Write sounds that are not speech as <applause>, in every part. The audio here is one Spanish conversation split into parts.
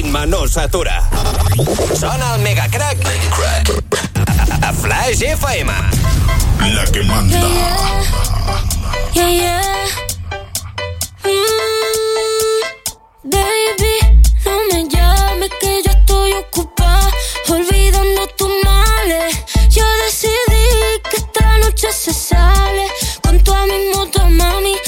Inma no s'atura. Sona el mega crack. A, a Flash FM. La que manda. Yeah, yeah. Mm, baby, no me llames que yo estoy ocupada. Olvidando tus males. Yo decidí que esta noche se sale. Con tu amigo, tu mami.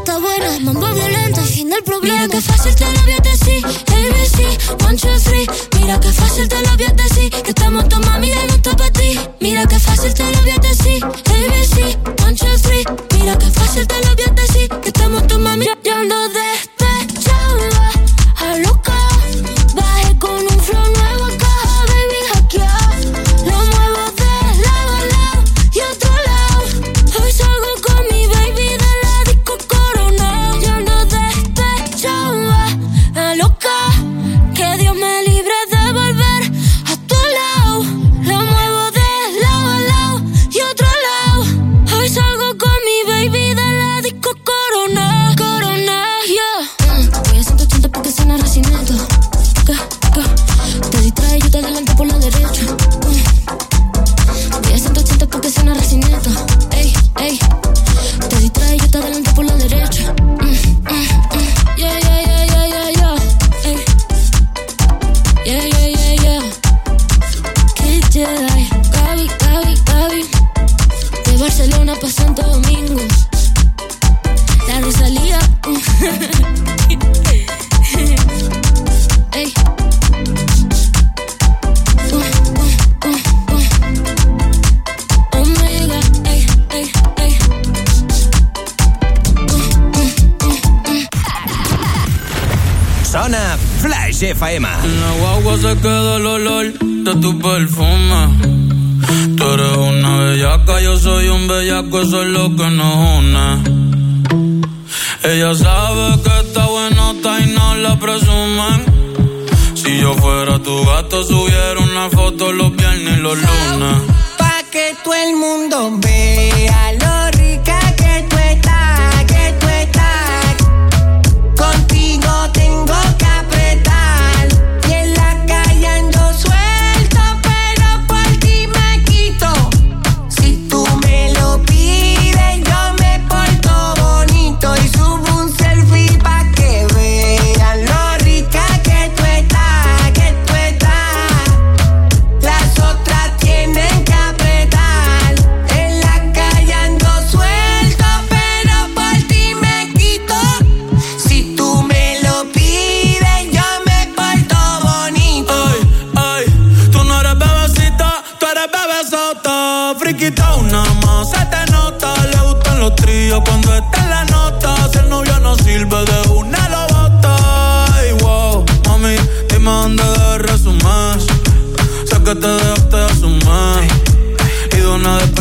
está buena, mambo violento, fin del problema. Mira que fácil te lo voy a decir, ABC, one, two, three. Mira que fácil te lo voy a decir, que estamos tu mami no está para ti. Mira que fácil te lo En la guagua se queda el olor de tu perfume. Tú eres una bellaca, yo soy un bellaco, eso es lo que nos une. Ella sabe que está buenota y no la presumen. Si yo fuera tu gato, subiera una foto los viernes y los lunes. Pa' que todo el mundo vea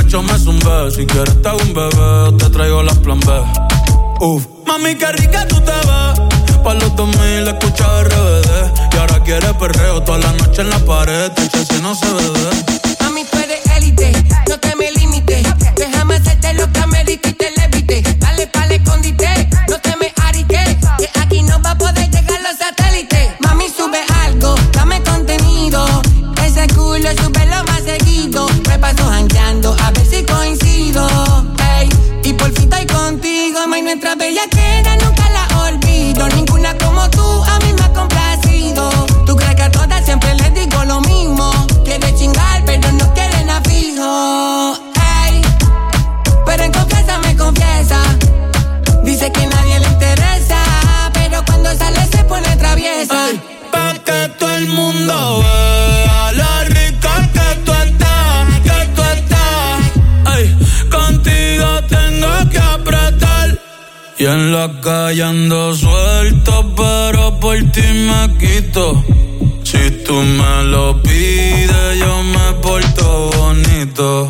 pecho me zumbé. Si quieres te hago un bebé, te traigo las plan B. Uf. Mami, qué rica tú te ves. Pa' los 2000 escucha RBD. Y ahora quieres perreo toda la noche en la pared. Te si no se ve. En la calle ando suelto, pero por ti me quito. Si tú me lo pides, yo me porto bonito.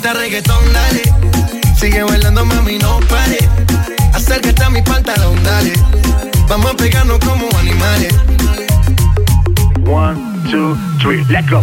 necesitas reggaetón, dale. Sigue bailando, mami, no pare. Acércate a mi pantalón, dale. Vamos a pegarnos como animales. One, two, three, let's go.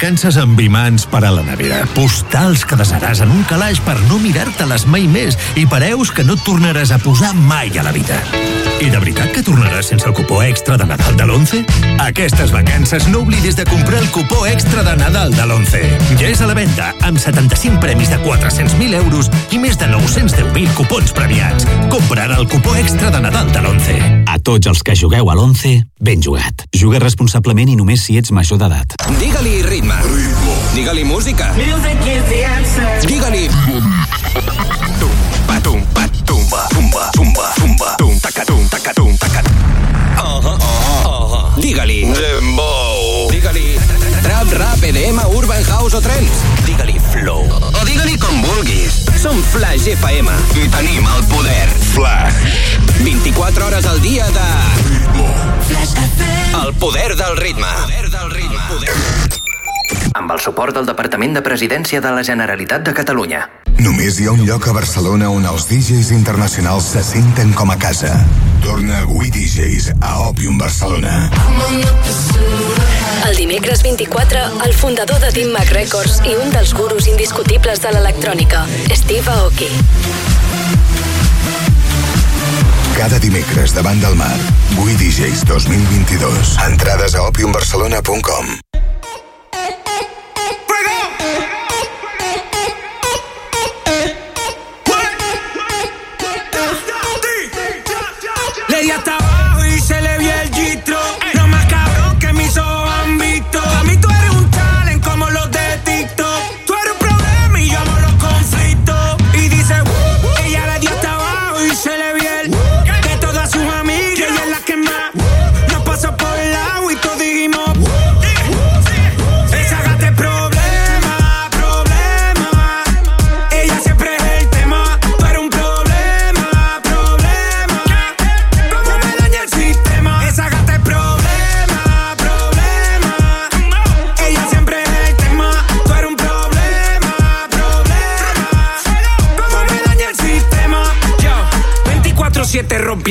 Vacances amb imants per a la nevera, postals que desaràs en un calaix per no mirar-te-les mai més i pareus que no tornaràs a posar mai a la vida. I de veritat que tornaràs sense el cupó extra de Nadal de l'11? Aquestes vacances no oblidis de comprar el cupó extra de Nadal de l'11. Ja és a la venda, amb 75 premis de 400.000 euros i més de 910.000 cupons premiats. Compra ara el cupó extra de Nadal de l'11. A tots els que jugueu a l'11, ben jugat. Juga responsablement i només si ets major d'edat. Ritme. Digue-li música. Digue-li... Tumba, tumba, tumba, tumba, tumba, tumba, tum, taca, tum, taca, tum, taca. Uh -huh, uh -huh. Digue-li... Dembow. Digue-li... Trap, rap, EDM, urban house o trends. Digue-li flow. O digue-li com vulguis. Som Flash FM i tenim el poder. Flash. 24 hores al dia de... El poder del ritme. El poder del ritme. Amb el suport del Departament de Presidència de la Generalitat de Catalunya. Només hi ha un lloc a Barcelona on els DJs internacionals se senten com a casa. Torna We DJs a Opium Barcelona. El dimecres 24, el fundador de Dim Mac Records i un dels gurus indiscutibles de l'electrònica, Steve Aoki. Cada dimecres davant del mar. We DJs 2022. Entrades a opiumbarcelona.com.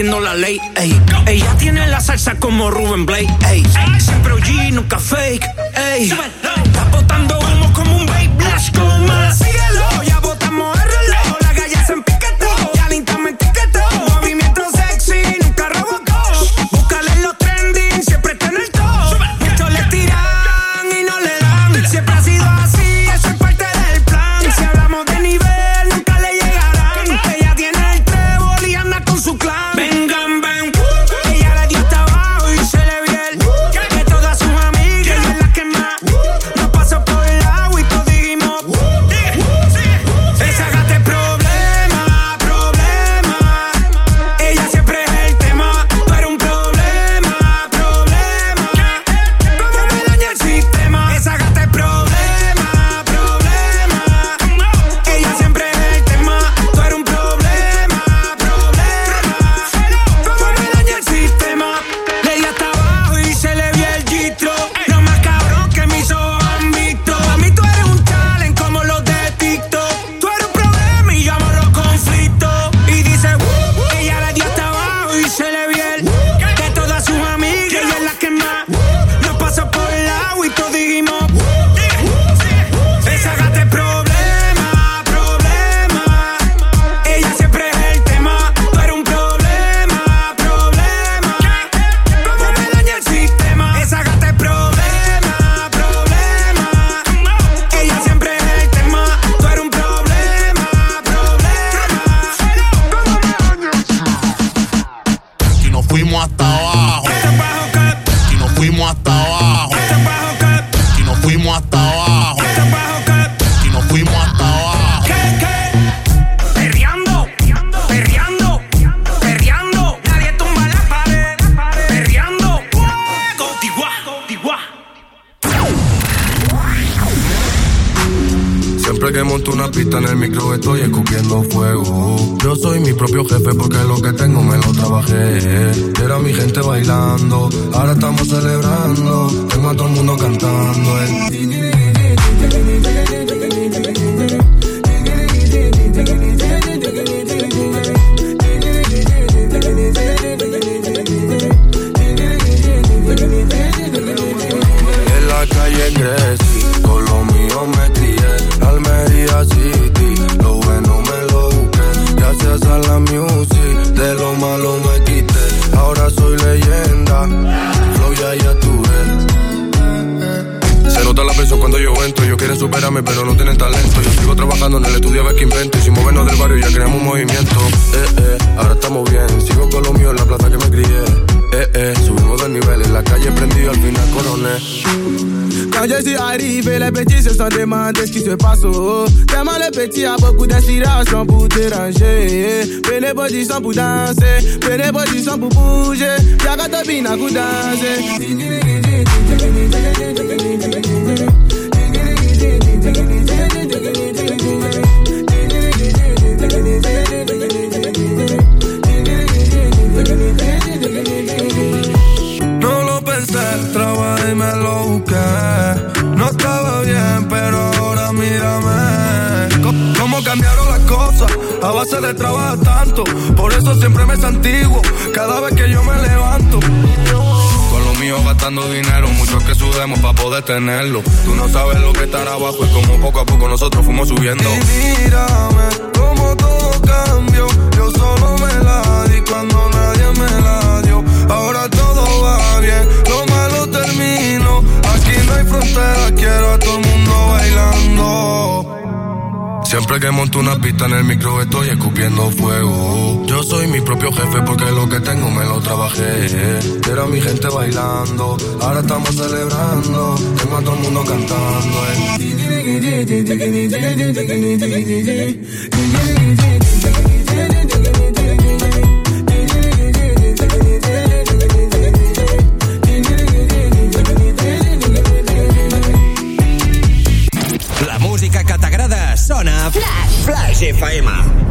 la ley. ey. Ella tiene la salsa como Ruben Blake. ey. Siempre OG, nunca fake. ey. celebrando. Tengo a todo el mundo cantando. Eh. La música catagrada sona Flash, Flash FM.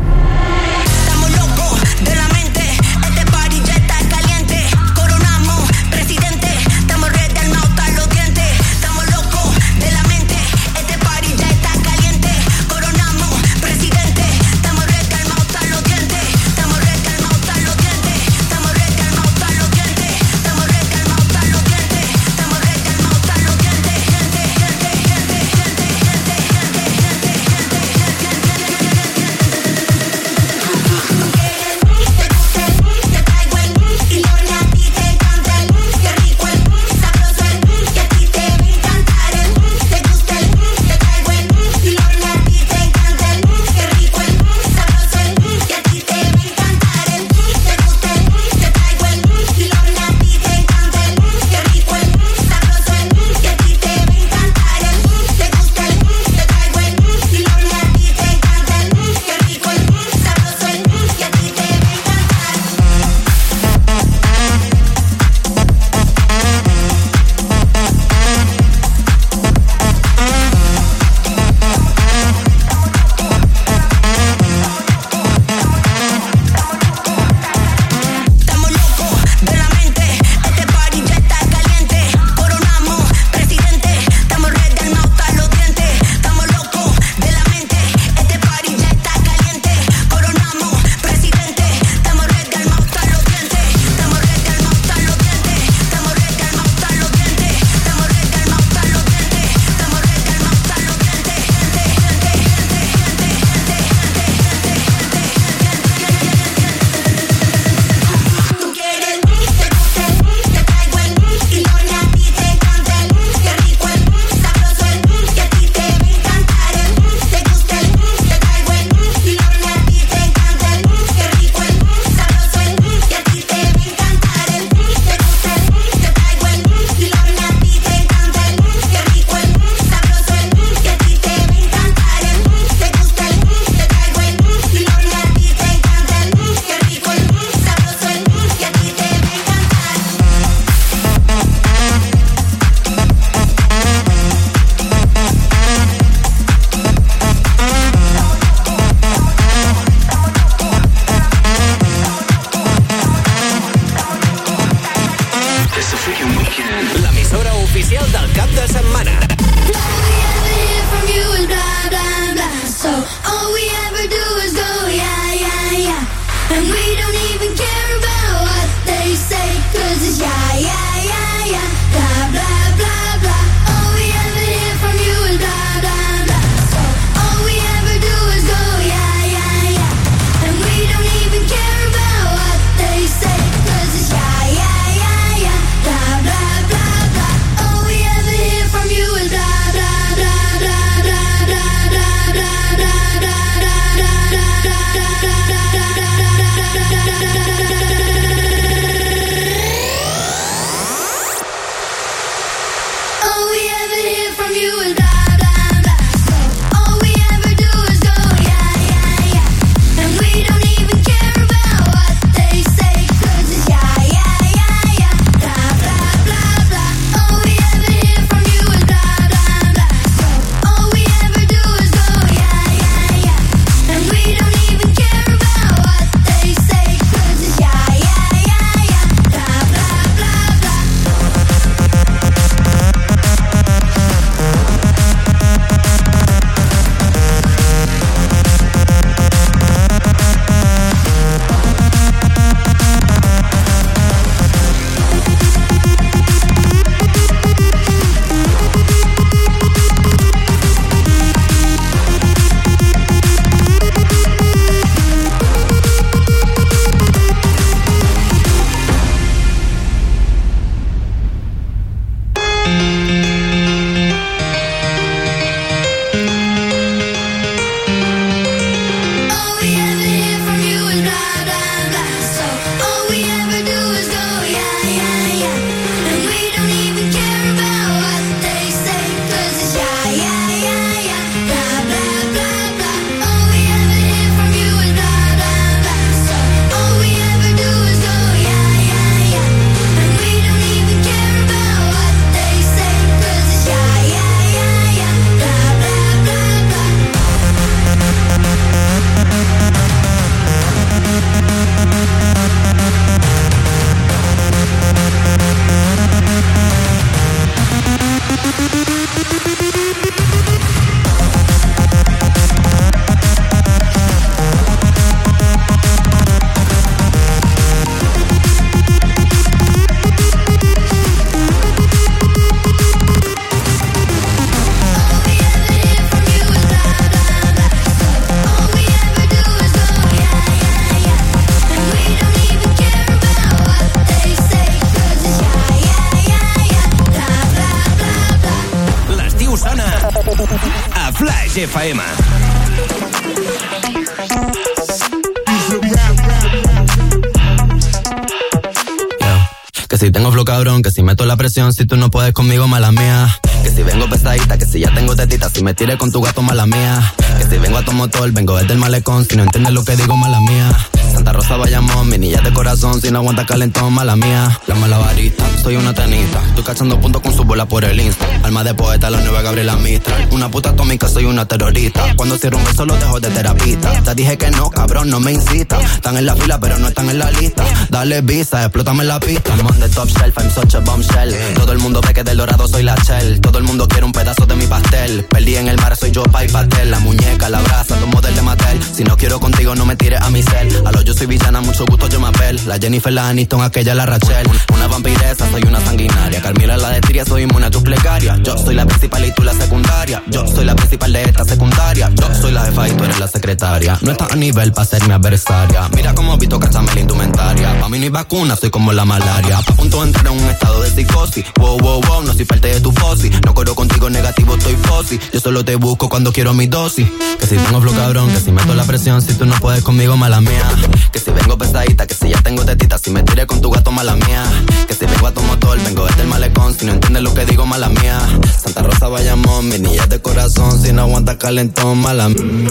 Si tú no puedes conmigo, mala mía. Que si vengo pesadita, que si ya tengo tetita, si me tire con tu gato, mala mía. Que si vengo a tu motor, vengo desde el malecón, si no entiendes lo que digo, mala mía. Santa Rosa Bayamón, mi niña de corazón, si no aguanta calentón, mala mía. La malabarista, soy una tenista, estoy cachando puntos con su bola por el Insta. Alma de poeta, la nueva Gabriela Mistral. Una puta atómica, soy una terrorista. Cuando cierro un beso, lo dejo de terapista. Te dije que no, cabrón, no me incita. Están en la fila, pero no están en la lista. Dale visa, explótame la pista. I'm on the top shelf, I'm such a bombshell. Todo el mundo ve que del dorado soy la shell. Todo el mundo quiere un pedazo de mi pastel. Perdí en el mar, soy yo, pa' y pastel. La muñeca, la brasa, tu modelo de Mattel. Si no quiero contigo, no me tires a mi cel. A lo yo soy villana, mucho gusto, yo me apel. La Jennifer, la Aniston, aquella, la Rachel. Una vampiresa, soy una sanguinaria. Carmila, la de Tria, soy inmune a tus plegarias. Yo soy la principal y tú la secundaria. Yo soy la principal de esta secundaria. Yo soy la jefa y tú eres la secretaria. No estás a nivel para ser mi adversaria. Mira cómo Vito cachame la indumentaria. Pa' mí no hay vacuna, soy como la malaria. A punto de entrar en un estado de psicosis. Wow, wow, wow, no soy parte de tu fosi. No corro contigo negativo, estoy fosi. Yo solo te busco cuando quiero mi dosis. Que si tengo flow cabrón, que si meto la presión, si tú no puedes conmigo, mala mía. Que si vengo pesadita, que si ya tengo tetita, si me tiré con tu gato, mala mía. Que si vengo motor, vengo desde el malecón, si no entiendes lo que digo, mala mía. Santa Rosa Bayamón, mi niña de corazón, si no aguanta calentón, mala mía.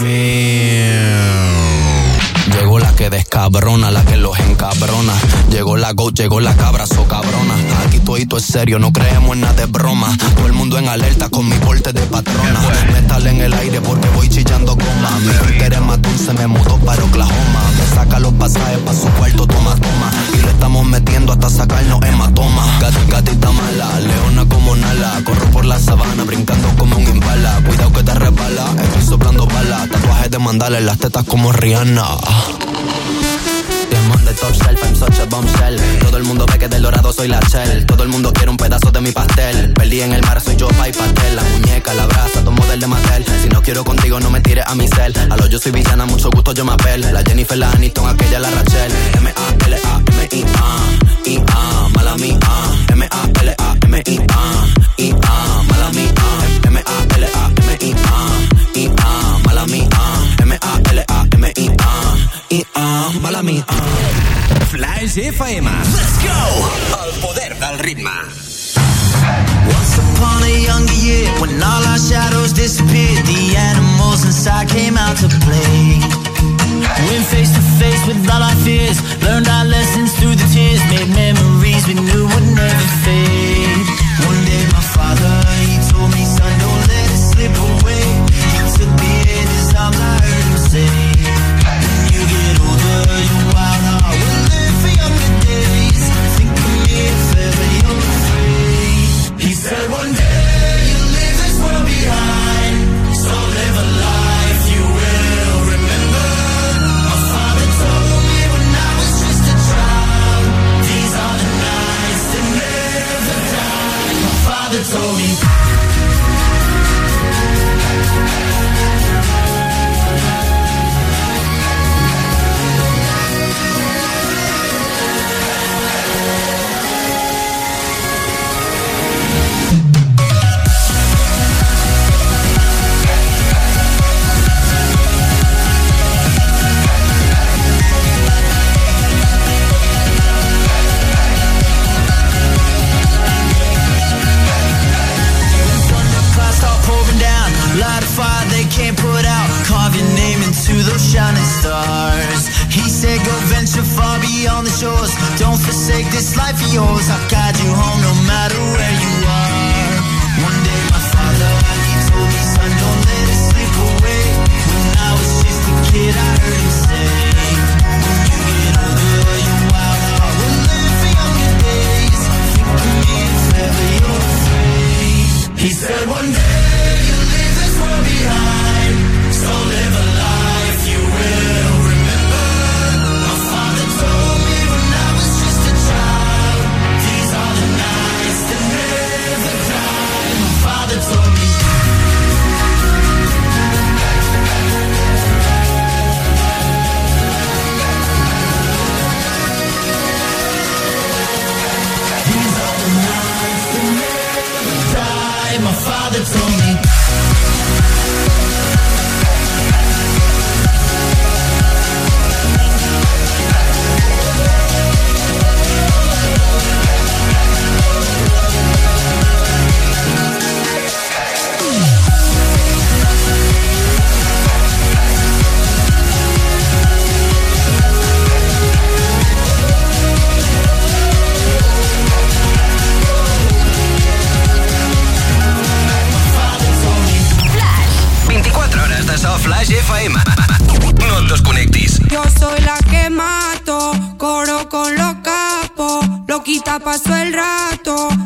Llegó la que descabrona, la que los encabrona. Llegó la go, llegó la cabra, so cabrona. Aquí todo es serio, no creemos en nada de broma. Todo el mundo en alerta con mi porte de patrona. Metal en el aire porque voy chillando goma. Mi es más dulce, me mudó para Oklahoma. Me saca los pasajes pa' su cuarto, toma, toma. Y le estamos metiendo hasta sacarnos hematoma. Gat, gatita mala, leona como Nala. Corro por la sabana, brincando como un impala. Cuidado que te resbala, estoy soplando balas. Tatuajes de mandala en las tetas como Rihanna. On top shelf, I'm such a bombshell. Todo el mundo ve que del dorado soy la shell. Todo el mundo quiere un pedazo de mi pastel. Perdí en el mar, soy yo, pa' y pastel. La muñeca, la brasa, tomo del de Mattel. Si no quiero contigo, no me tires a mi cel. A lo yo soy villana, mucho gusto, yo me apel. La Jennifer, la Aniston, aquella, la Rachel. M-A-L-A-M-I-A. I-A, mala mía. M-A-L-A-M-I-A. 6 FM. Let's go! El poder del ritme. Once upon a younger year, when all our shadows disappeared, the animals inside came out to play. Went face to face with all our fears, learned our lessons through the tears, made memories we knew would never fade. One day my father, he told me, son, don't let it slip away. He took me in his arms, I heard him say, when you get older, you'll city take this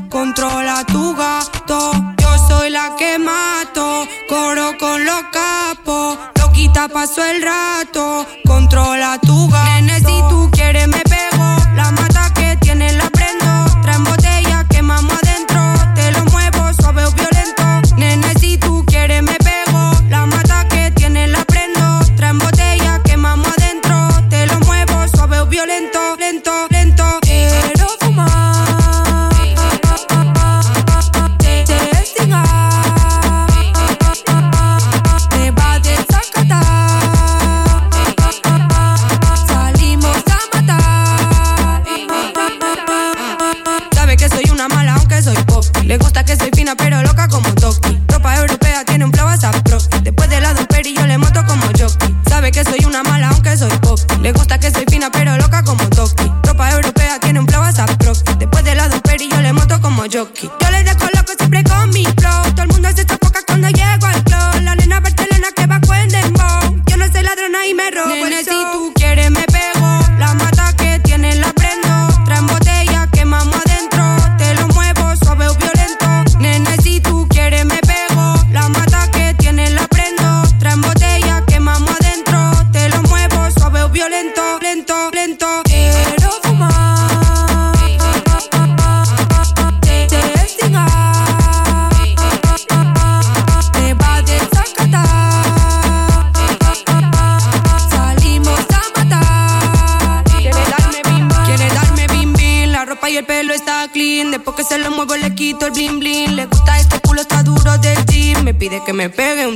controla tu gato. Yo soy la que mato, coro con los capos. Lo quita paso el rato, controla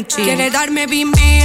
Gucci. Quiere darme bim bim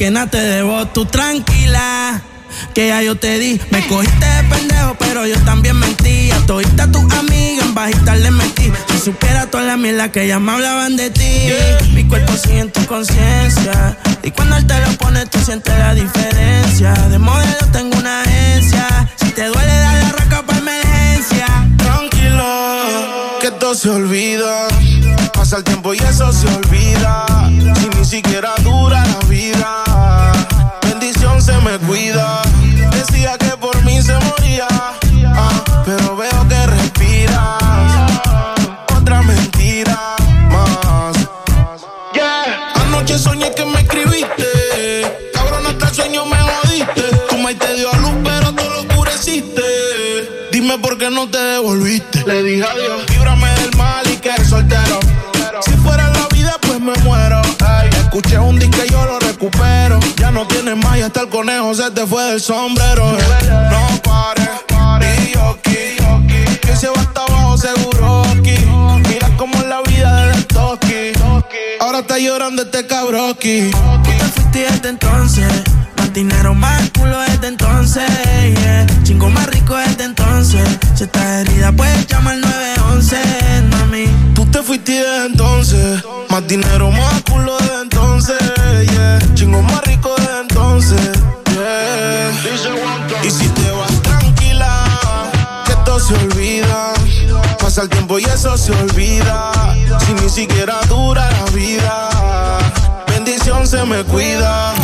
que nada te debo, tú tranquila. Que ya yo te di, me cogiste de pendejo, pero yo también mentí. A todita tu amiga en bajita le mentí. Si supiera toda la mierda que ya me hablaban de ti. Mi cuerpo siente conciencia. Y cuando él te lo pone, tú sientes la diferencia. De modelo tengo una agencia. Si te duele, dale arranca para emergencia. Tranquilo, que todo se olvida Pasa el tiempo y eso se olvida. Si ni siquiera dura la vida. Bendición se me cuida. Decía que por mí se moría. Ah, pero veo que respiras. Otra mentira más. Yeah. Anoche soñé que me escribiste. Cabrón, hasta el sueño me jodiste. Tu maíz te dio a luz, pero tú lo oscureciste. Dime por qué no te devolviste. Le dije a recupero. Ya no tienes más y hasta el conejo se te fue del sombrero. No pares, y yo aquí. Que se va hasta abajo seguro aquí. Mira cómo es la vida del toki. Ahora está llorando este cabroki. Tú te fuiste desde entonces. Más dinero, más culo desde entonces. Chingo más rico desde entonces. Si estás herida, puedes llamar 911, mami. Tú te fuiste desde entonces. Más dinero, más Pasa el tiempo y eso se olvida. Si ni siquiera dura la vida, bendición se me cuida.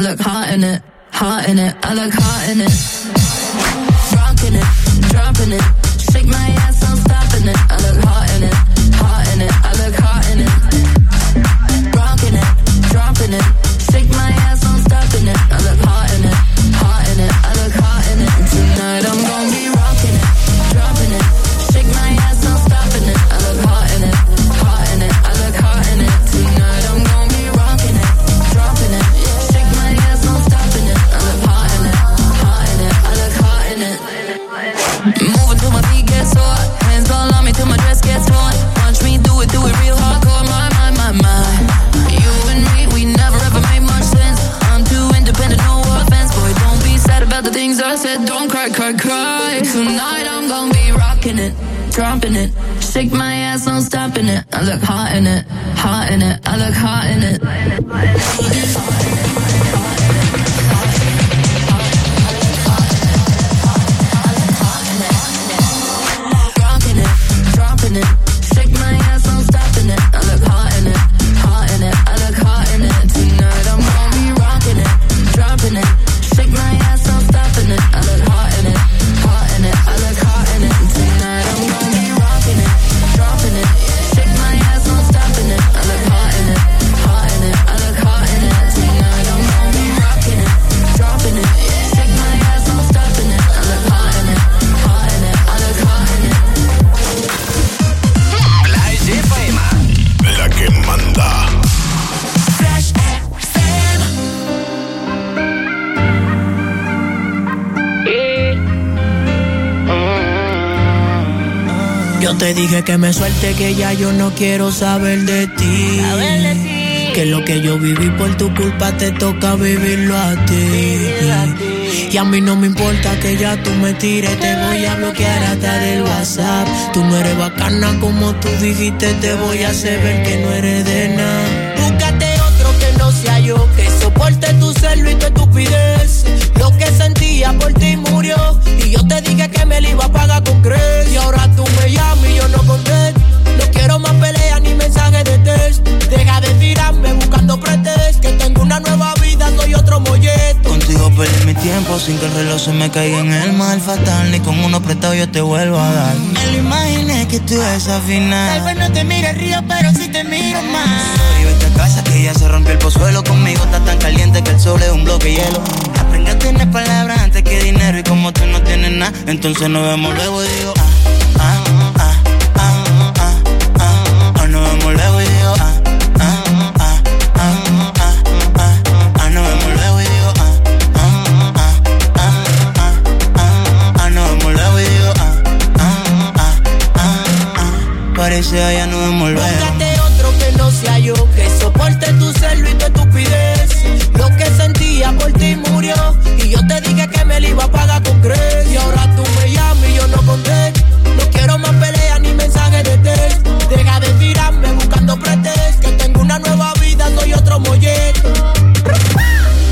Look hot in it, hot in it. I look hot in it. Que ya yo no quiero saber de ti. Que lo que yo viví por tu culpa te toca vivirlo a ti. Y a mí no me importa que ya tú me tires, te voy a bloquear hasta del WhatsApp. Tú no eres bacana como tú dijiste, te voy a hacer ver que no eres de nada. Búscate otro que no sea yo, que soporte tu celo y tu estupidez. Lo que sentía por ti murió. Y yo te dije que me lo iba a pagar con crees. Y ahora tú me llamas y yo no contesto. No quiero más peleas ni mensajes de test. Deja de tirarme buscando pretextos. Que tengo una nueva vida, soy otro molleto. Contigo perdí mi tiempo sin que el reloj se me caiga en el mal fatal. Ni con uno prestado yo te vuelvo a dar. Me lo imaginé que tú final. Tal vez no te mire río, pero sí te miro más. Y vete a casa que ya se rompió el pozuelo Conmigo está tan caliente que el sol es un bloque de hielo Aprende a tener palabras antes que dinero Y como tú no tienes nada, entonces nos vemos luego y digo allá nos vemos luego Búscate otro que no sea yo, que soporte tu celo y tu estupidez. Lo que sentía por ti murió. Y yo te dije que me lo iba a pagar con crees. Y ahora tú me llamas y yo no contesto. No quiero más peleas ni mensajes de texto. Deja de tirarme buscando pretextos. Que tengo una nueva vida, soy otro molleto.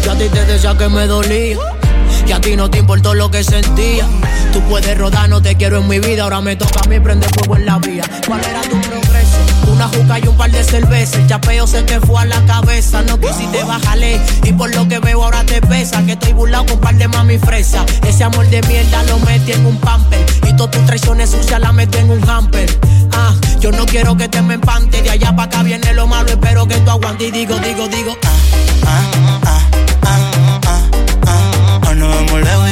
Yo a ti te decía que me dolía. A ti no te importó lo que sentía. Tú puedes rodar, no te quiero en mi vida. Ahora me toca a mí prender fuego en la vía. ¿Cuál era tu progreso? Una juca y un par de cervezas. El chapeo se te fue a la cabeza. No quisiste bajarle. Y por lo que veo ahora te pesa. Que estoy burlado con un par de mami fresa. Ese amor de mierda lo metí en un pamper. Y todas tus traiciones sucias la metí en un hamper. Ah, yo no quiero que te me empante. De allá para acá viene lo malo. Espero que tú aguantes. Y digo, digo, digo. Ah, ah, ah,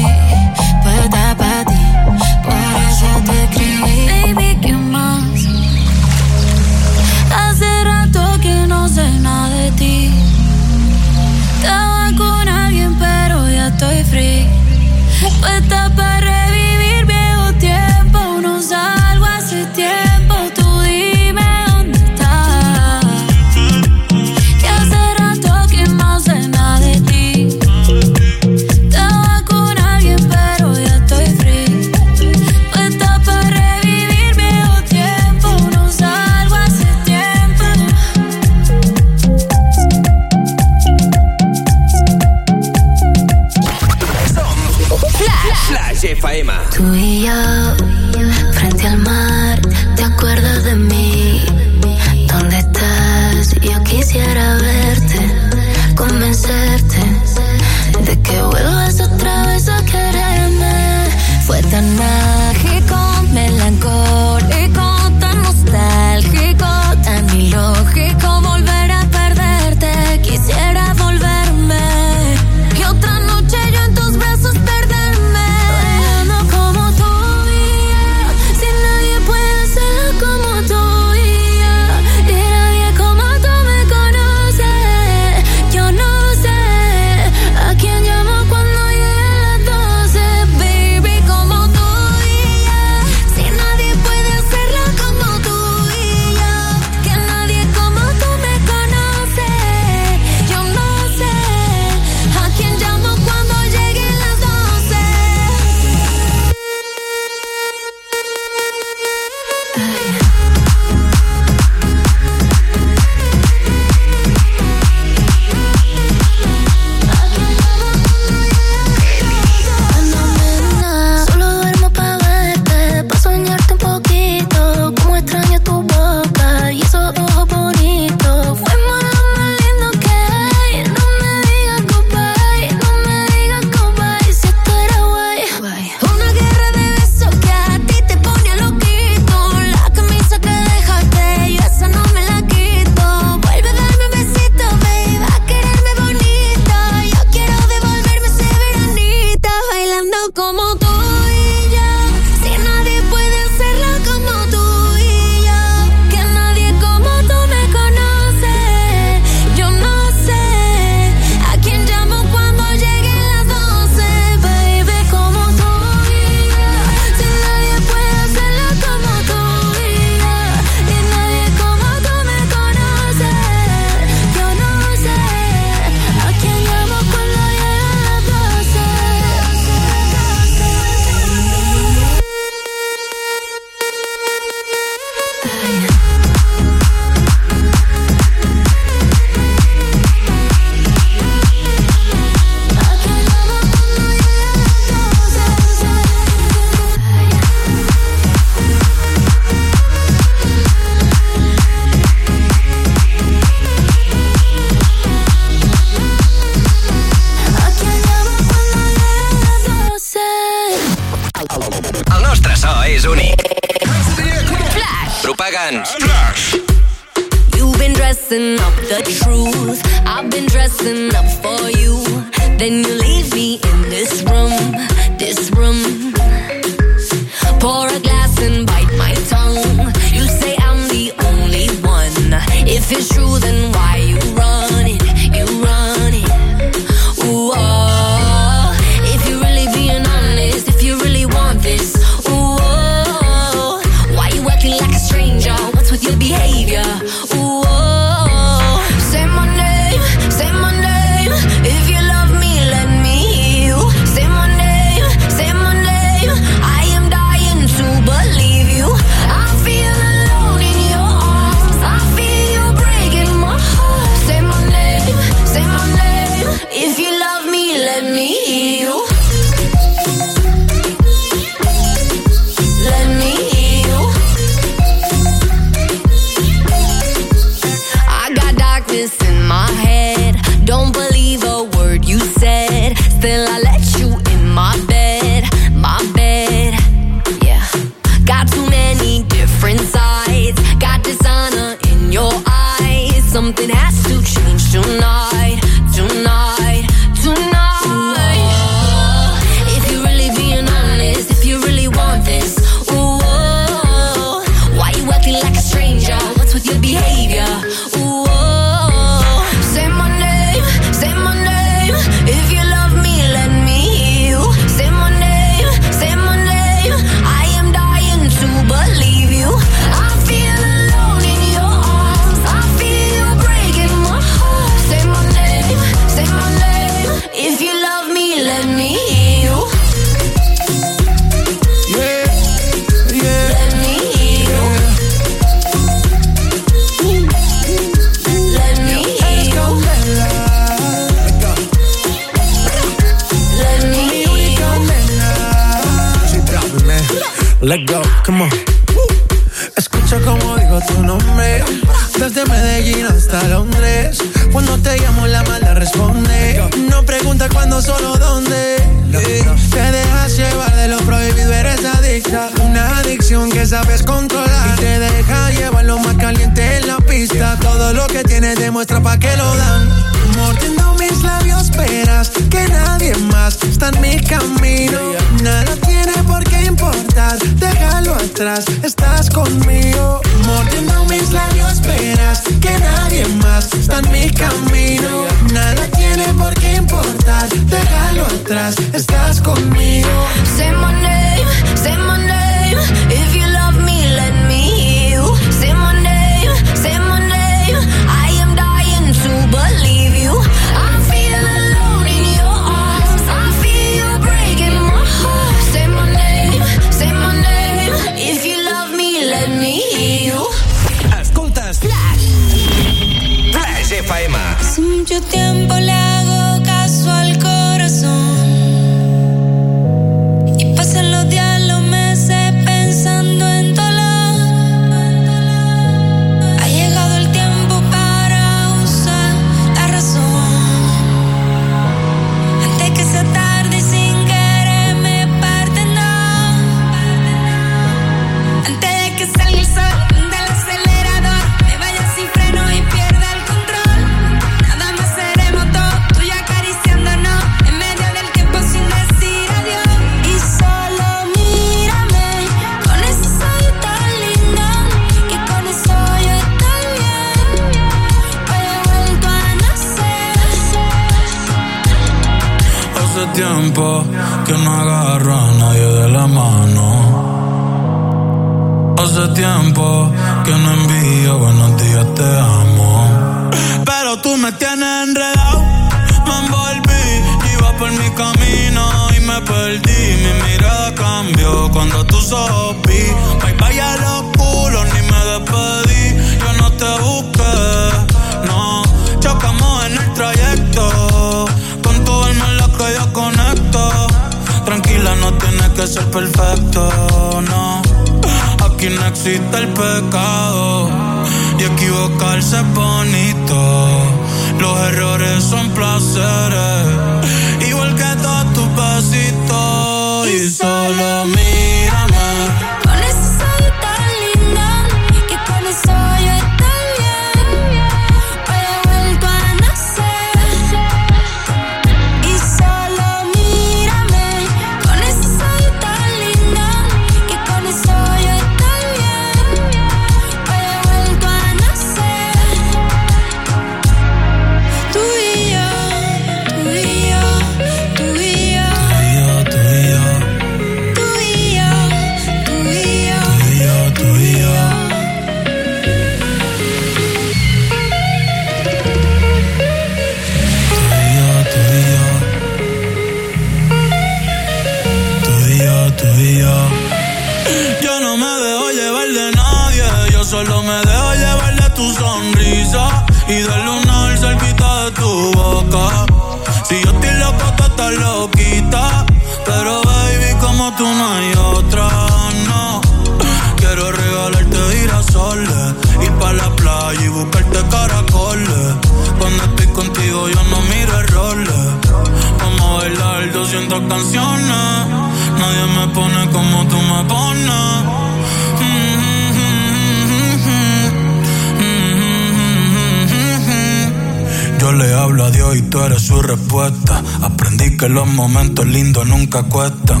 Yo le hablo a Dios y tú eres su respuesta. Aprendí que los momentos lindos nunca cuestan.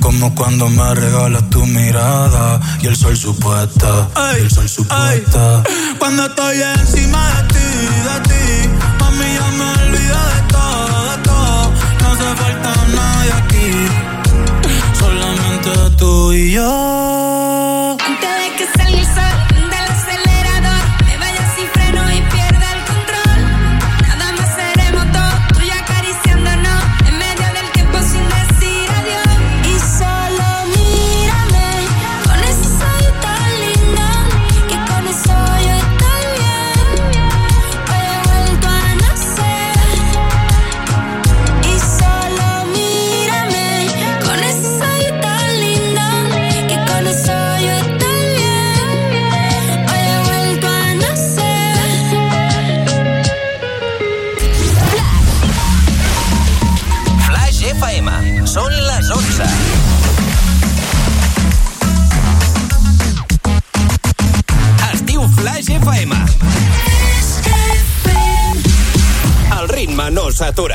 Como cuando me regalas tu mirada y el sol supuesta. Y el sol supuesta. Cuando estoy encima de ti, de ti, mami, yo me olvido de todo, de todo. No hace falta nadie aquí, solamente tú y yo. Dolç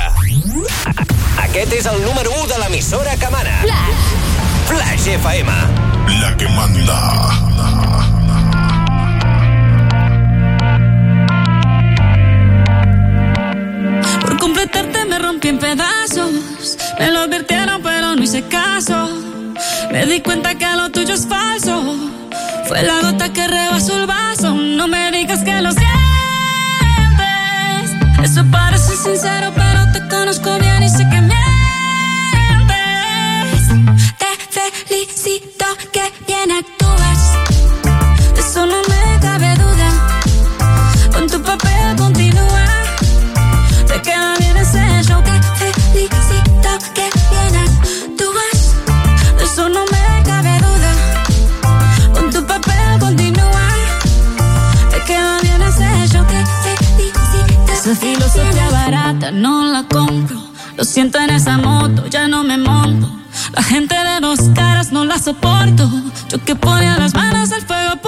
Aquest és número 1 de l'emissora que mana. Flash. Flash FM. La que manda. Por completarte me rompí en pedazos. Me lo advirtieron pero no hice caso. Me di cuenta que lo tuyo es falso. Fue la gota que rebasó el vaso. No me digas que lo sientes. Eso parece sincero, pero te conozco bien y sé que me no la compro. Lo siento en esa moto, ya no me monto. La gente de dos caras no la soporto. Yo que ponía las manos al fuego.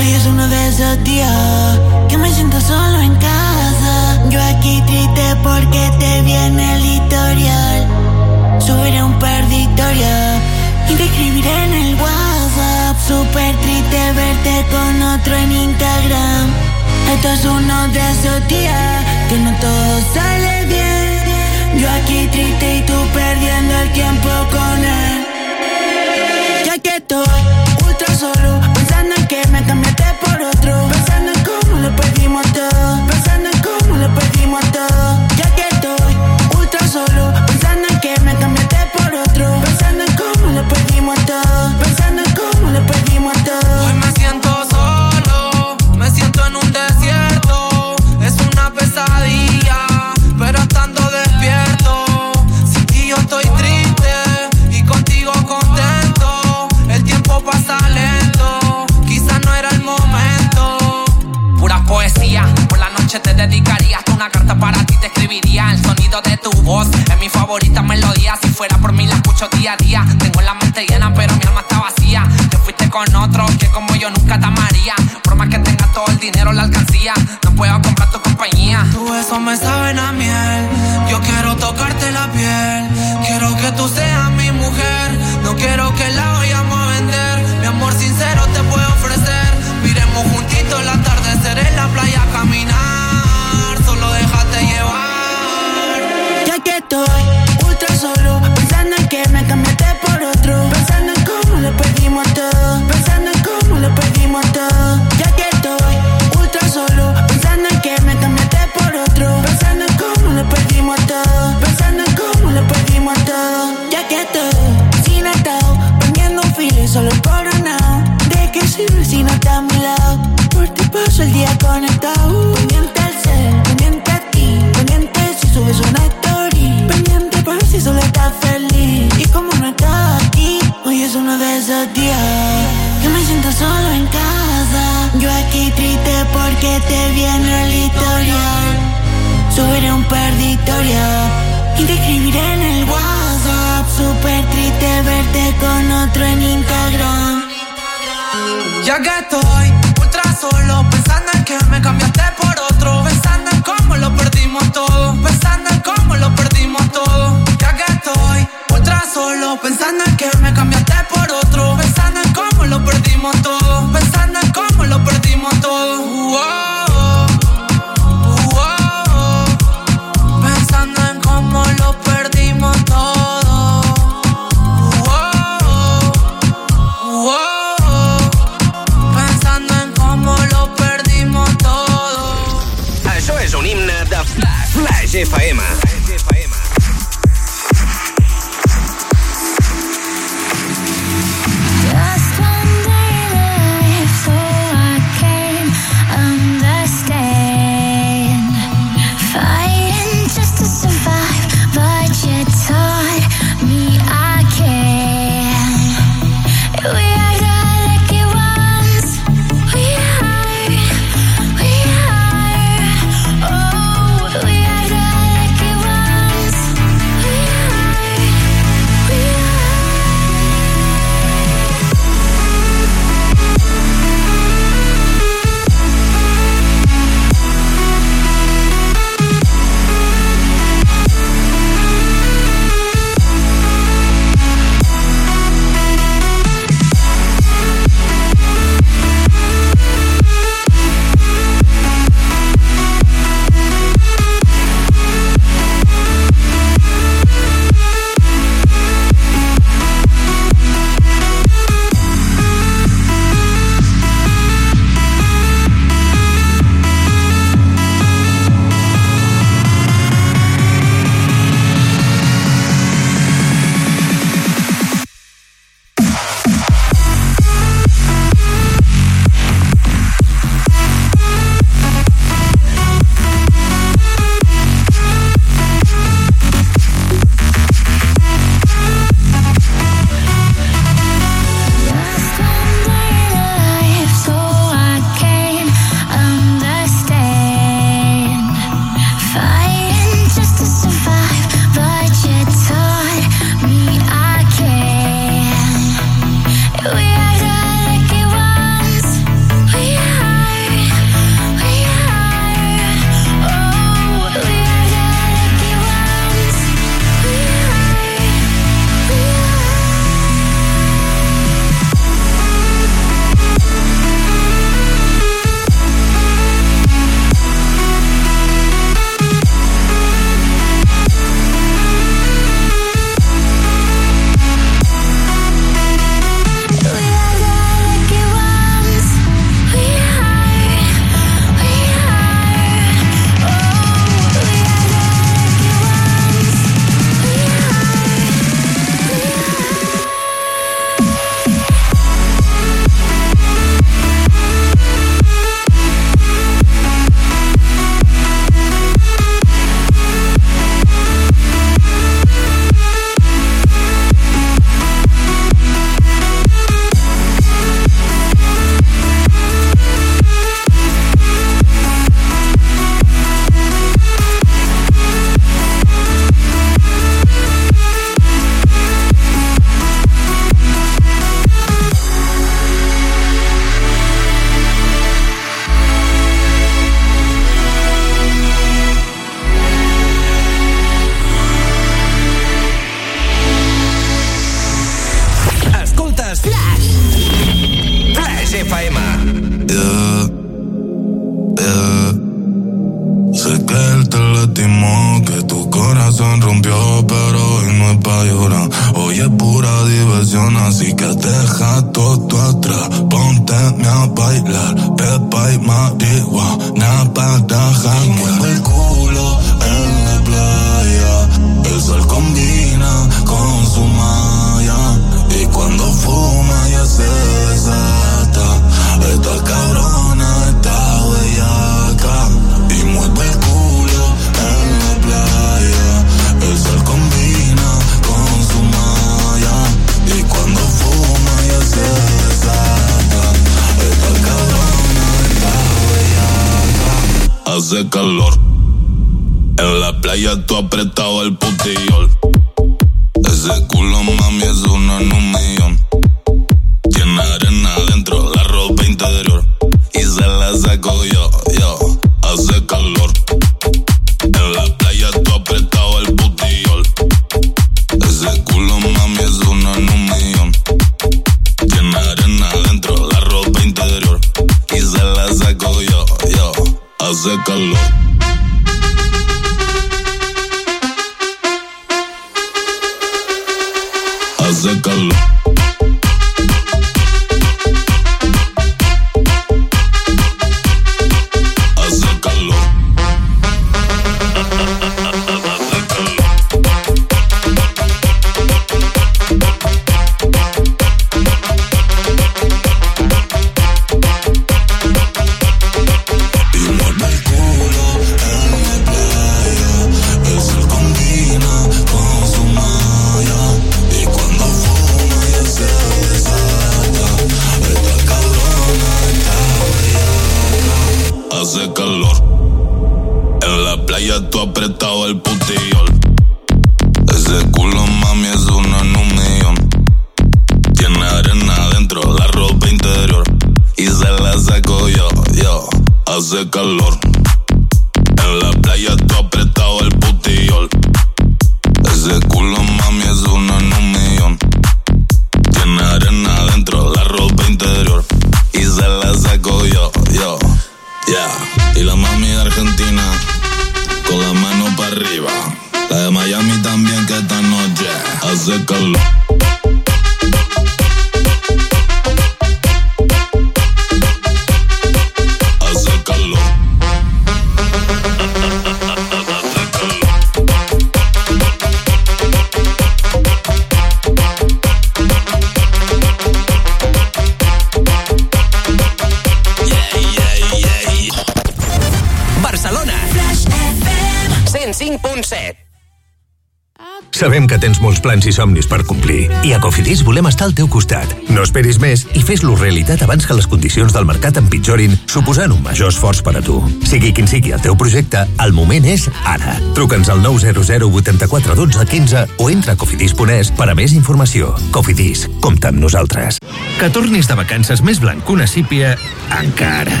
I somnis per complir i a Cofidis volem estar al teu costat. No esperis més i fes-lo realitat abans que les condicions del mercat empitjorin, suposant un major esforç per a tu. Sigui quin sigui el teu projecte, el moment és ara. Truca'ns al 900 84 12 15 o entra a cofidis.es per a més informació. Cofidis, compta amb nosaltres. Que tornis de vacances més blanc que una sípia, encara.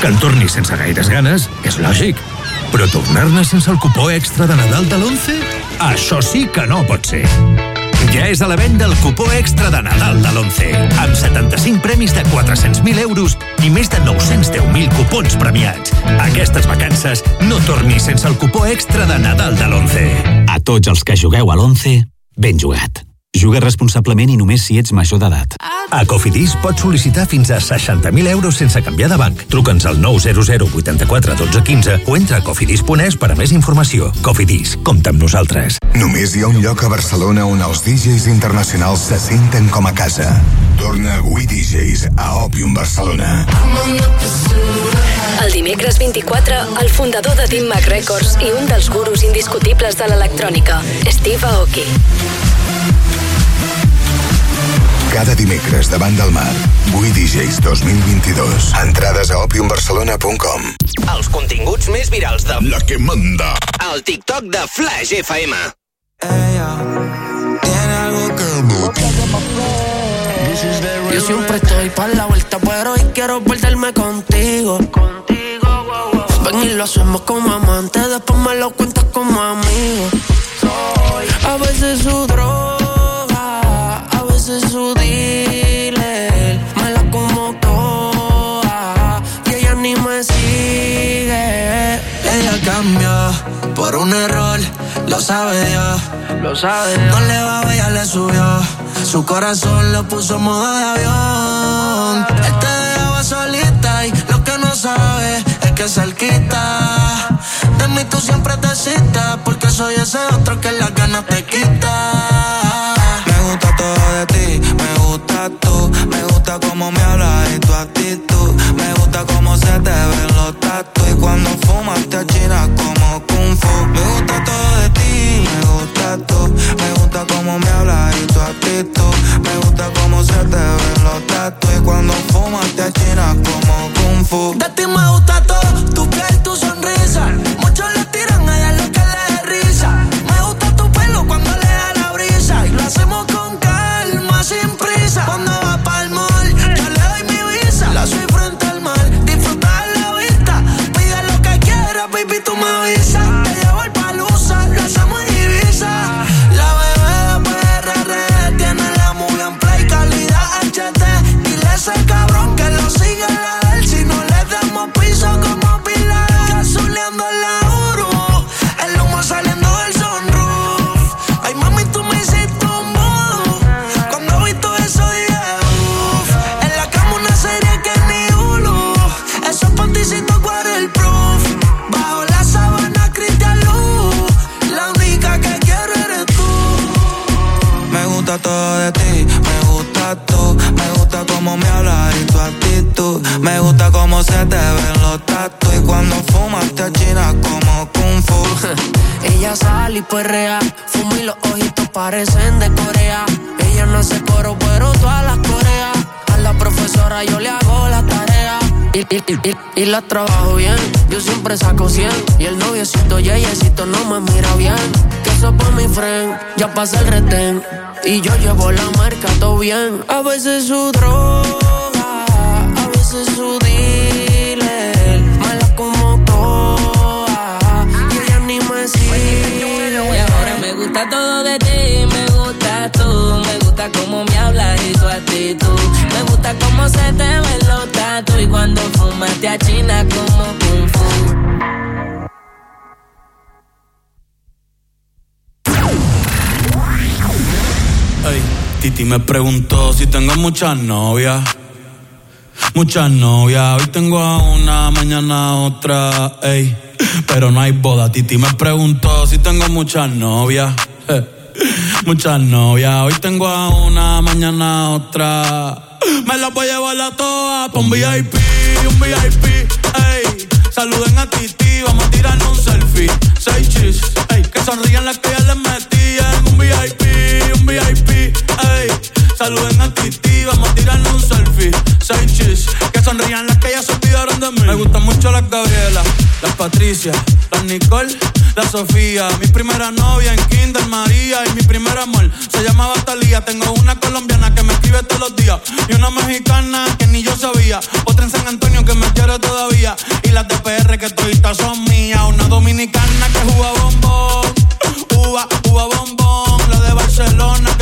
Que en tornis sense gaires ganes, és lògic. Però tornar-ne sense el cupó extra de Nadal de l'11? Això sí que no pot ser. Ja és a la venda el cupó extra de Nadal de l'11, amb 75 premis de 400.000 euros i més de 910.000 cupons premiats. Aquestes vacances no tornis sense el cupó extra de Nadal de l'11. A tots els que jugueu a l'11, ben jugat. Juga responsablement i només si ets major d'edat. A Cofidis pots sol·licitar fins a 60.000 euros sense canviar de banc. Truca'ns al 900 84 12 15 o entra a cofidis.es per a més informació. Cofidis, compta amb nosaltres. Només hi ha un lloc a Barcelona on els DJs internacionals se senten com a casa. Torna We DJs a Opium Barcelona. El dimecres 24, el fundador de Team Mac Records i un dels gurus indiscutibles de l'electrònica, Steve Aoki. Cada dimecres davant del mar. We DJs 2022. Entrades a opiumbarcelona.com Els continguts més virals de... La que manda. El TikTok de Flash FM. Yo siempre estoy para la vuelta, pero hoy quiero perderme contigo. Ven y lo hacemos como amantes, después me lo cuentas como amigo. A veces su droga, cambió un error, lo sabe Dios. Lo sabe No le va a ella le subió. Su corazón lo puso en modo de avión. Él te dejaba solita y lo que no sabe es que cerquita. De mí tú siempre te citas porque soy ese otro que las ganas te quita. Me gusta todo de ti, me gusta tú, me gusta cómo me hablas y tu actitud. Me gusta cómo se te ven los tatu y cuando fumas te achinas como actitud. Me gusta cómo se te ven la trabajo bien, yo siempre saco 100 Y el noviecito yeyecito no me mira bien. Que eso por mi friend, ya pasa el retén. Y yo llevo la marca todo bien. A veces su droga, a veces su dealer. Mala como toa, y ella ni me ahora. Me gusta todo de ti, me gusta tú, me gusta cómo me me gusta cómo se te ven los tatu y cuando fumas te achinas como kung fu. Ey, Titi me preguntó si tengo muchas novias. Muchas novias, hoy tengo a una, mañana otra, ey. Pero no hay boda. Titi me preguntó si tengo muchas novias. <laughs> Muchas novias, hoy tengo a una, mañana otra. Me las voy a llevar a todas pa' un VIP, un VIP, ey. Saluden a Titi, vamos a tirarnos un selfie. Seis chis, ey. Que sonrían las que ya les metían. Un VIP, un VIP, ey. Saluden a Titi, vamos a tirarnos un selfie. Seis chis, que sonrían las que ya se olvidaron de mí. Me gustan mucho las Gabriela, las Patricia, las Nicole, la Sofía. Mi primera novia en Kinder María y mi primer amor se llamaba Talía. Tengo una colombiana que me escribe todos los días y una mexicana que ni yo sabía. Otra en San Antonio que me quiere todavía y las de PR que toditas son mías. Una dominicana que juega bombón, uva, uva bombón. La de Barcelona que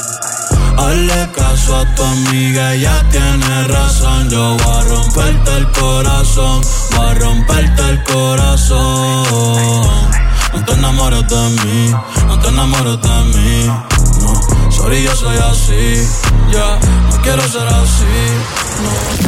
Hazle caso a tu amiga, ella tiene razón. Yo voy a romperte el corazón, voy a romperte el corazón. No te enamores de mí, no te enamores de mí. No, sorry, yo soy así. Ya, no quiero ser así. No.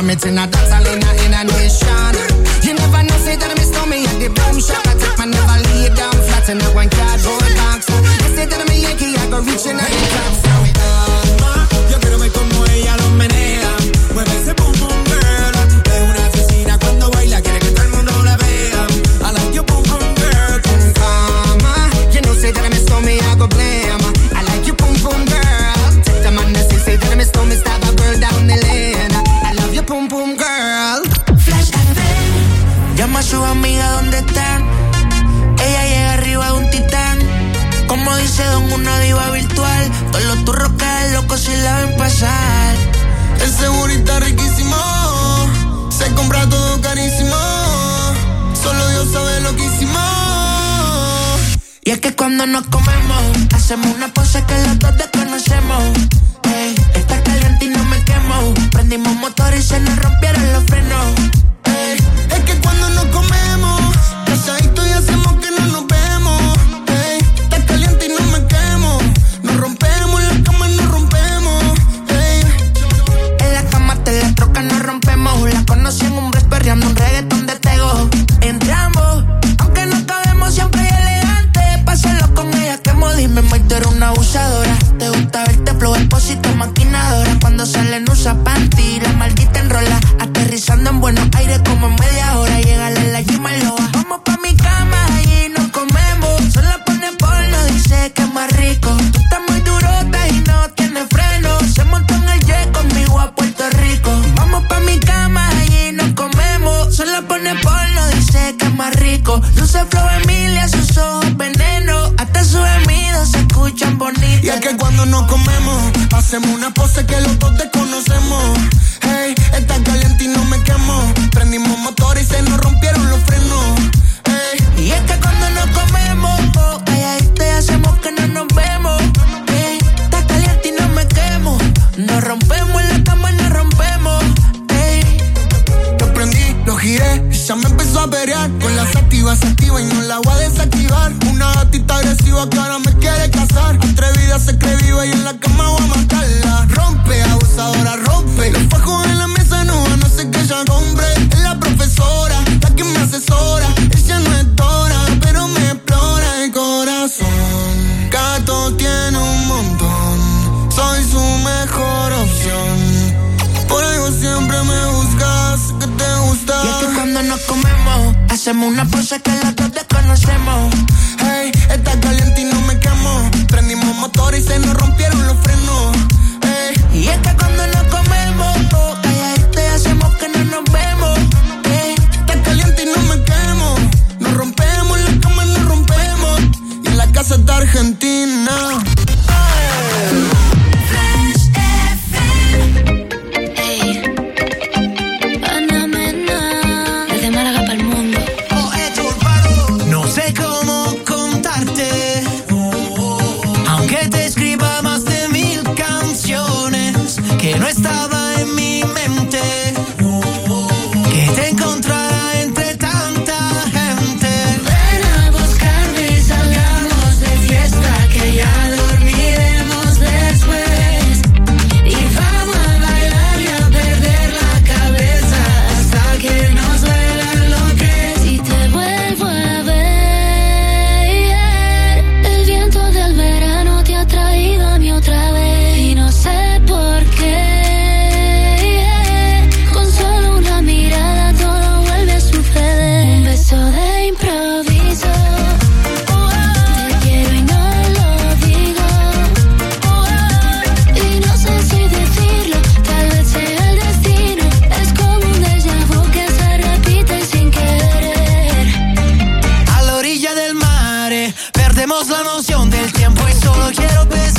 Man. Ram it in a dance hall in a, la noción del tiempo y solo quiero pensar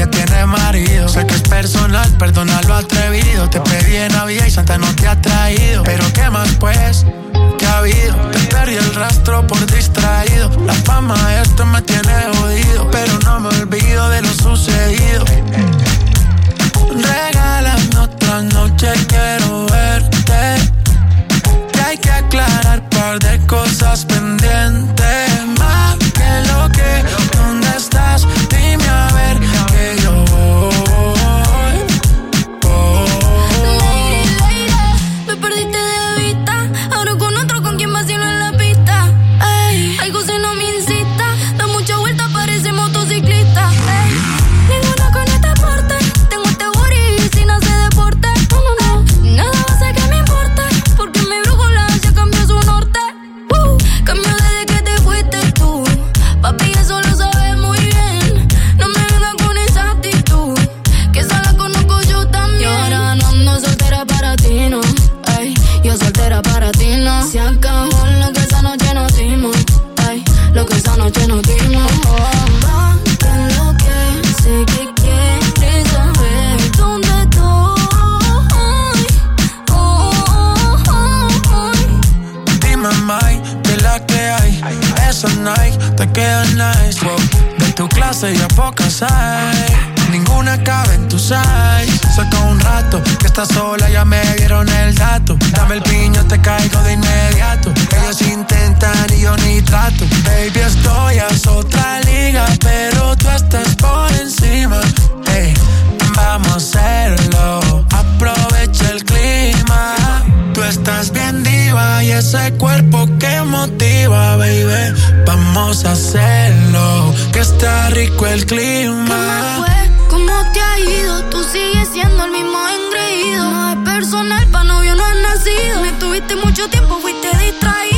ya tiene marido. Sé que es personal, perdona lo atrevido. Te pedí en Navidad y Santa no te ha traído. Pero qué más pues, que ha habido. Te perdí el rastro por distraído. La fama esto me tiene jodido, pero no me olvido de lo sucedido. Regálame otra noche, quiero verte. Que hay que aclarar un par de cosas pendientes real. De tu clase ya pocas hay. Ninguna cabe en tu size. Saca un rato que estás sola, ya me dieron el dato. Dame el piño, te caigo de inmediato. Ellos intentan y yo ni trato. Baby, estoy a otra liga, pero tú estás por encima. Hey, vamos a hacerlo. Aprovecha el clima estás bien diva y ese cuerpo que motiva, baby. Vamos a hacerlo, que está rico el clima. ¿Qué ¿Cómo te ha ido? Tú sigues siendo el mismo engreído. No es personal, pa' novio no has nacido. Me tuviste mucho tiempo, fuiste distraído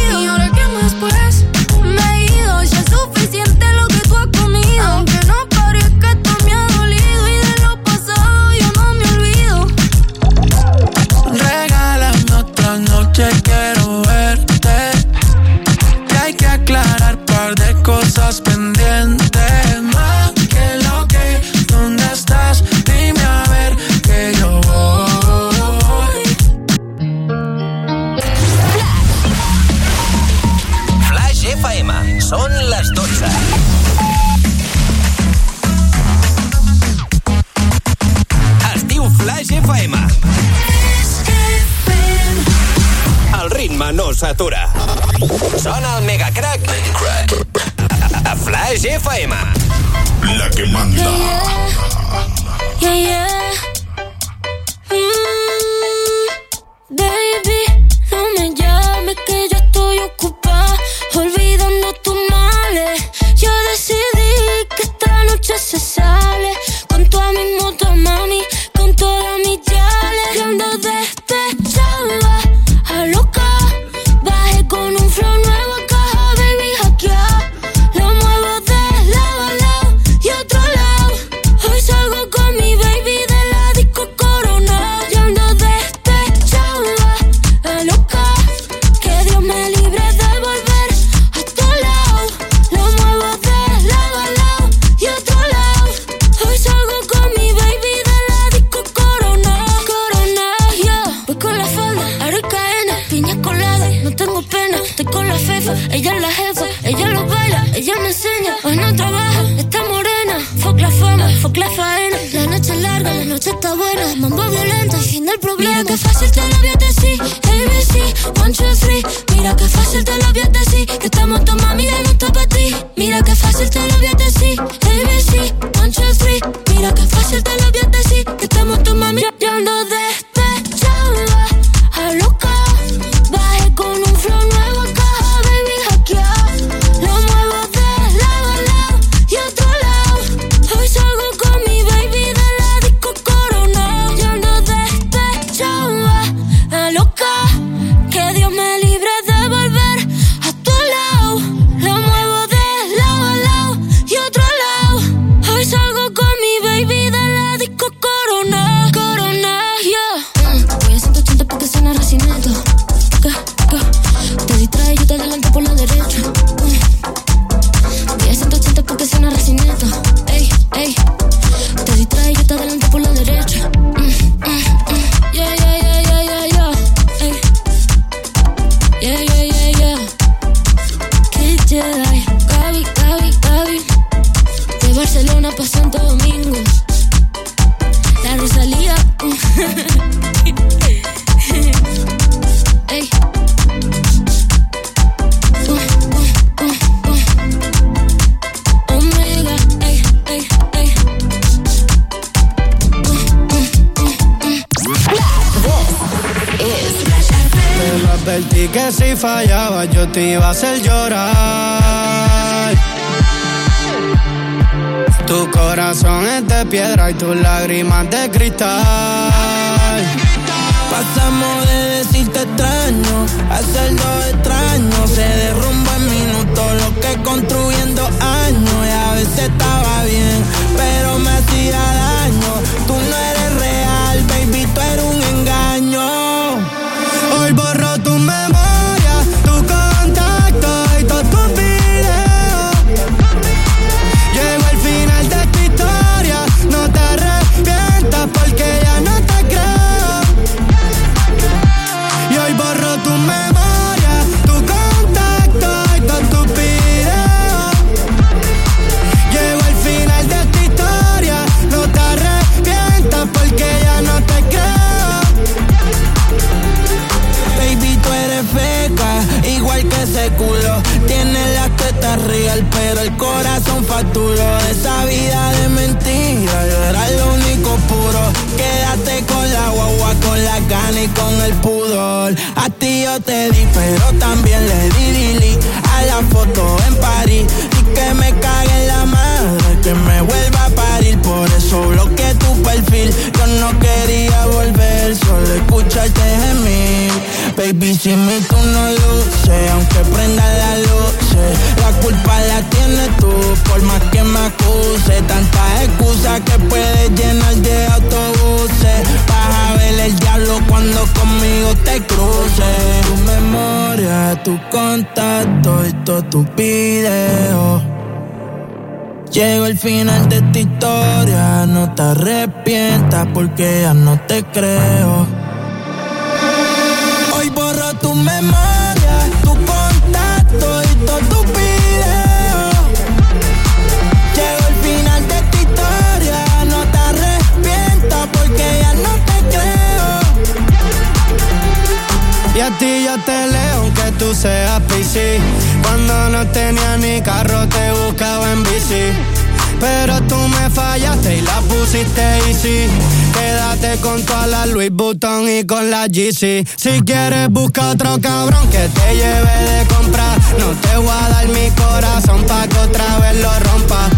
de cosas pendientes. Más que lo que, ¿dónde estás? Dime a ver que yo voy. Flash FM. Són les 12. Es diu Flash FM. El ritme no s'atura. Sona el Mega Crack. A Flash FM. La que manda. Yeah, yeah. Mm, baby, no me llames que yo estoy ocupada olvidando tus males. Yo decidí que esta noche se sale con toda mi moto, mami, con todas mis yales. Ella es la jefa, ella lo baila, ella me enseña. Hoy no trabaja, está morena. Fuck la fama, fuck la faena. La noche es larga, la noche está buena. Mambo violento, el fin del problema. Mira que fácil te lo voy a decir. ABC, one, two, three. Mira que fácil te lo voy a decir. Que estamos tu mami y no está para ti. Mira que fácil te lo voy a decir. Fallaba yo te iba a hacer llorar. Tu corazón es de piedra y tus lágrimas de cristal. Pasamos de decirte extraño a ser dos extraños. Se derrumba en minutos lo que construyendo años. Y a veces estaba bien, pero me hacía daño. Y con el pudor. A ti yo te di, pero también le di dili a la foto en París. Y que me cague la madre, que me vuelva a parir. Por eso bloqueé tu perfil. Yo no quería volver, solo escucharte gemir. Baby, si mi tú no luces, aunque prenda la luz, la culpa la tienes tú, por más que me acuse. Tantas excusas que puedes llenar de autobuses. Vas a ver el diablo cuando conmigo te cruces. Tu memoria, tu contacto y todo tu video. Llego al final de esta historia, no te arrepientas porque ya no te creo. Tu memoria, tu contacto y todo tu video. Llego al final de esta historia, no te arrepientas porque ya no te creo. Y a ti yo te leo aunque tú seas PC. Cuando no tenía ni carro te buscaba en bici. Pero tú me fallaste y la pusiste easy. Quédate con toda la Louis Vuitton y con la GC. Si quieres busca otro cabrón que te lleve de comprar. No te voy a dar mi corazón pa' que otra vez lo rompa.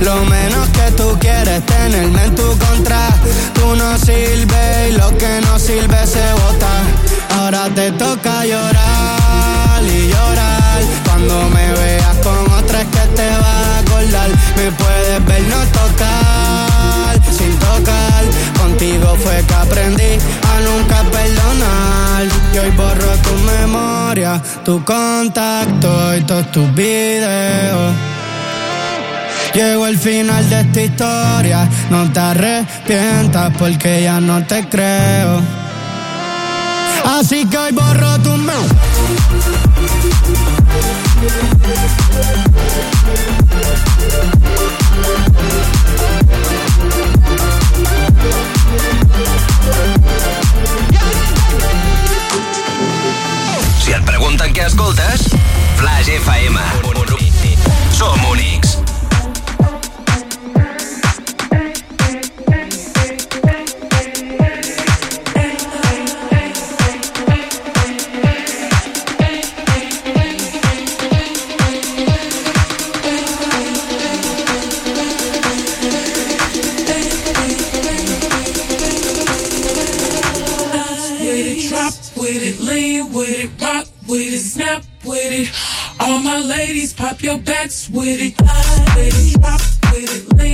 Lo menos que tú quieres tenerme en tu contra. Tú no sirves y lo que no sirve se bota. Ahora te toca llorar y llorar. Cuando me veas con otra es que te vas a Me puedes ver no tocar, sin tocar. Contigo fue que aprendí a nunca perdonar. Y hoy borro tu memoria, tu contacto y todos tus videos. Llego al final de esta historia, no te arrepientas porque ya no te creo. Así que hoy borro tu memoria. Si et pregunten què escoltes, Flash FM. Som únics. With it. All my ladies, pop your backs with it. It, drop with it,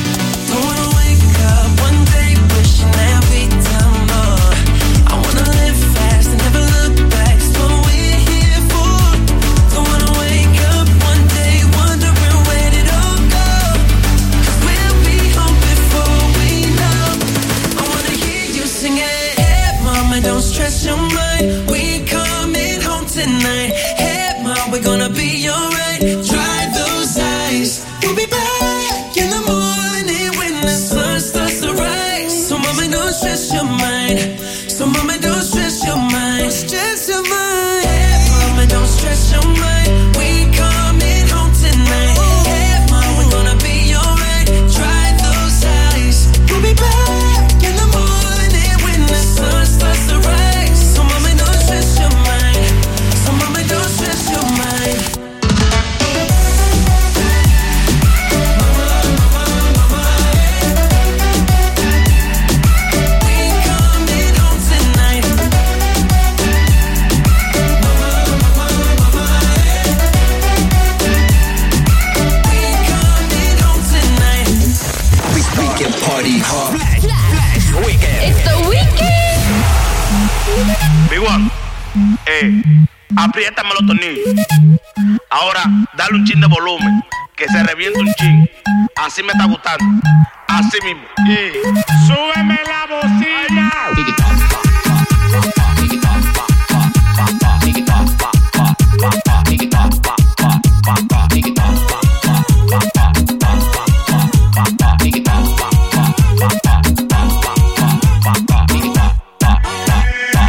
Me está gustando. Así mismo. Y súbeme la bocina.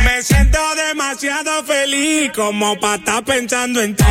Me siento demasiado feliz como para estar pensando en ti.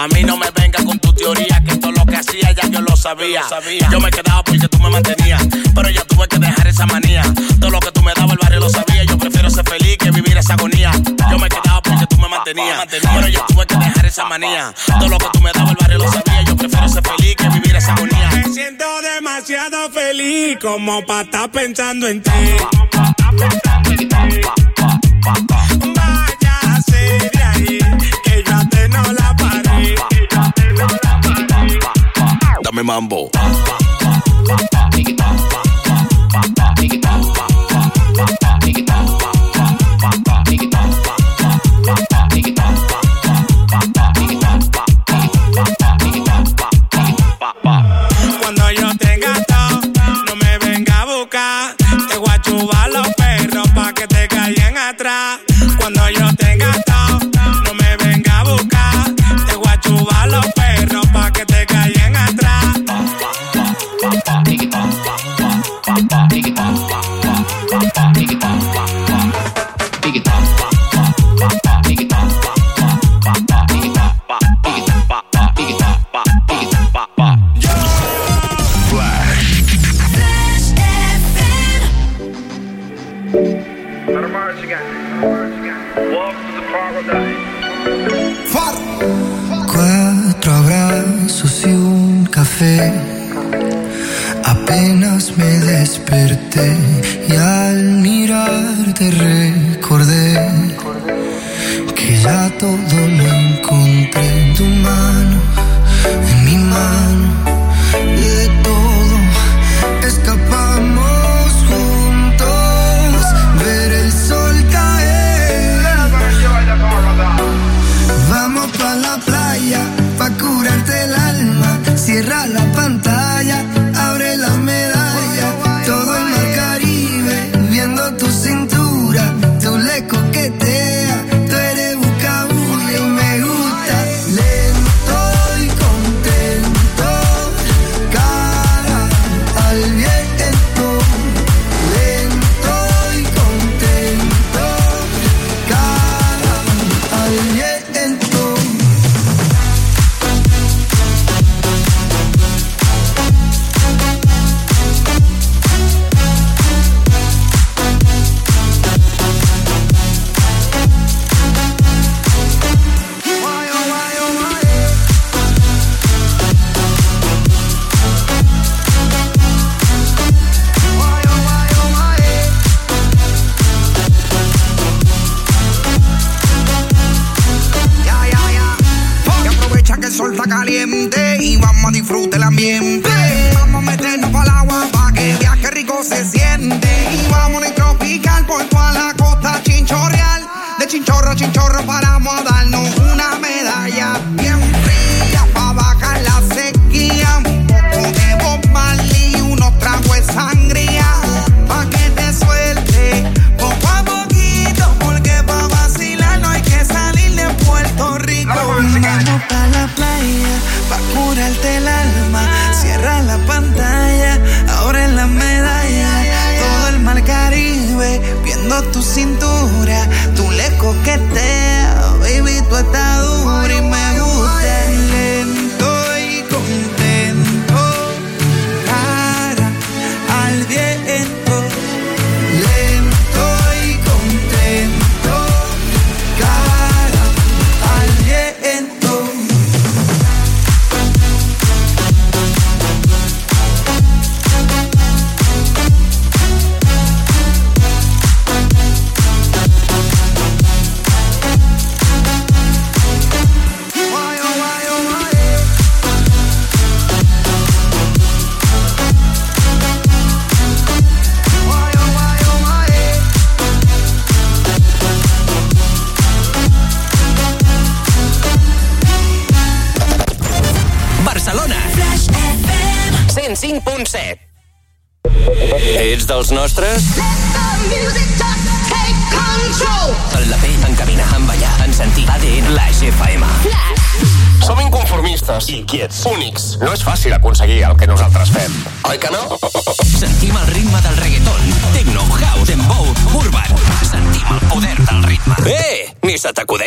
A mí no me venga con tu teoría, que todo lo que hacía ya yo lo sabía. Yo me quedaba porque tú me mantenías, pero ya tuve que dejar esa manía. Todo lo que tú me dabas el barrio lo sabía. Yo prefiero ser feliz que vivir esa agonía. Yo me quedaba porque tú me mantenías, pero ya tuve que dejar esa manía. Todo lo que tú me dabas el barrio lo sabía. Yo prefiero ser feliz que vivir esa agonía. Me siento demasiado feliz como para estar pensando en ti. Váyase de ahí, que yo Dame mambo. Cuando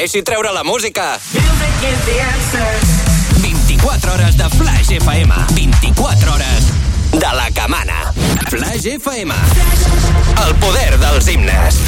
Eh, decideixi treure la música. 24 hores de Flash FM. 24 hores de la camana. Flash FM. El poder dels himnes.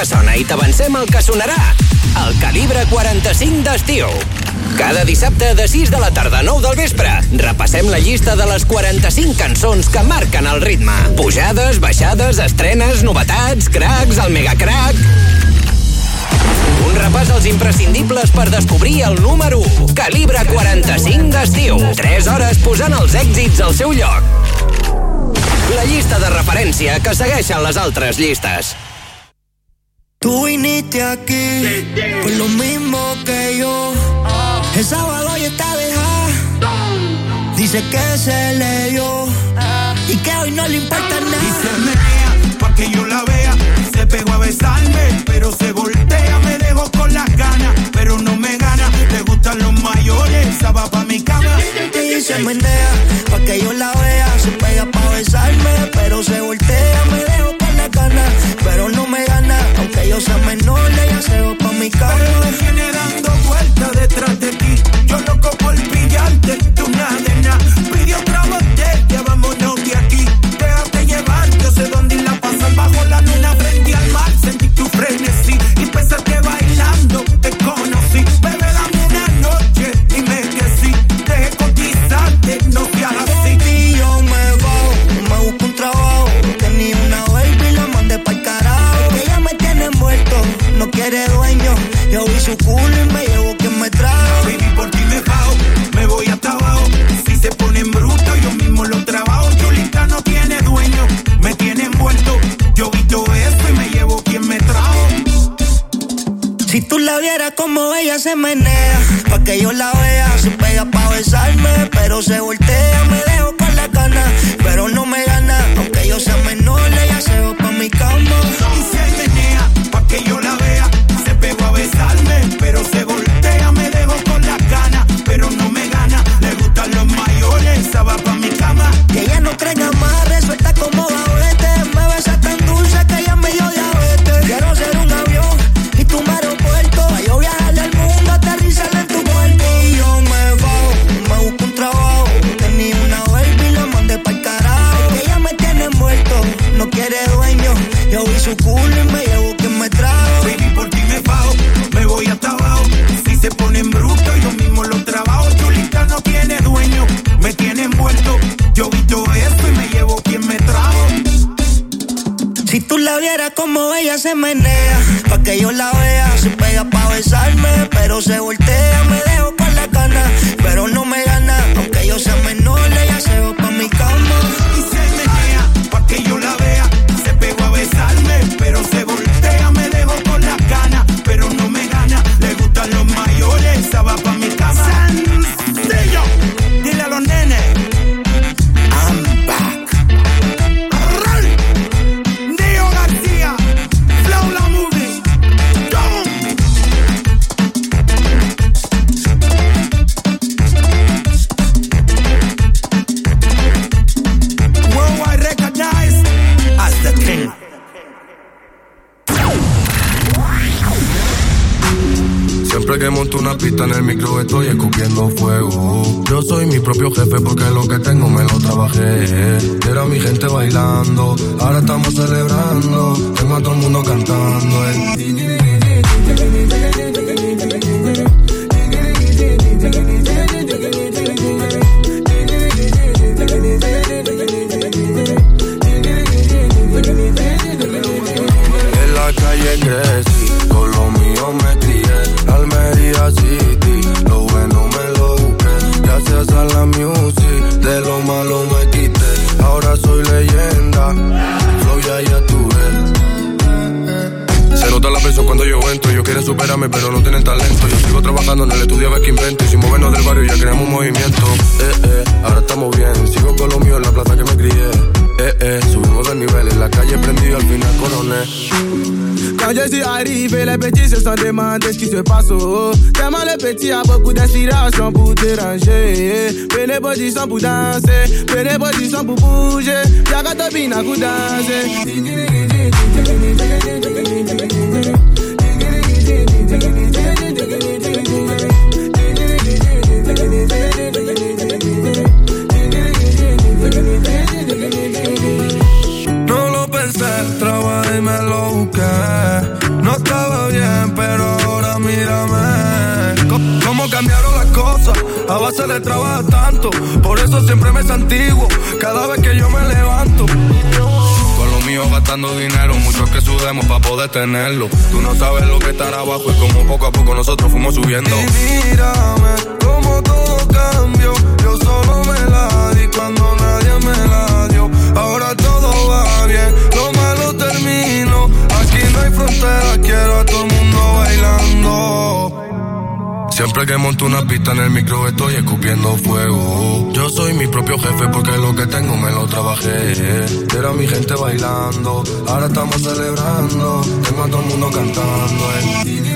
que sona i t'avancem el que sonarà. El calibre 45 d'estiu. Cada dissabte de 6 de la tarda a 9 del vespre repassem la llista de les 45 cançons que marquen el ritme. Pujades, baixades, estrenes, novetats, cracs, el megacrac... Un repàs als imprescindibles per descobrir el número 1. Calibre 45 d'estiu. 3 hores posant els èxits al seu lloc. La llista de referència que segueixen les altres llistes. dejaste aquí por lo mismo que yo. El sábado ya está dejada. Dice que se le dio y que hoy no le importa nada. Y se menea pa' que yo la vea. Se pegó a besarme, pero se voltea. Me dejó con las ganas, pero no me gana. Le gustan los mayores, esa va pa' mi cama. Y se menea pa' que yo la vea. Se pega pa' besarme, pero se voltea. Me yo sea menor, ella se va pa' mi casa. viene dando vueltas detrás de ti, yo loco por pillarte se menea, pa' que yo la vea. Se pega pa' besarme, pero se voltea menea, pa' que yo la vea. Abajo y como poco a poco nosotros fuimos subiendo. Que monto una pista en el micro estoy escupiendo fuego. Yo soy mi propio jefe porque lo que tengo me lo trabajé. Era mi gente bailando, ahora estamos celebrando. Tengo a todo el mundo cantando. This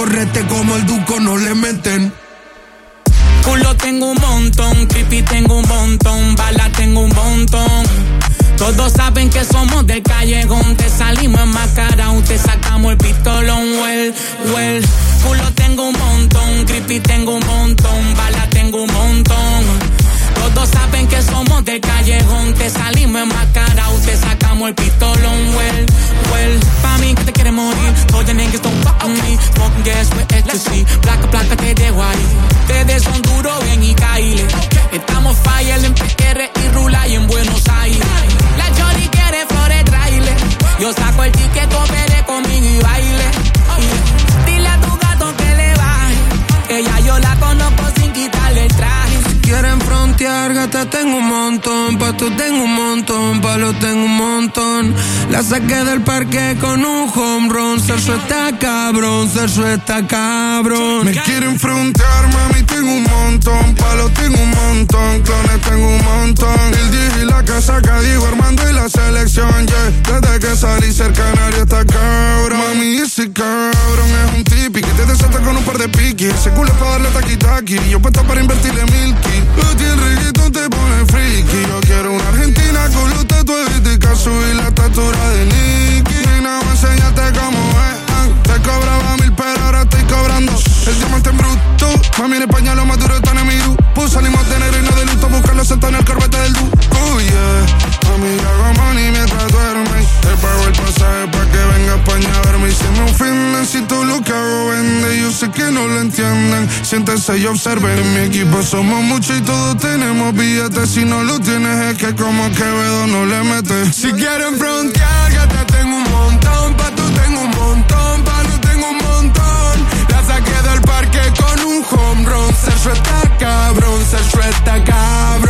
correte como el Duco, no le meten. Culo tengo un montón, creepy tengo un montón, bala tengo un montón. Todos saben que somos del callejón, te salimos enmascarados, te sacamos el pistolón, well, well. Culo tengo un montón, creepy tengo un montón, bala tengo un montón. Todos saben que somos del callejón, te salimos enmascarados, te sacamos el pistolón, well, well. Pa' mí que te quiere morir, todos los niggas don't fuck with me, smoking gas with ecstasy, placa, placa te dejo ahí. Ustedes son duros, ven y caile. Estamos fire en PR y Rula y en Buenos Aires. La Jory quiere flores, traile. Yo saco el ticket, coopere conmigo y baile. Dile a tu gato que le baje, ya yo la conozco sin quitarle el traje. Si quieren gata tengo un montón, pasto tengo un montón, palos tengo un montón. La saqué del parque con un home run, Sergio está cabrón, Sergio está cabrón. Me quieren frontear, mami, tengo un montón. Palos tengo un montón, clones tengo un montón. El 10 y la casa que digo, Armando y la selección, yeah. Desde que salí ser canario está cabrón. Mami, ese cabrón es un tipi que te desata con un par de piquis. Ese culo es para darle taqui-taqui. Yo puesto para invertirle milky. A ti el reggaetón te pone friki. Yo quiero una Argentina con los tatuajes de caso y la estatura de Nicky. Nena, voy a enseñarte cómo es. Ah, te cobraba mil, pero ahora estoy cobrando. El diamante en bruto. Mami, en España lo más duro está en mi grupo. Salimos de negro y no de luto. Buscar los en el corbete del du. Oh, yeah mí hago money mientras duermes. Te pago el pasaje pa' que venga a España a verme. Y se me ofenden si todo lo que hago vende. Yo sé que no lo entienden. Siéntense y observen. En mi equipo somos muchos y todos tenemos billetes. Si no lo tienes es que como Quevedo no le metes. Si quieren frontear, que te tengo un montón. Pa' tú tengo un montón, pa' no tengo un montón. La saqué del parque con un home run. Se suelta cabrón, se suelta cabrón.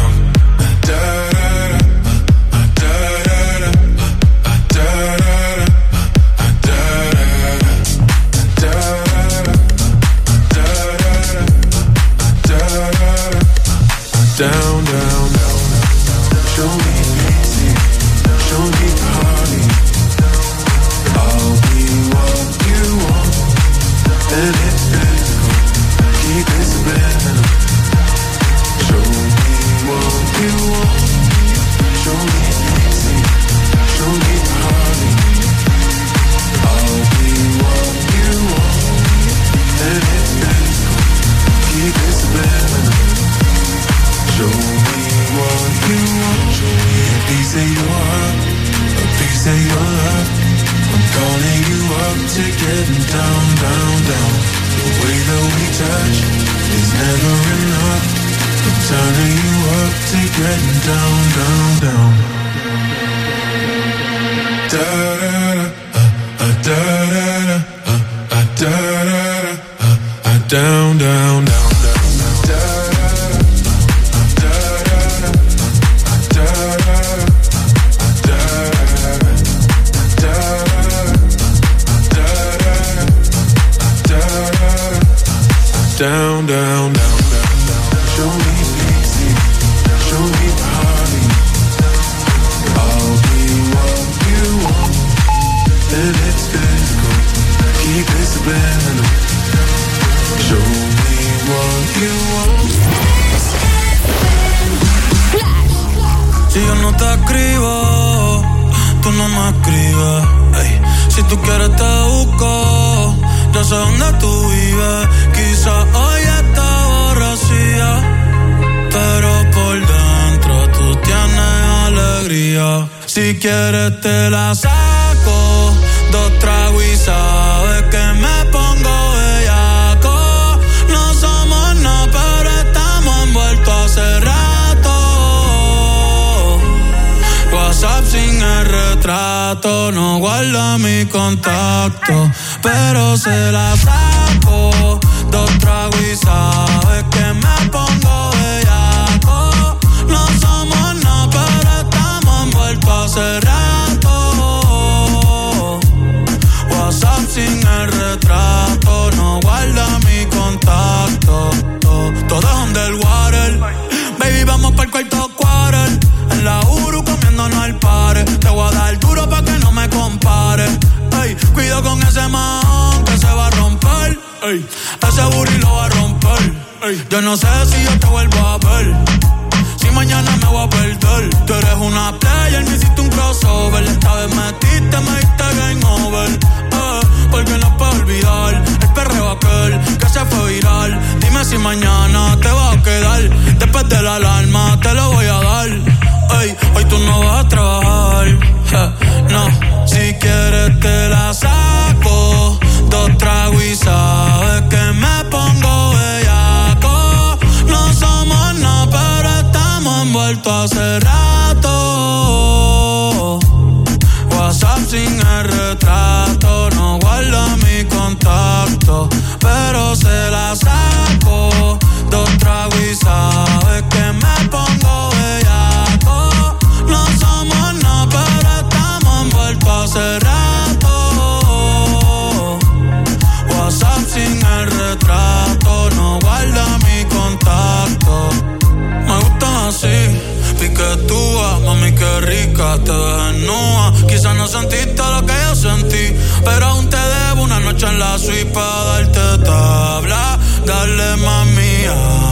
actúa, mami, qué rica te desnuda. Quizás no sentiste lo que yo sentí, pero aún te debo una noche en la suite para darte tabla. Dale, mami,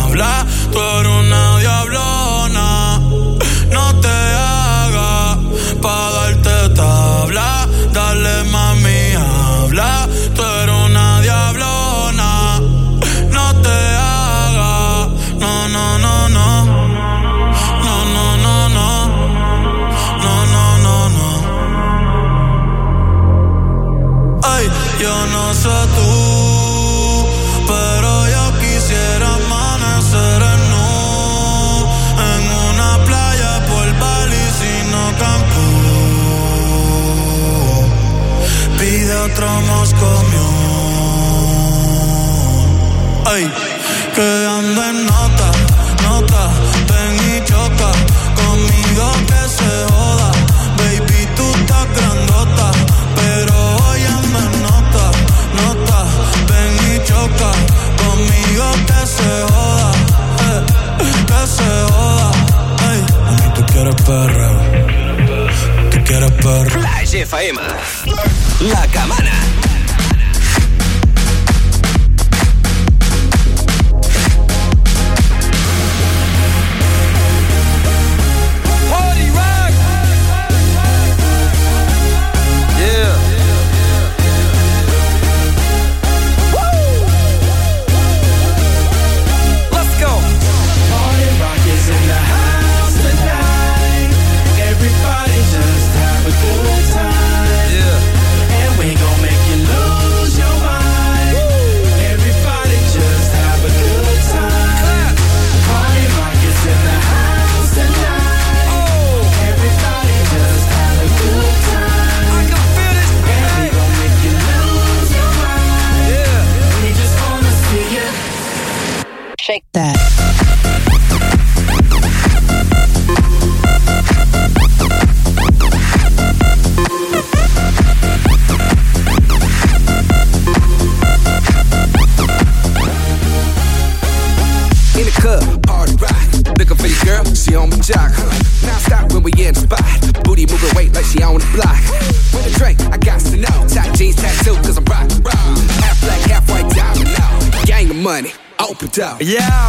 habla, tú eres una diabla encontramos Jeff Aema. La Camana. Yeah.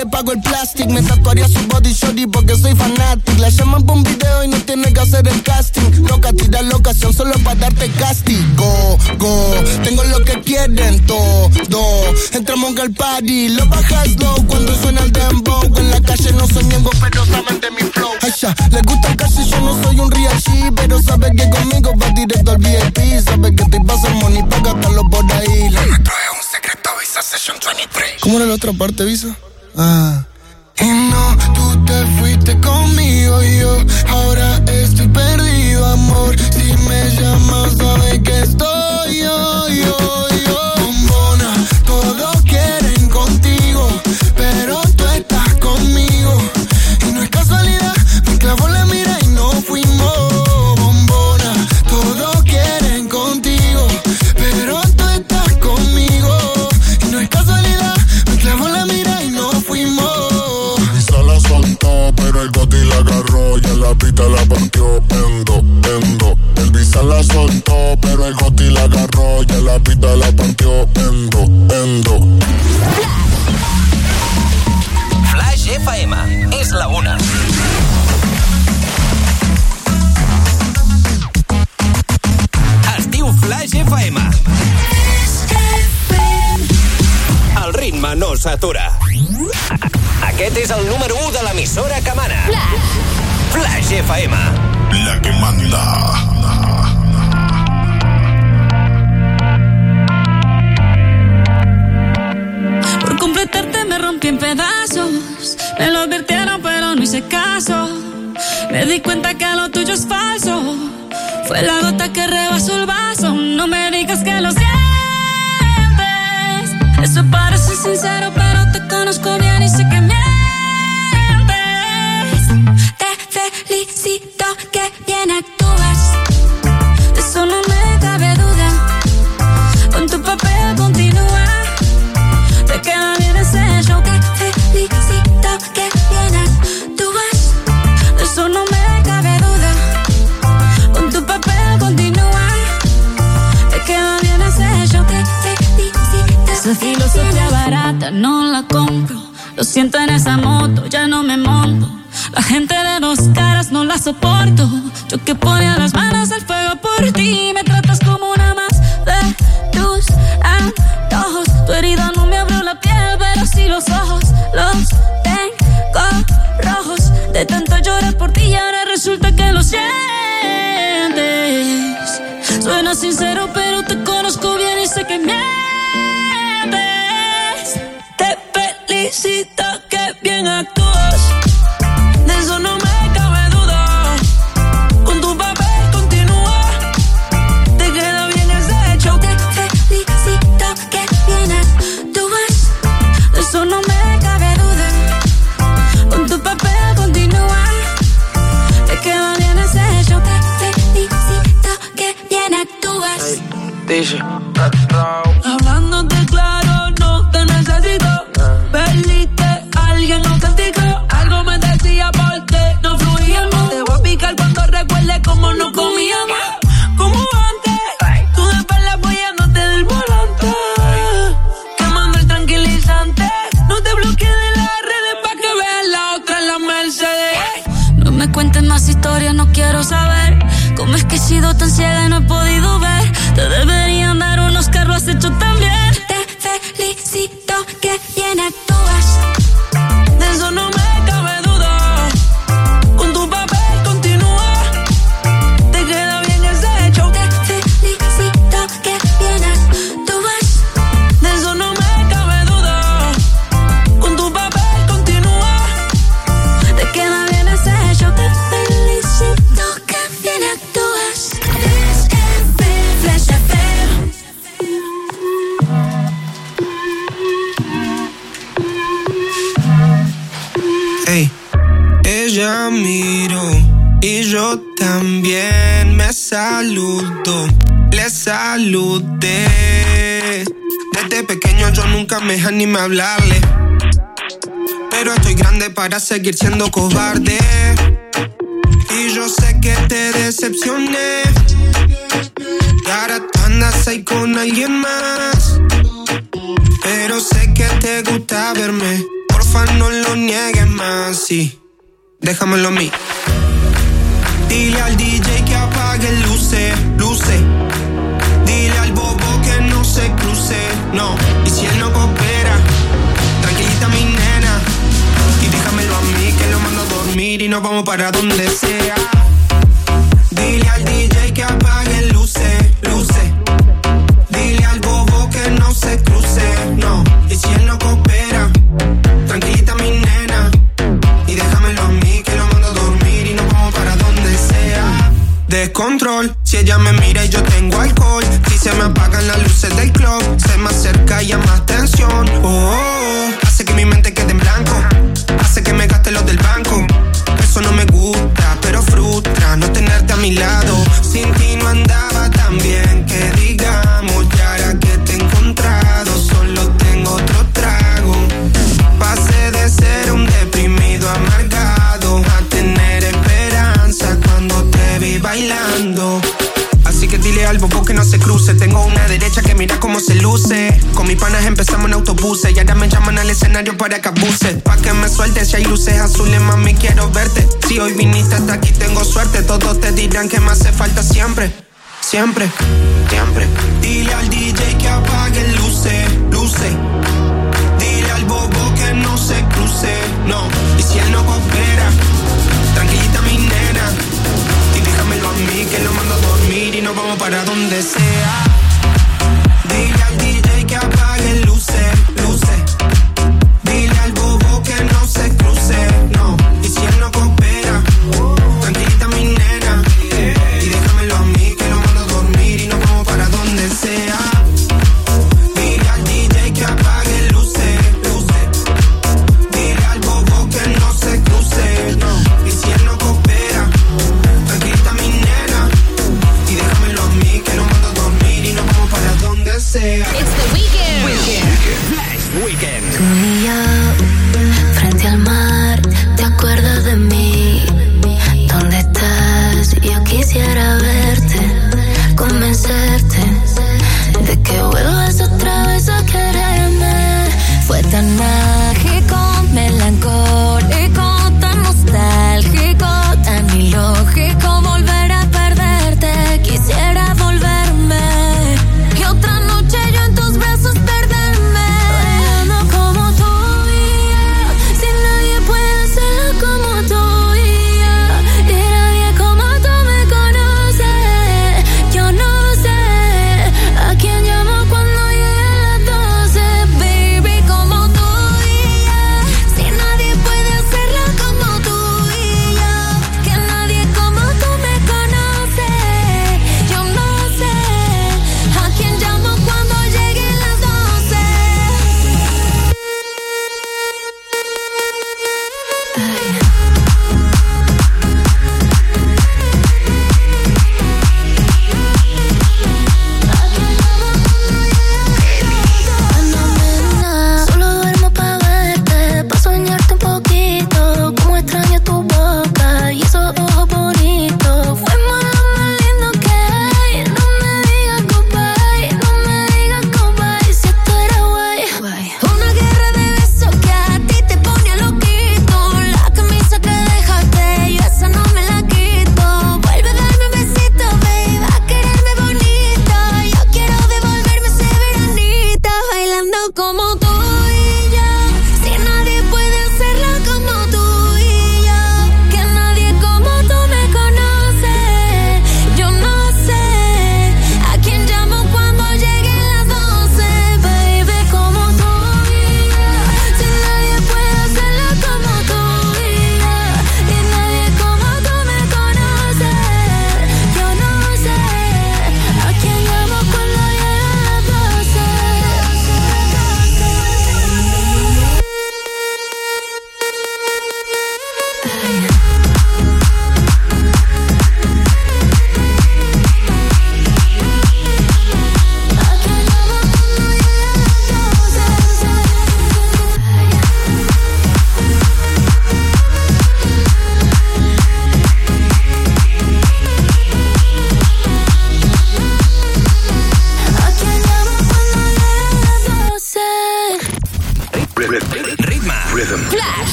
le pago el plastic. Me tatuaría su body shorty porque soy fanatic. La llaman por un video y no tiene que hacer el casting. Loca, tira locación solo para darte castigo. Go, go, tengo lo que quieren todo. Entramos en el party, lo bajas low cuando suena el dembow. En la calle no soy miembro, pero saben de mi flow. Ay, ya, les gusta casi yo no soy un real G, pero sabe que conmigo va directo al VIP. Sabe que te pasa el money para gastarlo por ahí. La es un secreto, Visa Session 23. ¿Cómo era la otra parte, Visa?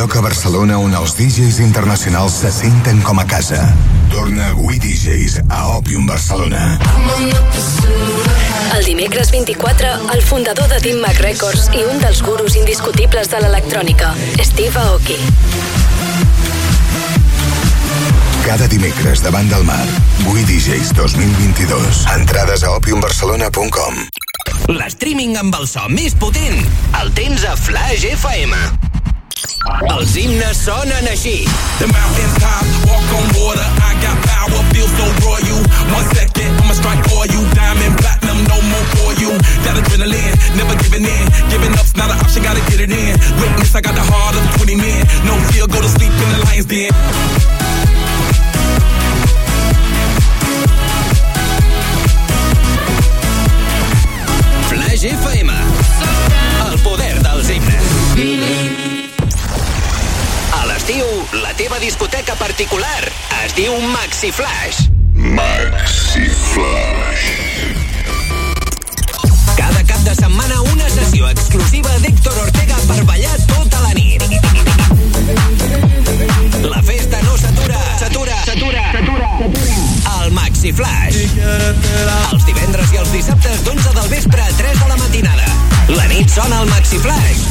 Lloc a Barcelona on els DJs internacionals se senten com a casa. Torna We DJs a Opium Barcelona. El dimecres 24, el fundador de Team Mac Records i un dels gurus indiscutibles de l'electrònica, Steve Aoki. Cada dimecres davant del mar. We DJs 2022. Entrades a opiumbarcelona.com. L'streaming amb el so més potent el tens a Flash FM. Els himnes sonen així. The mountains top, walk on water. I got power, feel so royal. One second, I'ma strike for you. Diamond, platinum, no more for you. That adrenaline, never giving in. Giving up's not an option, gotta get it in. Witness, I got the heart of 20 men. No fear, go to sleep in the lion's den. Es diu Maxi Flash. Maxi Flash. Cada cap de setmana una sessió exclusiva d'Héctor Ortega per ballar tota la nit. La festa no s'atura, s'atura, s'atura, s'atura. El Maxi Flash. Els divendres i els dissabtes d'11 del vespre a 3 de la matinada. La nit sona al Maxi Flash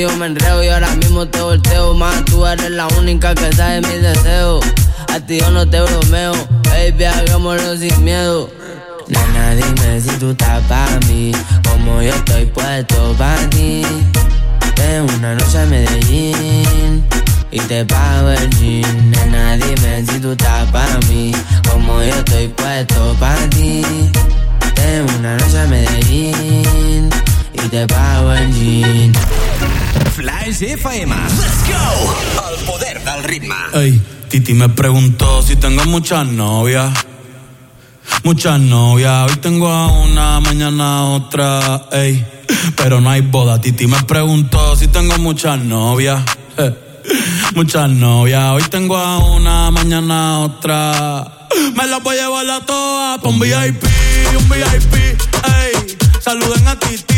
yo me enreo y ahora mismo te volteo Más tú eres la única que sabe mis deseos a ti yo no te bromeo, baby, hagámoslo sin miedo. Nena, dime si tú estás pa' mí, como yo estoy puesto pa' ti. Tengo una noche en Medellín y te pago el jean. Nena, dime si tú estás pa' mí, como yo estoy puesto pa' ti. Tengo una noche en Medellín te pago el jean. Flash FM. Let's go! El poder del ritme. Ey, Titi me preguntó si tengo muchas novias. Muchas novias, hoy tengo a una, mañana a otra, ey. Pero no hay boda. Titi me preguntó si tengo muchas novias. <laughs> eh. Muchas novias, hoy tengo a una, mañana a otra. Me las voy a llevar a todas pa' un VIP, un VIP, ey. Saluden a Titi,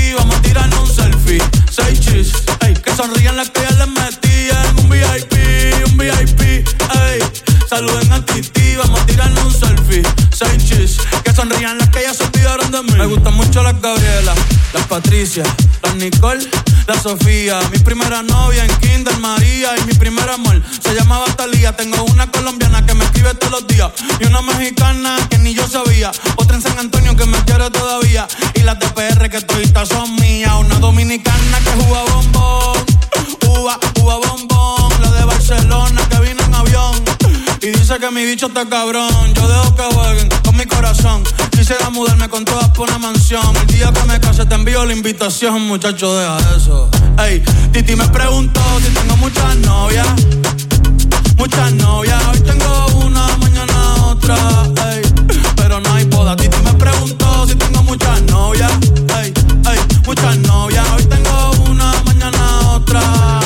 Seis chis, ey. Que sonrían las que ya les metían. Un VIP, un VIP, ey. Saluden a Titi, vamos a tirarnos un selfie. Seis chis, que sonrían las que ya se olvidaron de mí. Me gustan mucho las Gabriela, las Patricia, las Nicole, la Sofía. Mi primera novia en Kinder María y mi primer amor se llamaba Talía. Tengo una colombiana que me escribe todos los días y una mexicana que ni yo sabía. Otra en San Antonio que me quiere todavía las de PR que toditas son mías. Una dominicana que juega bombón, uva, uva bombón. La de Barcelona que vino en avión y dice que mi bicho está cabrón. Yo dejo que jueguen con mi corazón. Quisiera mudarme con todas por una mansión. El día que me case te envío la invitación, muchacho, deja eso. Ey, Titi me preguntó si tengo muchas novias. Muchas novias, hoy tengo una, mañana otra. Ey, pero no hay boda. Titi me preguntó si tengo muchas novias. Ey, ey, muchas novias, hoy tengo una, mañana otra. Preguntó.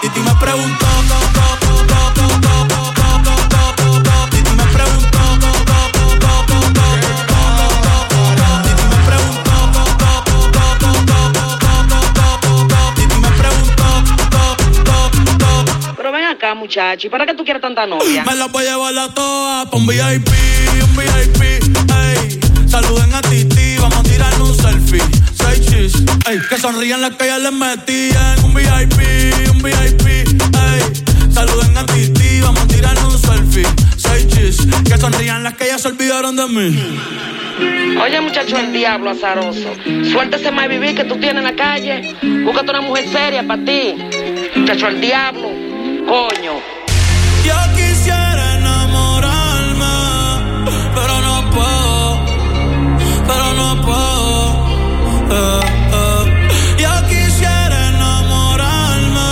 Titi me preguntó. Pero ven acá, muchacho, ¿y para qué tú quieres tanta novia? Me las voy a llevar a todas pa' un VIP, un VIP. Saluden a Titi, vamos a tirarnos un selfie. Seis chis, ey. Que sonrían las que ya les metían. Un VIP, un VIP, ey. Saluden a Titi, vamos a tirarnos un selfie. Seis chis, que sonrían las que ya se olvidaron de mí. Oye, muchacho, el diablo azaroso. Suéltese más vivir que tú tienes en la calle. Búscate una mujer seria para ti. Muchacho, el diablo. Coño. Yo quisiera Yo quisiera enamorarme,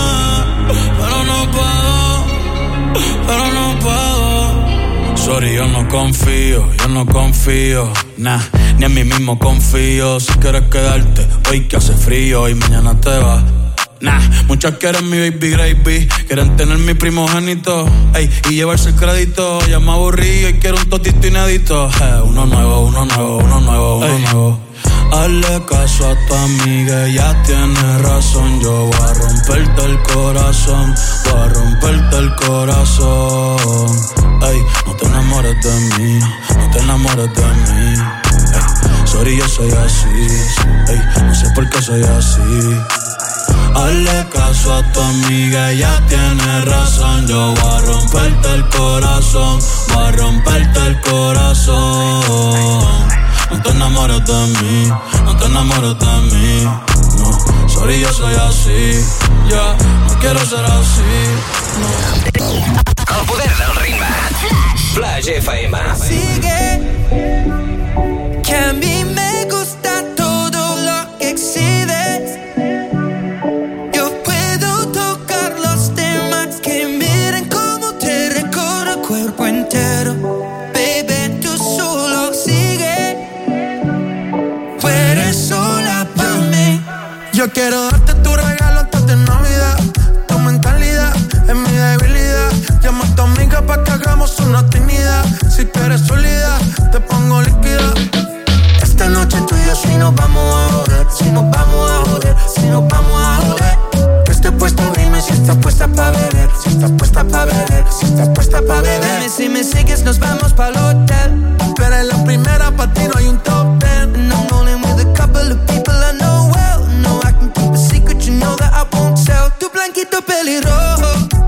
pero no puedo, pero no puedo. Sorry, yo no confío, yo no confío, nah, ni en mí mismo confío. Si quieres quedarte, hoy que hace frío y mañana te vas. Nah, muchas quieren mi baby gravy, quieren tener mi primogénito, ey, y llevarse el crédito. Ya me aburrí y quiero un totito inédito. Eh, uno nuevo, uno nuevo, uno nuevo, uno nuevo. Hazle caso a tu amiga, ya tiene razón. Yo voy a romperte el corazón, voy a romperte el corazón. Ey, no te enamores de mí, no te enamores de mí. Ey, sorry, yo soy así, ey, no sé por qué soy así. Hazle caso a tu amiga, ya tiene razón. Yo voy a romperte el corazón, voy a romperte el corazón. No te enamores de mí, no te enamores de mí. No, sorry, yo soy así. Ya, yeah, no quiero ser así. No. El poder del ritme. Flash. Flash FM. Sigue. Can be Quiero darte tu regalo antes de Navidad. Tu mentalidad es mi debilidad. Llama a tu amiga para que hagamos una timidez. Si tú eres sólida, te pongo líquida. Esta noche tú y yo si nos vamos a joder, si nos vamos a joder, si nos vamos a joder. Tú estás puesta, dime si estás puesta para beber, si estás puesta para beber, si estás puesta para beber. Dime si me sigues, nos vamos para el hotel. Pero en la primera para ti no hay un top ten. And I'm only with a couple of people un céu, tu blanquito pelirrojo.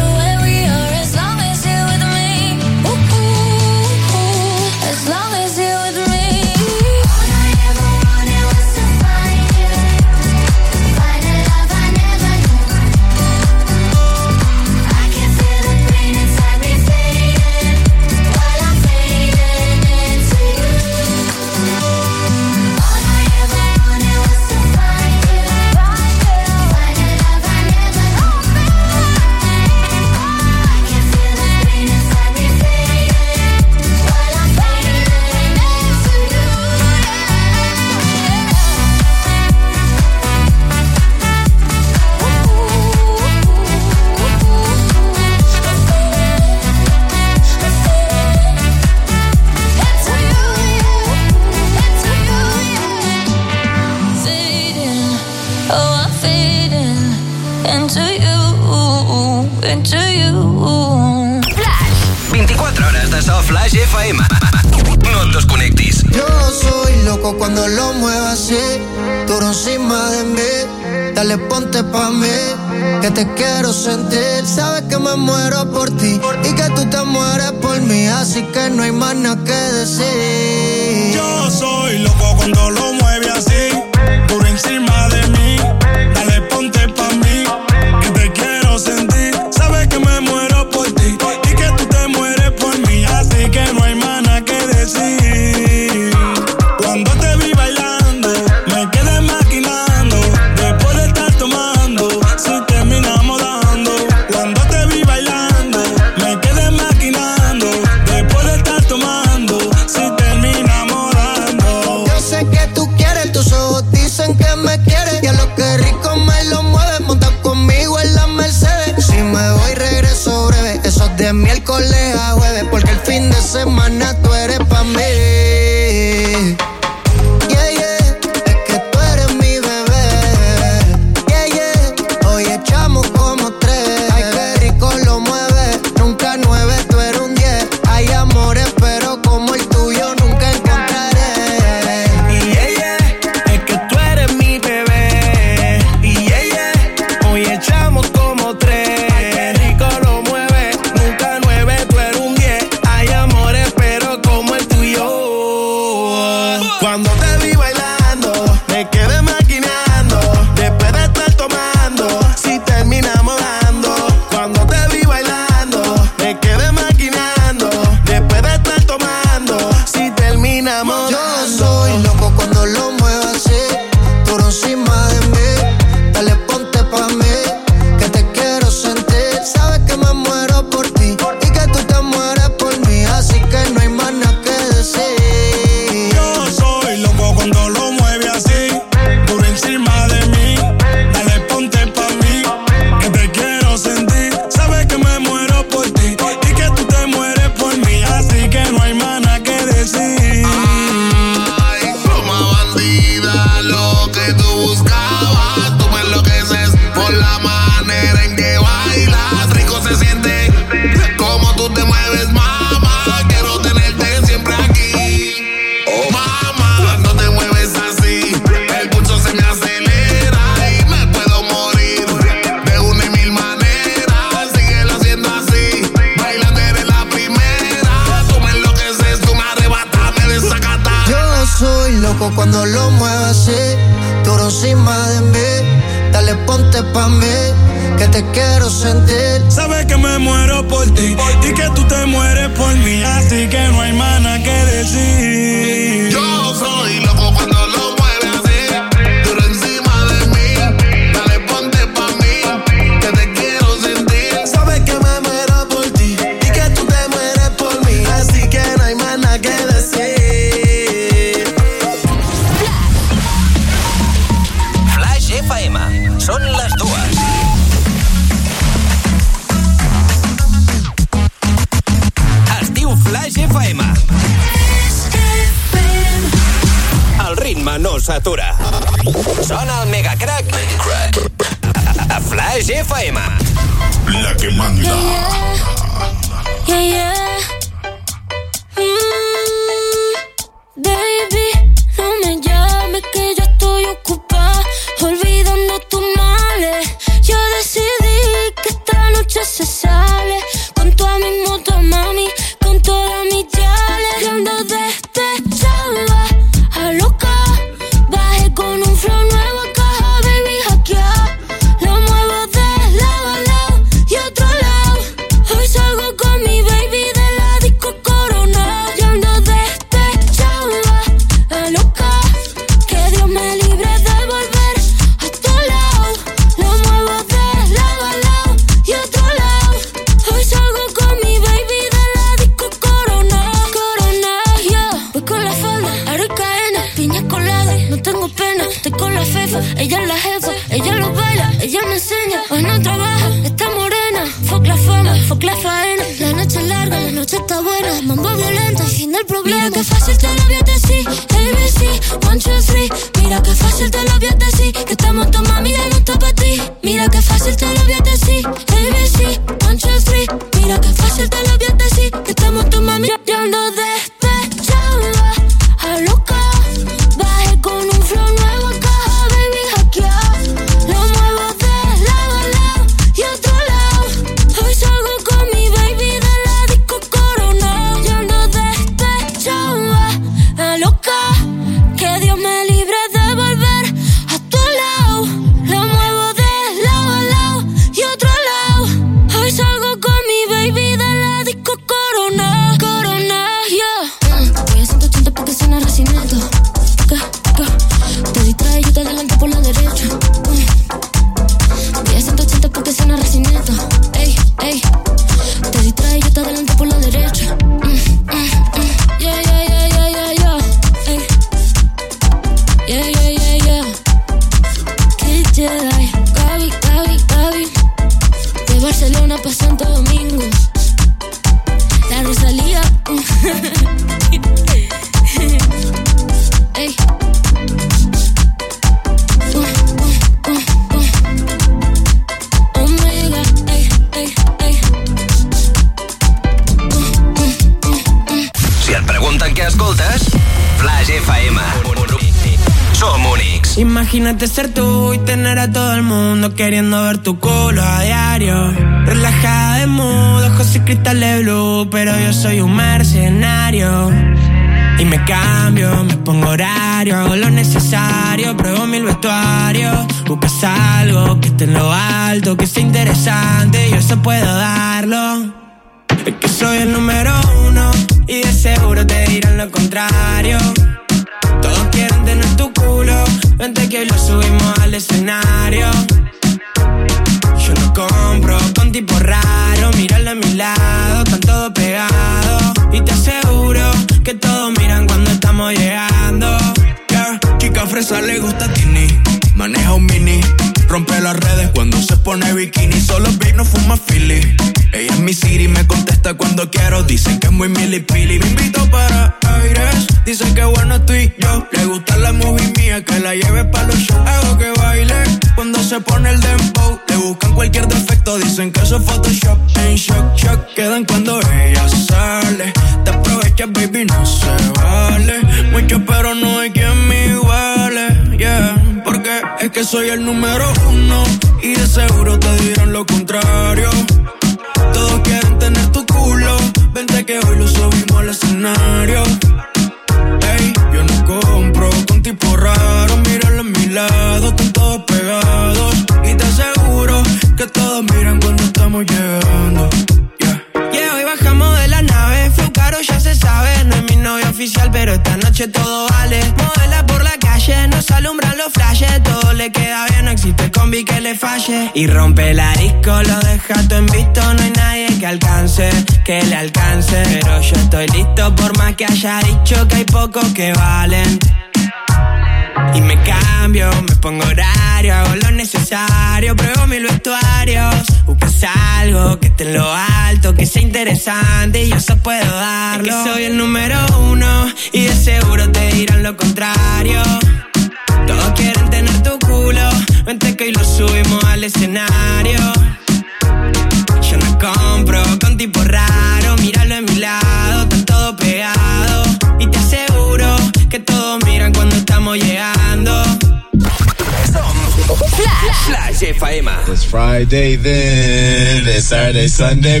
Sunday.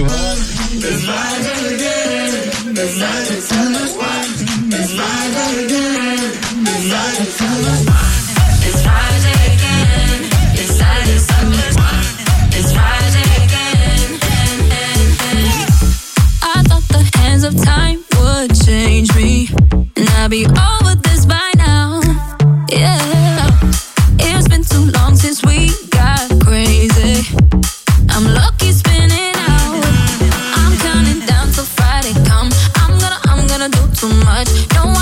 Too much.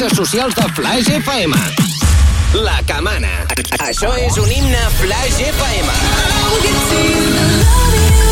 xarxes socials de Flash FM. La Camana. Això és un himne Flash FM. I will get to love you.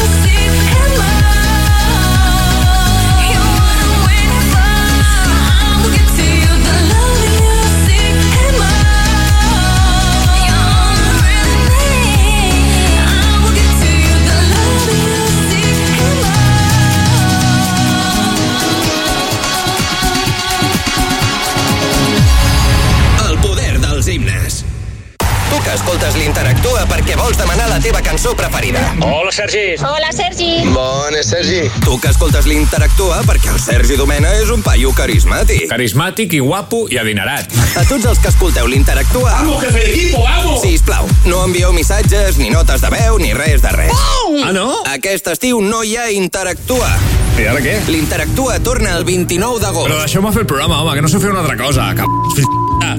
escoltes l'Interactua perquè vols demanar la teva cançó preferida. Hola, Sergi. Hola, Sergi. Bones, Sergi. Tu que escoltes l'Interactua perquè el Sergi Domena és un paio carismàtic. Carismàtic i guapo i adinerat. A tots els que escolteu l'Interactua... Vamos, que se equipo, vamos! Sisplau, no envieu missatges, ni notes de veu, ni res de res. Oh! Ah, no? Aquest estiu no hi ha Interactua. I ara què? L'Interactua torna el 29 d'agost. Però deixeu-me fer el programa, home, que no sé fer una altra cosa. Que...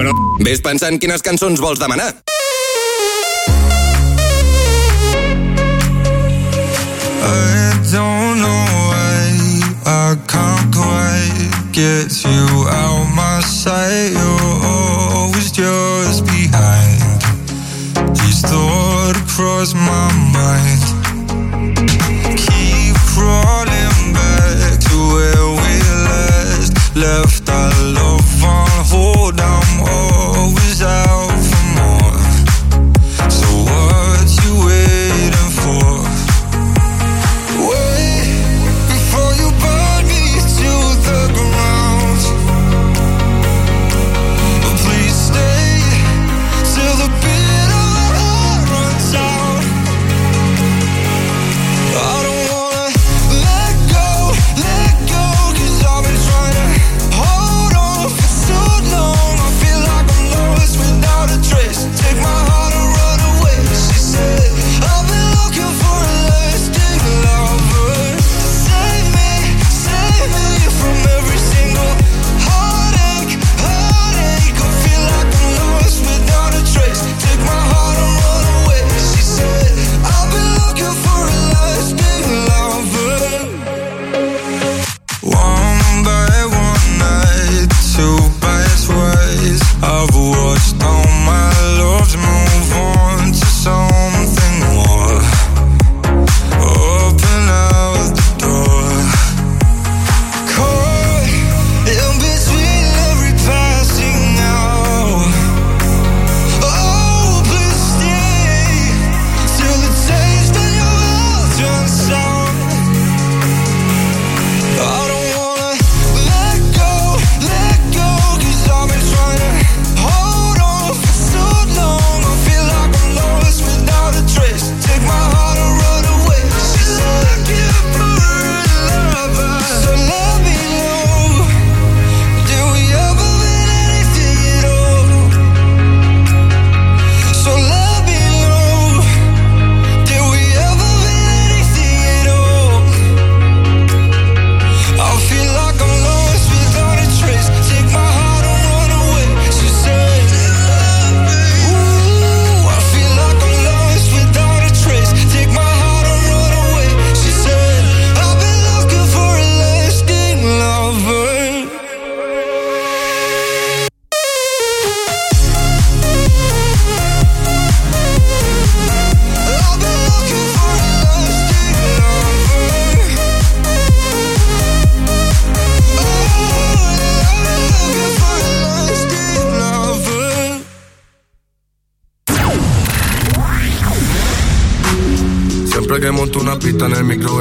Però... Ves pensant quines cançons vols demanar. I don't know why I can't quite get you out my sight. You're always just behind. These thoughts cross my mind.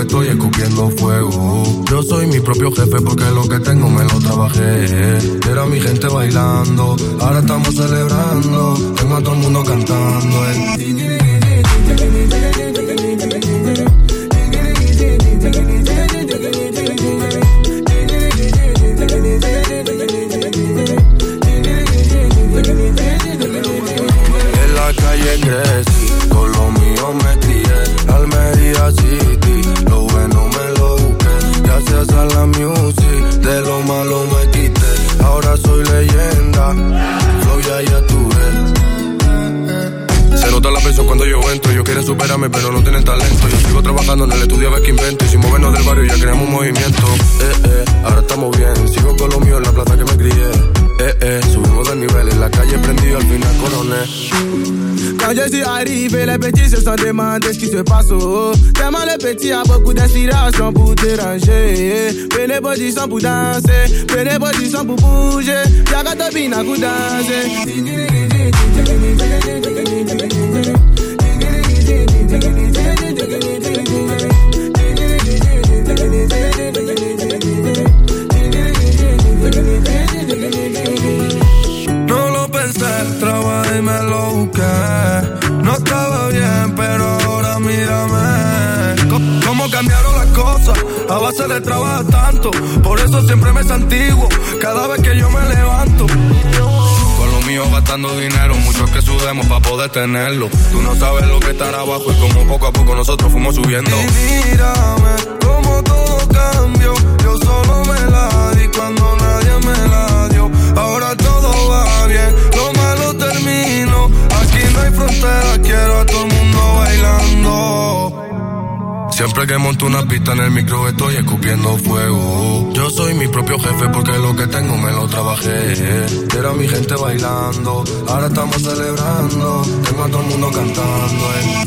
estoy escupiendo tenerlo. Tú no sabes lo que estará abajo y como poco a poco nosotros fuimos subiendo. Siempre que monto una pista en el micro estoy escupiendo fuego. Yo soy mi propio jefe porque lo que tengo me lo trabajé. Era mi gente bailando, ahora estamos celebrando. Tengo a todo el mundo cantando. Eh.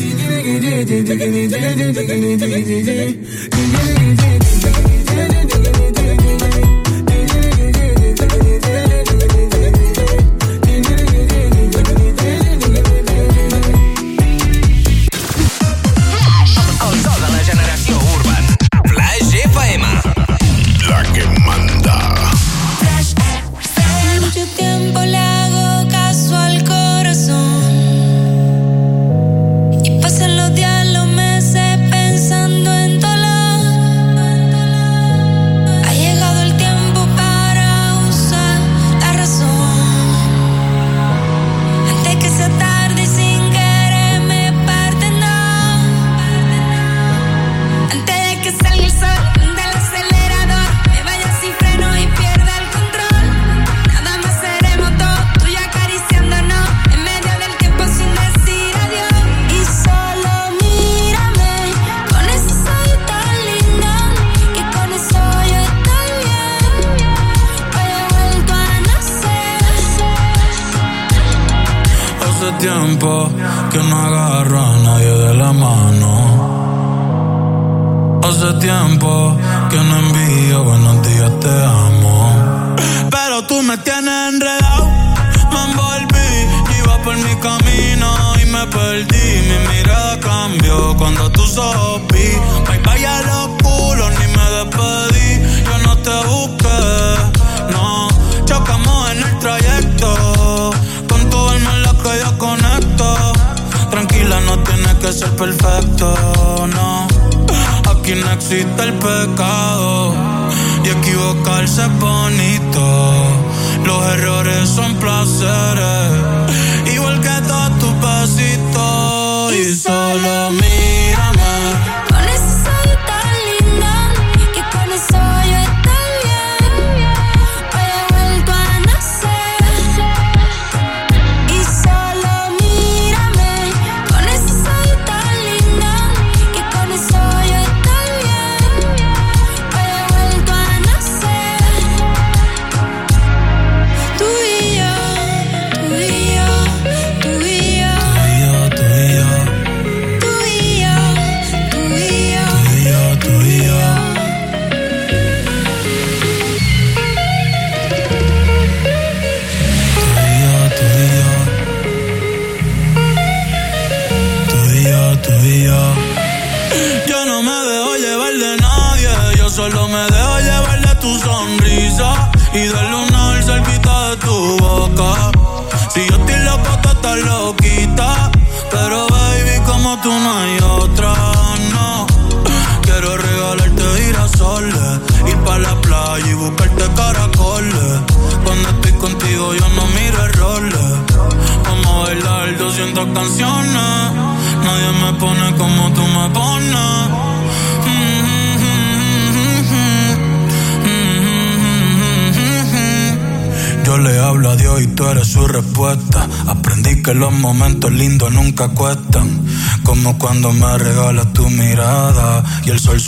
y el sol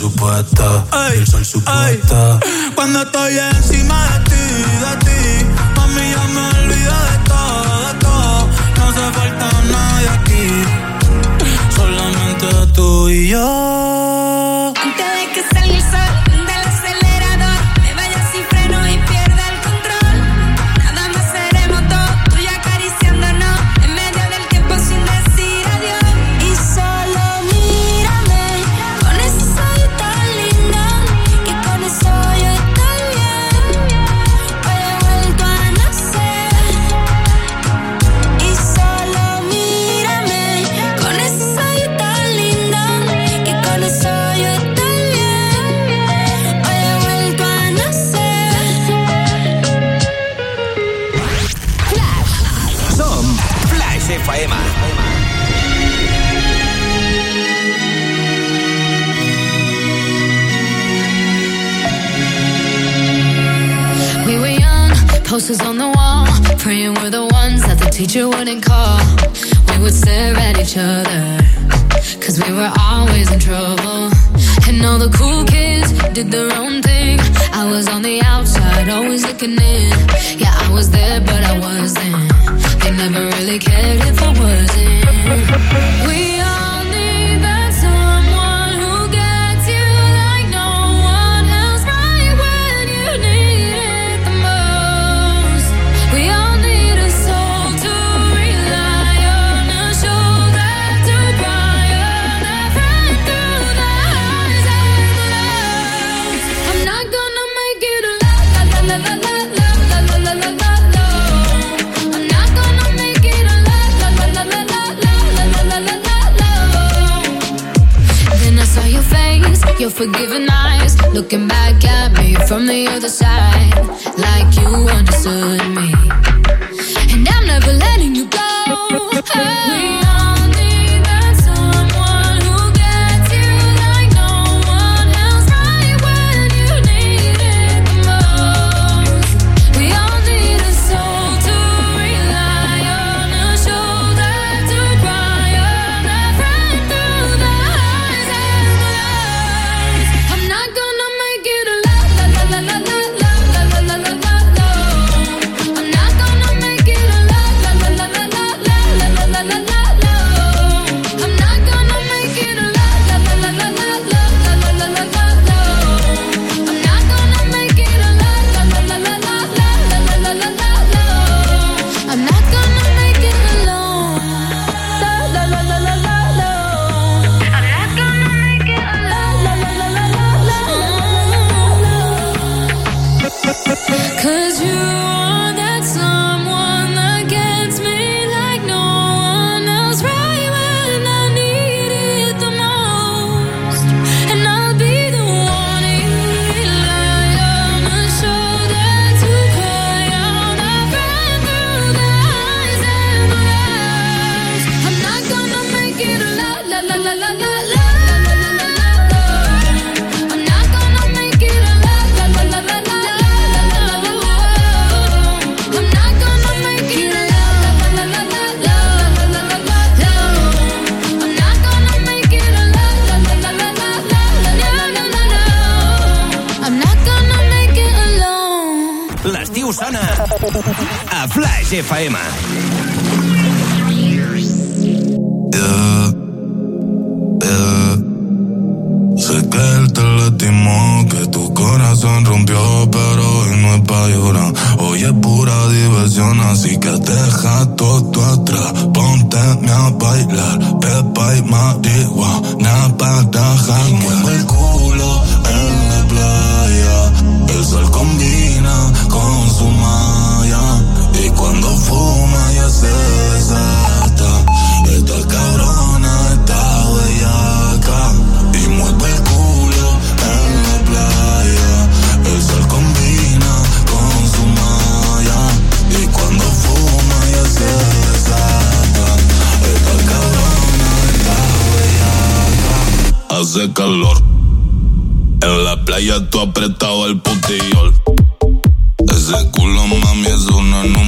repetimos que tu corazón rompió, pero hoy no es pa' llorar. Hoy es pura diversión, así que deja todo atrás. Ponte a bailar, pepa y marihuana para janguear. el culo hace calor. En la playa tú apretado el putillol. Ese culo, mami, es una no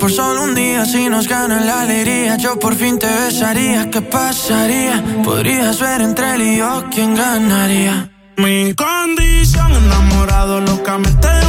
por solo un día? Si nos gana la alegría, yo por fin te besaría. ¿Qué pasaría? Podrías ver entre él y yo quién ganaría. Mi condición, enamorado locamente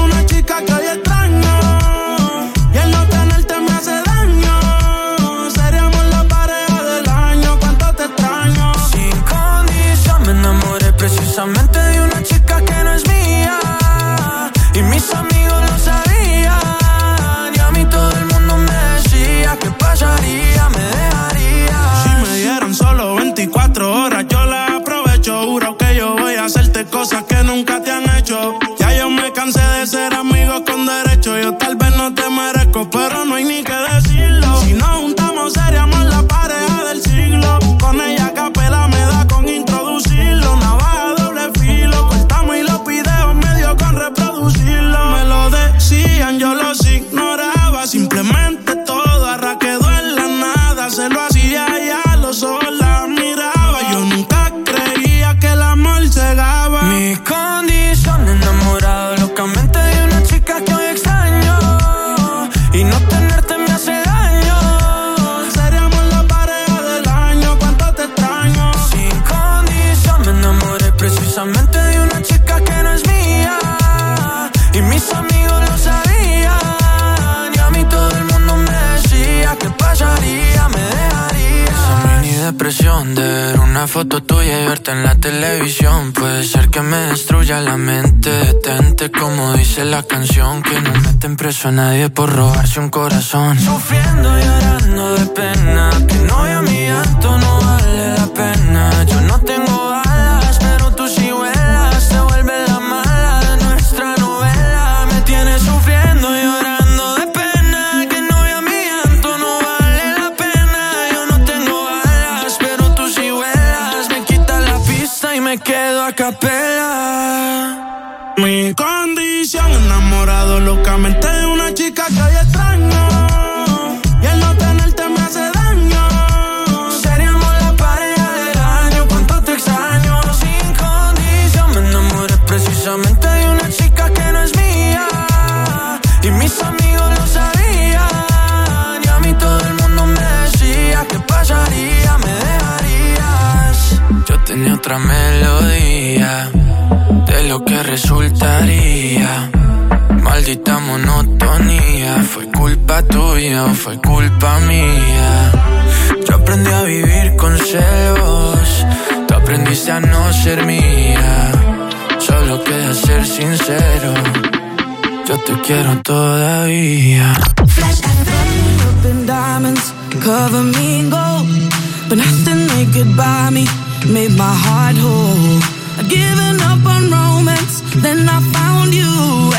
en la televisión. Puede ser que me destruya la mente. Detente, como dice la canción. Que no meten preso a nadie por robarse un corazón. Sufriendo y llorando de pena. Que no a mi llanto no vale la pena. Yo no locamente de una chica que hoy extraño. Y el no tenerte me hace daño. Seríamos la pareja del año, cuánto te extraño. Sin condición, me enamoré precisamente de una chica que no es mía. Y mis amigos lo sabían. Y a mí todo el mundo me decía que pasaría, me dejarías. Yo tenía otra melodía de lo que resultaría. Maldita monotonía, fue culpa tuya o fue culpa mía. Yo aprendí a vivir con celos, tú aprendiste a no ser mía. Solo queda ser sincero, yo te quiero todavía. up in diamonds, cover me in gold. But nothing they could buy me made my heart whole. I'd given up on romance, then I found you.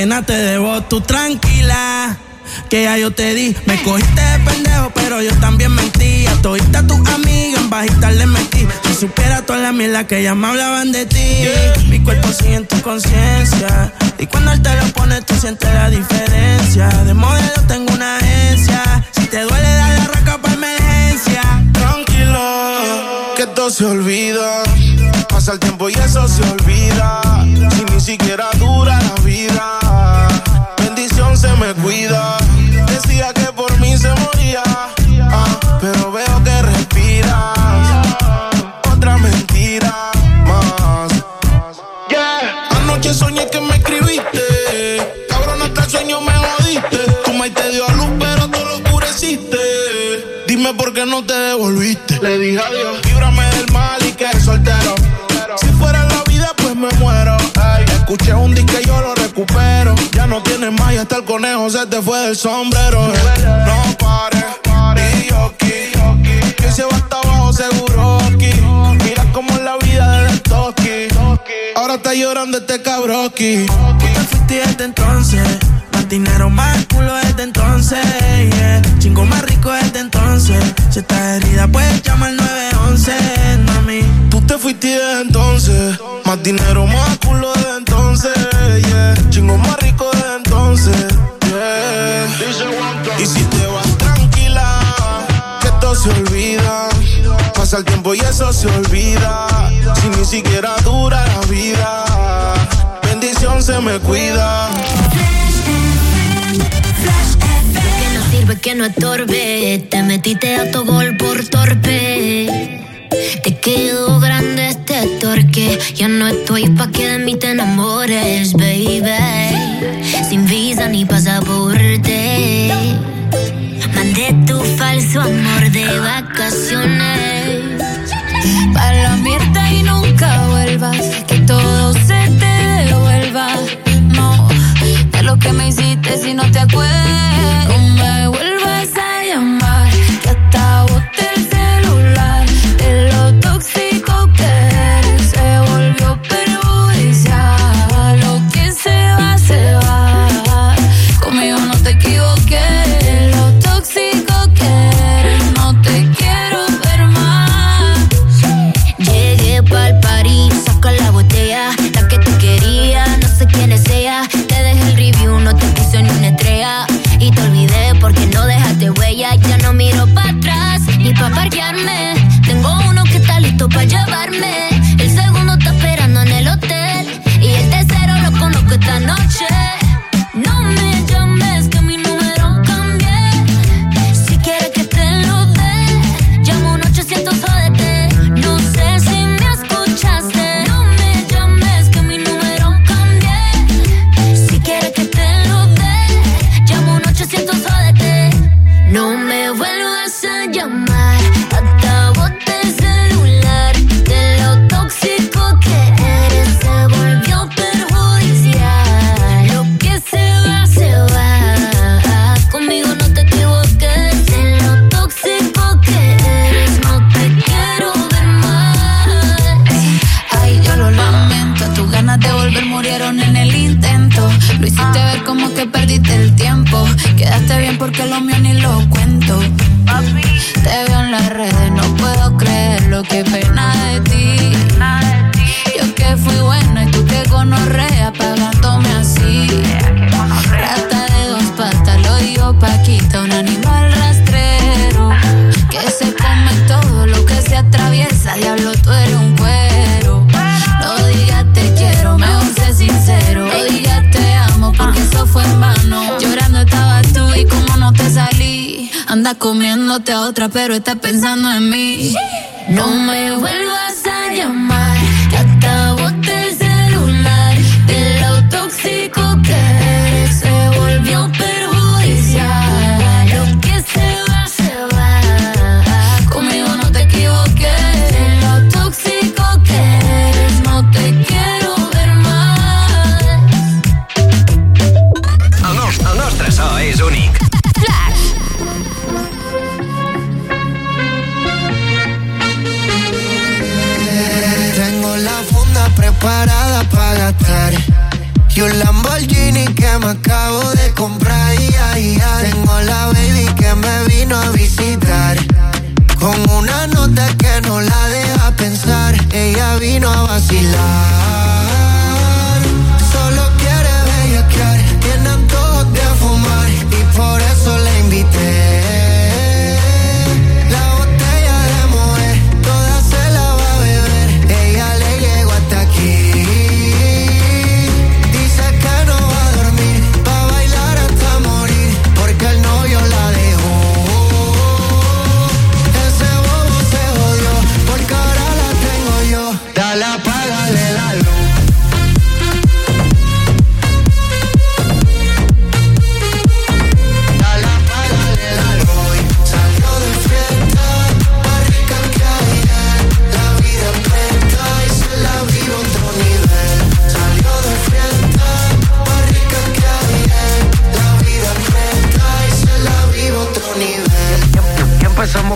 Esto, así que nada te debo. Tú tranquila que ya yo te di. Me cogiste de pendejo, pero yo también mentí. A todita tus amigas en bajita le metí. Si supiera toda la mierda que ya me hablaban de ti. Mi cuerpo sigue en tu conciencia. Y cuando él te lo pone, tú sientes la diferencia. De modelo tengo una agencia. Si te duele, dale arranca para emergencia. Tranquilo, que todo se olvida. Pasa el tiempo y eso se olvida. Si ni siquiera dura la vida. Cuida. Decía que por mí se moría. ah, pero veo que respiras. Otra mentira más. Yeah. Anoche soñé que me escribiste. Cabrón, hasta el sueño me jodiste. Tu maíz te dio a luz, pero tú lo oscureciste. Dime por qué no te devolviste. Le dije adiós. Líbrame del mal y que soltero. No tienes más y hasta el conejo se te fue del sombrero. No pares, y yo. Que se va hasta abajo seguro aquí. Mira cómo es la vida de Toki. Ahora está llorando este cabroki. Tú te fuiste desde entonces. Más dinero, más culo desde entonces. Yeah. Chingo más rico desde entonces. Si estás herida, puedes llamar al 911, mami. Tú te fuiste desde entonces. Más dinero, más culo desde entonces. Yeah. Chingo más rico Pasa tiempo y eso se olvida. Si ni siquiera dura la vida. Bendición se me cuida. que no sirve, que no estorbe. Te metiste a tu gol por torpe. Te quedó grande este torque. Ya no estoy pa' que de mí te enamores, baby. Sin visa ni pasaporte. Mandé tu falso amor de vacaciones. Pa' la mierda y nunca vuelvas. Que todo se te devuelva. No, de lo que me hiciste si no te acuerdas. qué pena de ti. Yo que fui buena y tú que gonorrea. comiéndote a otra, pero está pensando en mí. No me vuelvas a llamar, que hasta parada para gastar. Y un Lamborghini que me acabo de comprar. Y ahí tengo la baby que me vino a visitar. Con una nota que no la deja pensar. Ella vino a vacilar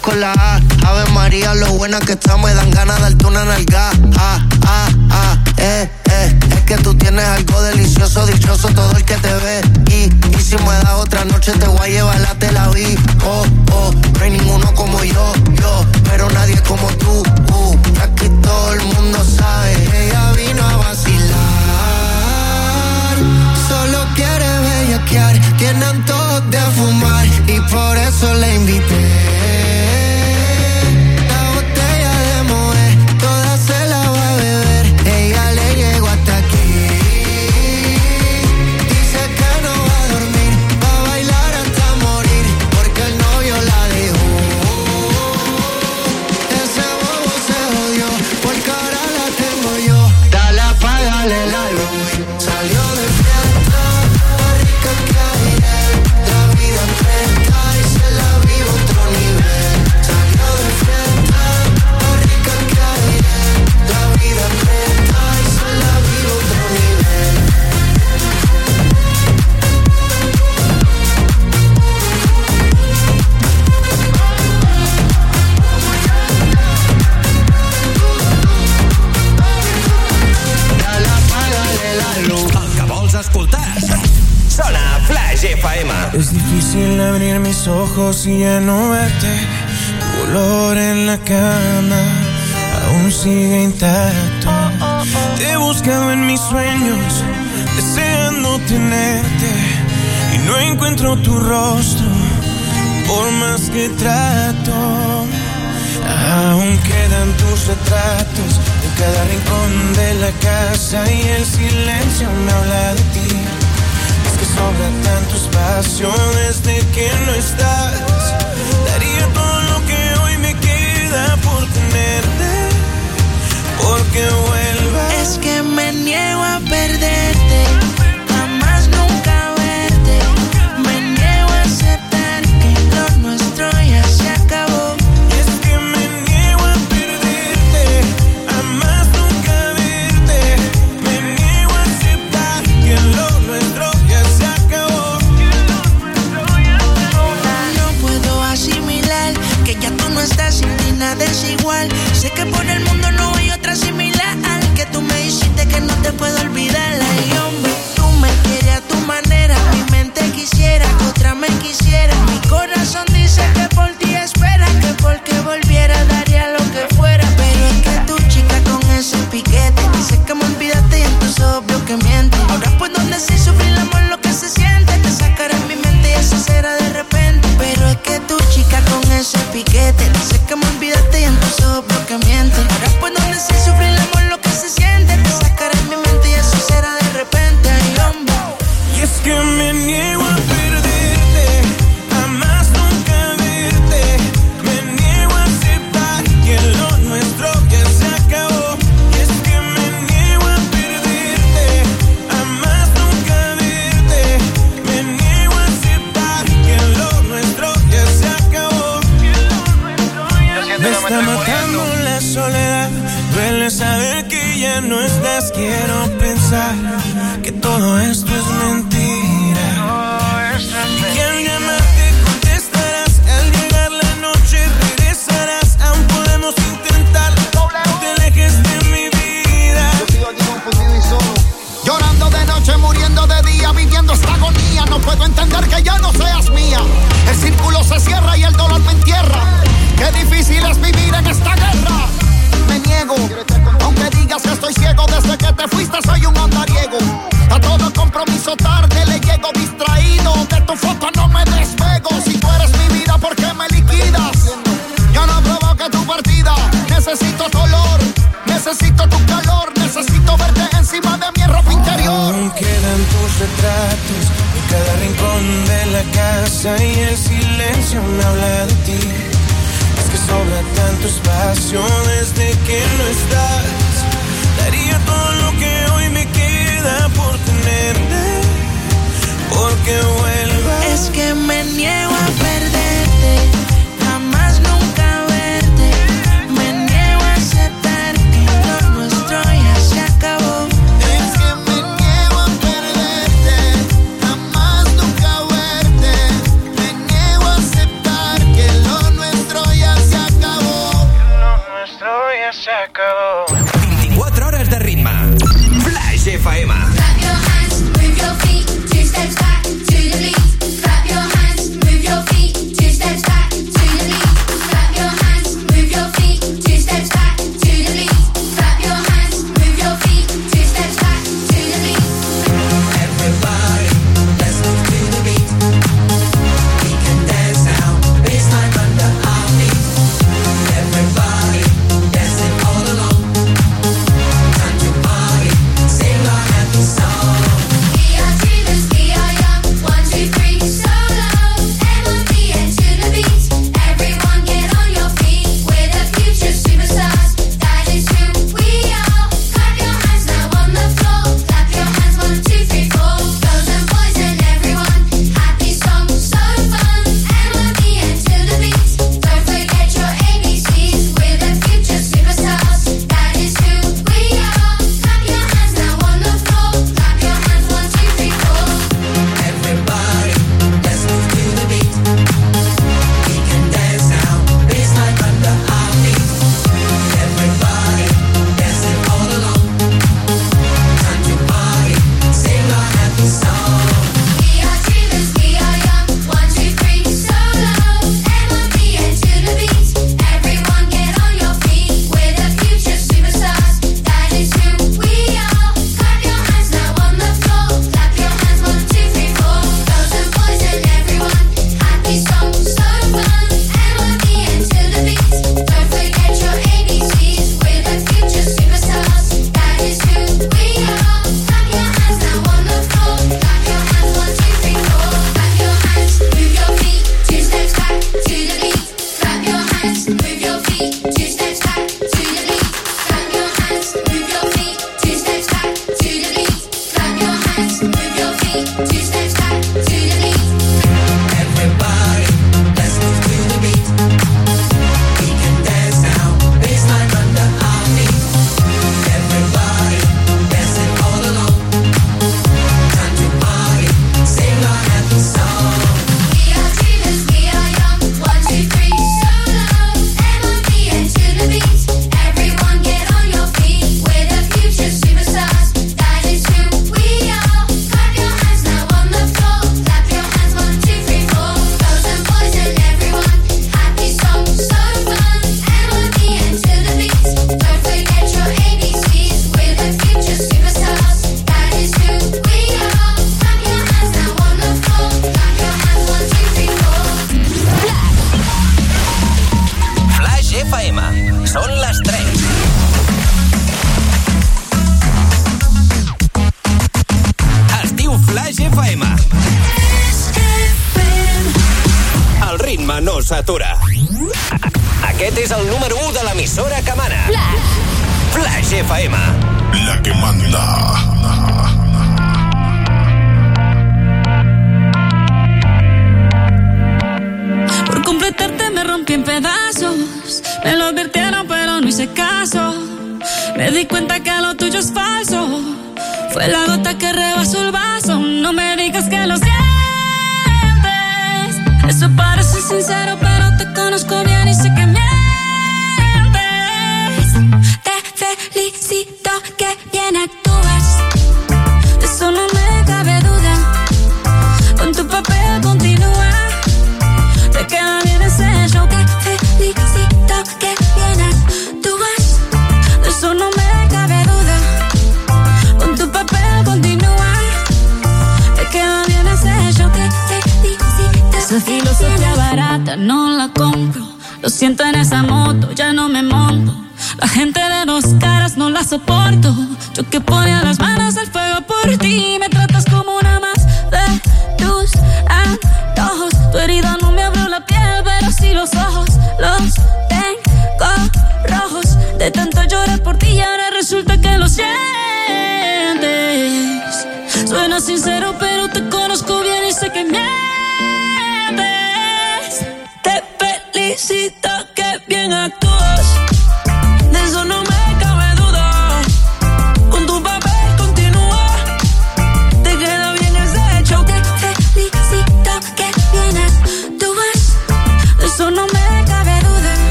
con la A. Ave María, lo buena que está, me dan ganas de darte una nalga. Ah, ah, ah, eh, eh. Es que tú tienes algo delicioso, dichoso todo el que te ve. Y, y si me das otra noche, te voy a llevar a Tel Aviv. Oh, oh, no hay ninguno como yo, yo. Pero nadie como tú, uh. Aquí todo el mundo sabe, ella vino a vacilar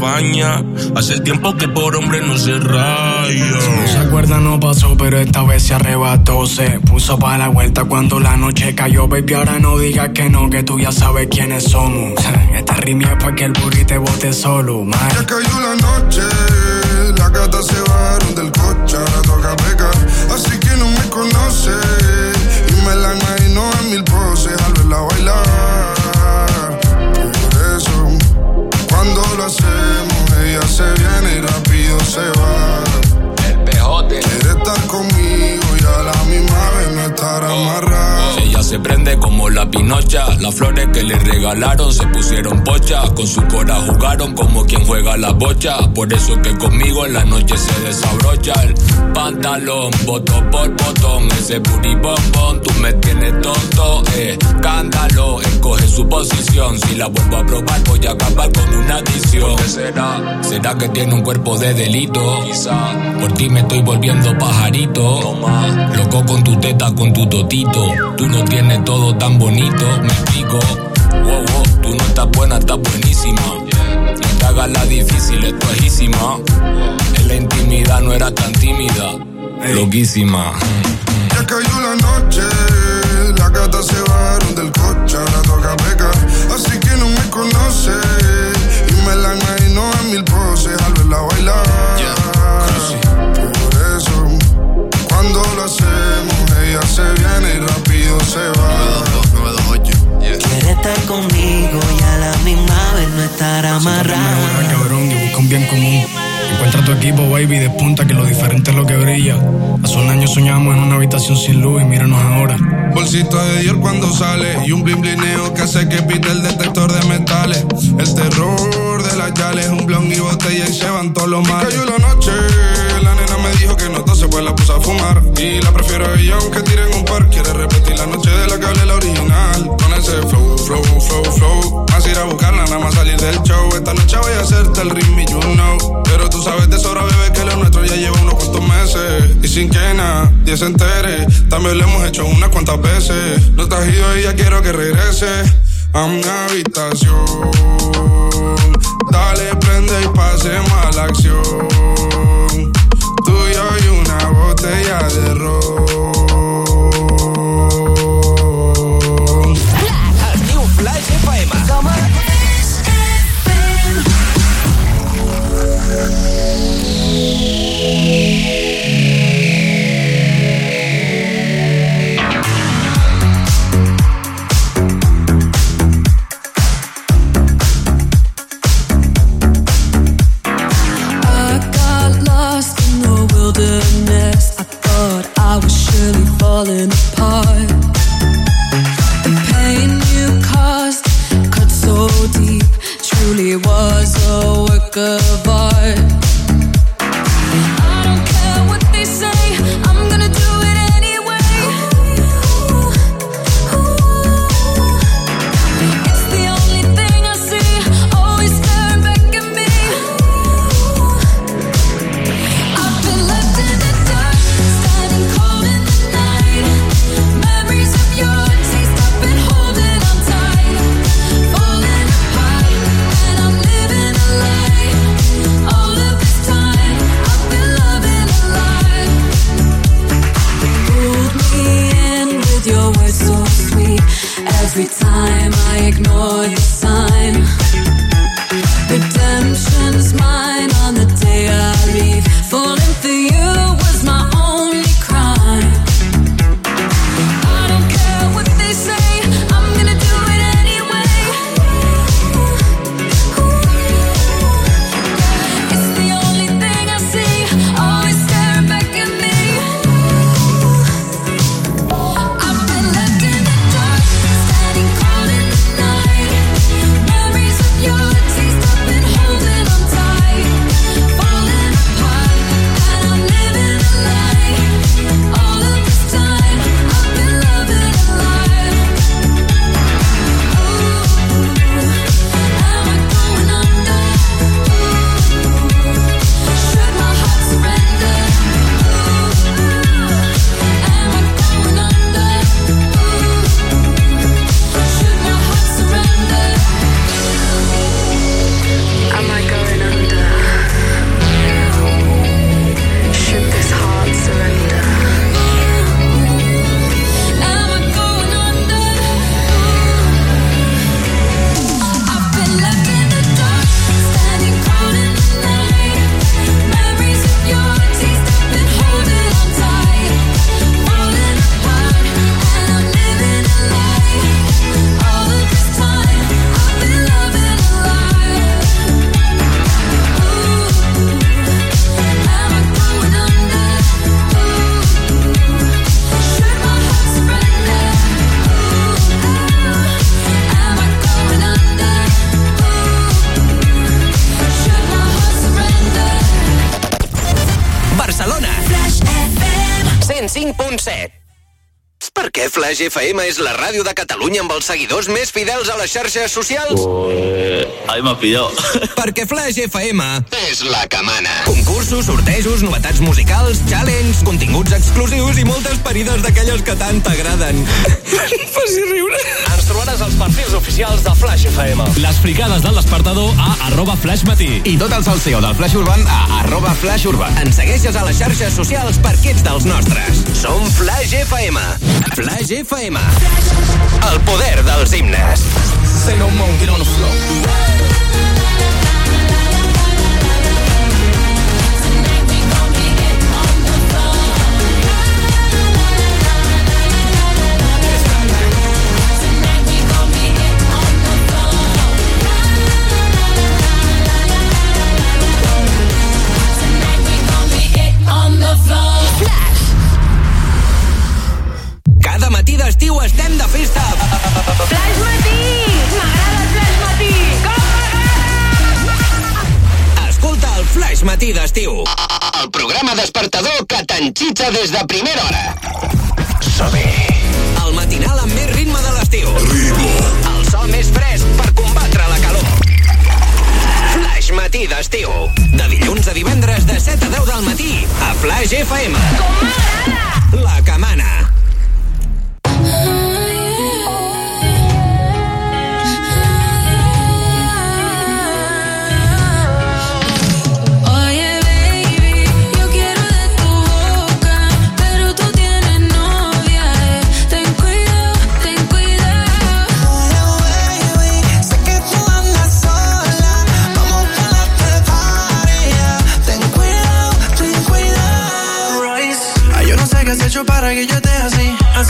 la. Hace tiempo que por hombre no se raya. Si no se acuerda no pasó, pero esta vez se arrebató. Se puso para la vuelta cuando la noche cayó. Baby, ahora no digas que no, que tú ya sabes quiénes somos. <laughs> Esta rimia es pa' que el burrito te bote solo, man. Ya cayó la noche, las gatas se bajaron prende como la pinocha. Las flores que le regalaron se pusieron pocha. Con su cora jugaron como quien juega la bocha. Por eso es que conmigo en la noche se desabrocha el pantalón. Botón por botón, ese booty bombón. Tú me tienes tonto, eh. Cándalo, escoge su posición. Si la vuelvo a probar, voy a acabar con una adicción. ¿Qué será? ¿Será que tiene un cuerpo de delito? Quizá. Por ti me estoy volviendo pajarito. Loco con tu teta, con tu totito. Tú no tienes todo tan bonito, me explico. Wow, wow, tú no estás buena, estás buenísima. No te hagas la difícil, es trajísima. En la intimidad no era tan tímida, loquísima. Ya cayó la noche, las gatas se bajaron del coche, ahora toca pecar. Así que no me conoce, y me la imagino en mil poses al verla bailar. cuando lo hacemos, ella se viene y rápido se va. 928. Yeah. Quiere estar conmigo y a la misma vez no estar amarrada. Mejora, cabrón, y busca un bien común. Encuentra tu equipo, baby, despunta que lo diferente es lo que brilla. Hace un año soñábamos en una habitación sin luz y míranos ahora. Bolsita de Dior cuando sale y un blin blineo que hace que pite el detector de metales. El terror de las yales, un blon y botella y se van todos los males. Cayó la noche dijo que no tose, pues la puse a fumar. Y la prefiero a ella aunque tiren un par. Quiere repetir la noche de la hablé la original. Con ese flow, flow, flow, flow. Más ir a buscarla, nada más salir del show. Esta noche voy a hacerte el ritmo, you know. Pero tú sabes de sobra, bebé, que lo nuestro ya lleva unos cuantos meses. Y sin que nadie se entere, también lo hemos hecho unas cuantas veces. No estás ido y ya quiero que regrese a mi habitación. Dale, prende y pasemos a la acción. Tú y una botella de ron. Flash FM és la ràdio de Catalunya amb els seguidors més fidels a les xarxes socials? Ahí me ha pillado. <laughs> Perquè Flash FM és la que mana. Concursos, sortejos, novetats musicals, challenges, continguts exclusius i moltes parides d'aquelles que tant t'agraden. <laughs> Faci riure. Trobaràs als perfils oficials de Flash FM. Les fricades del despertador a arroba flashmatí. I tot el salseo del Flash Urban a arroba Flash Urban. Ens segueixes a les xarxes socials perquè ets dels nostres. Som Flash FM. Flash FM. El poder dels himnes. Say no more, get on the floor. xitxa des de primera hora. Som-hi. El matinal amb més ritme de l'estiu. Ritme. El sol més fresc per combatre la calor. Flash Matí d'estiu. De dilluns a divendres de 7 a 10 del matí a Flash FM. Com ara! La camana.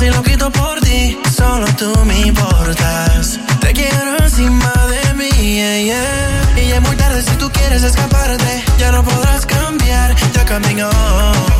casi lo quito por ti. Solo tú me importas. Te quiero encima de mí, yeah. Y ya es muy tarde si tú quieres escaparte. Ya no podrás cambiar, ya caminó.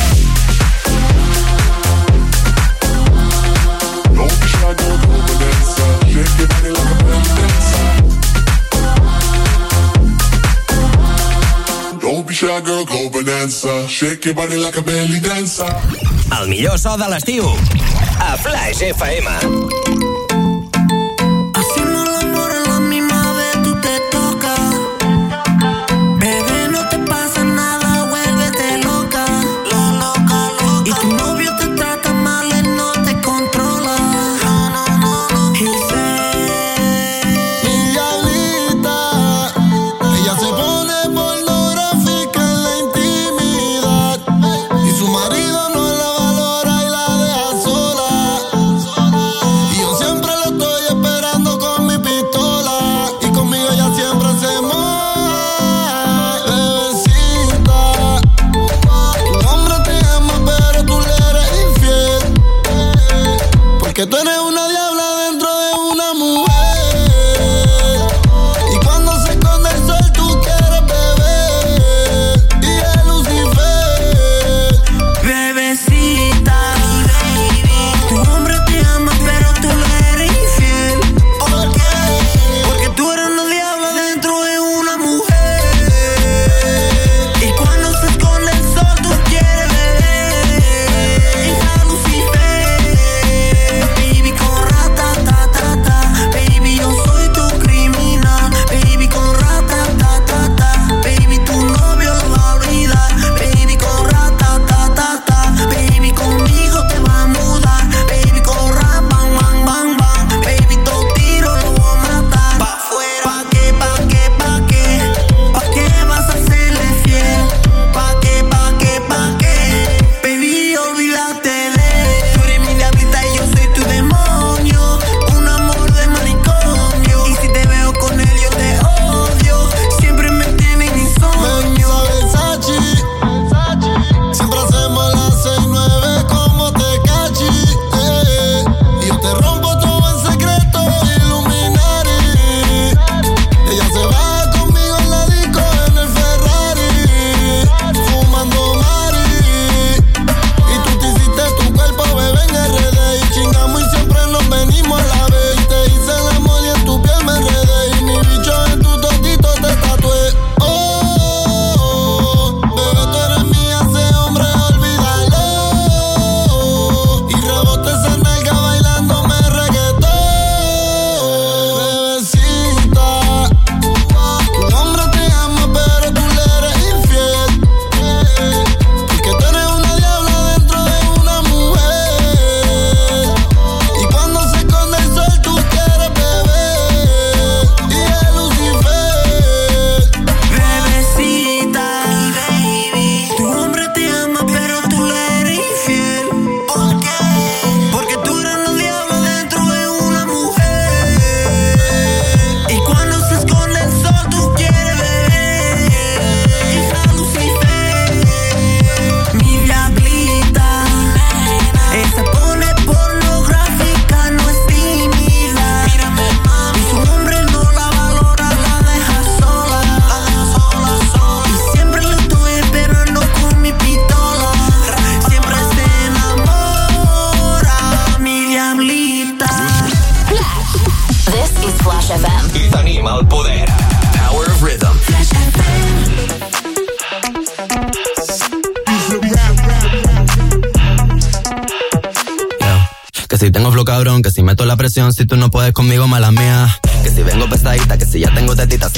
Shy girl, go bonanza. Shake your body like a belly dancer. El millor so de l'estiu. A Flash FM.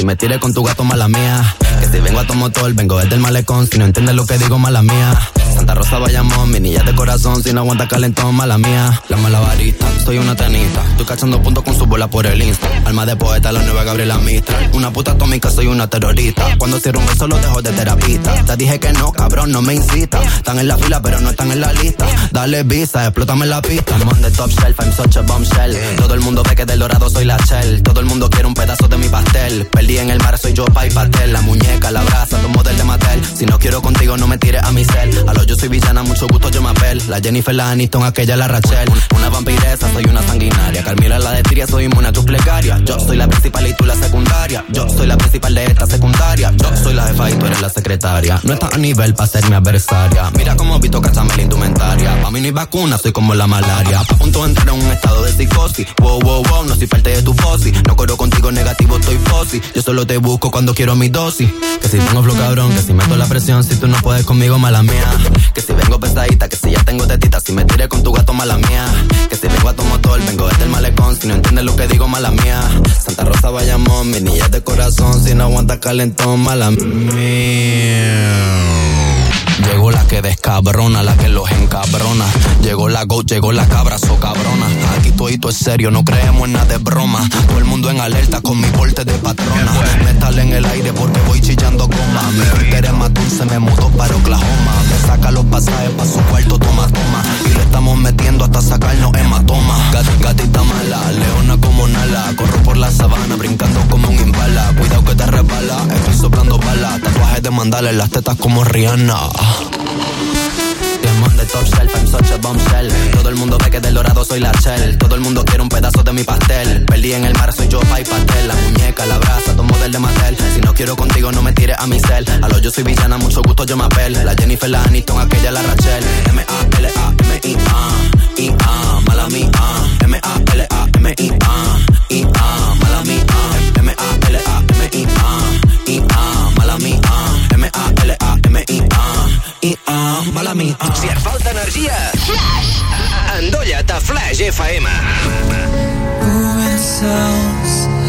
Si me tire con tu gato, mala mía. Que si vengo a tu motor, vengo desde el malecón, si no entiendes lo que digo, mala mía. Santa Rosa Bayamón, mi niña de corazón, si no aguanta calentón, mala mía. La malabarista, soy una tenista, estoy cachando puntos con su bola por el Insta. Alma de poeta, la nueva Gabriela Mistral. Una puta atómica, soy una terrorista. Cuando cierro un beso, lo dejo de terapista. Te dije que no, cabrón, no me incita. Están en la fila, pero no están en la lista. Dale visa, explótame la pista. I'm on the top shelf, I'm such a bombshell. Todo el mundo ve que del dorado soy la shell. Todo el mundo quiere un pedazo de mi pastel. Perdí en el mar, soy yo, pa' y pastel. La muñeca, la brasa, tu model de Mattel. Si no quiero contigo, no me tires a mi cel. A lo yo soy villana, mucho gusto, yo me apel. La Jennifer, la Aniston, aquella, la Rachel. Una vampiresa, soy una sanguinaria. Carmila, la de soy inmune a tus plegarias. Yo soy la principal y tú la secundaria. Yo soy la principal de esta secundaria. Yo soy la jefa y tú eres la secretaria. No estás a nivel para ser mi adversaria. Mira cómo Vito cachame la indumentaria. Pa' mí no hay vacuna, soy como la malaria. A punto de entrar en un estado de psicosis. Wow, wow, wow, no soy parte de tu posi. No corro contigo negativo, estoy posi. Yo solo te busco cuando quiero mi dosis. Que si tengo flow cabrón, que si meto la presión, si tú no puedes conmigo, mala mía. Que si vengo pesadita, que si ya tengo tetita, si me tiré con tu gato, mala mía. Si vengo a motor, vengo desde el malecón, si no entiendes lo que digo, mala mía. Santa Rosa Bayamón, mi niña de corazón, si no aguanta calentón, mala mía. La que descabrona, la que los encabrona. Llegó la go, llegó la cabra, so cabrona. Aquí todito es serio, no creemos en nada de broma. Todo el mundo en alerta con mi porte de patrona. Metal en el aire porque voy chillando goma. Mi Twitter es más dulce, me mudó para Oklahoma. Me saca los pasajes pa' su cuarto, toma, toma. Y le estamos metiendo hasta sacarnos hematoma. Gat- gatita mala, leona como Nala. Corro por la sabana, brincando como un impala. Cuidado que te resbala, estoy soplando balas. Tatuajes de mandala en las tetas como Rihanna. Top shelf, I'm such a bombshell. Todo el mundo ve que del dorado soy la shell. Todo el mundo quiere un pedazo de mi pastel. Perdí en el mar, soy yo, pa' y pastel. La muñeca, la brasa, tu model de Mattel. Si no quiero contigo, no me tires a mi cel. A lo yo soy villana, mucho gusto, yo me apel. La Jennifer, la Aniston, aquella, la Rachel. M-A-L-A-M-I-A. I-A, mala mía. M-A-L-A-M-I-A. I-A, I-A, mala mía. Si et falta energia, Flash. Endolla't a Flash FM.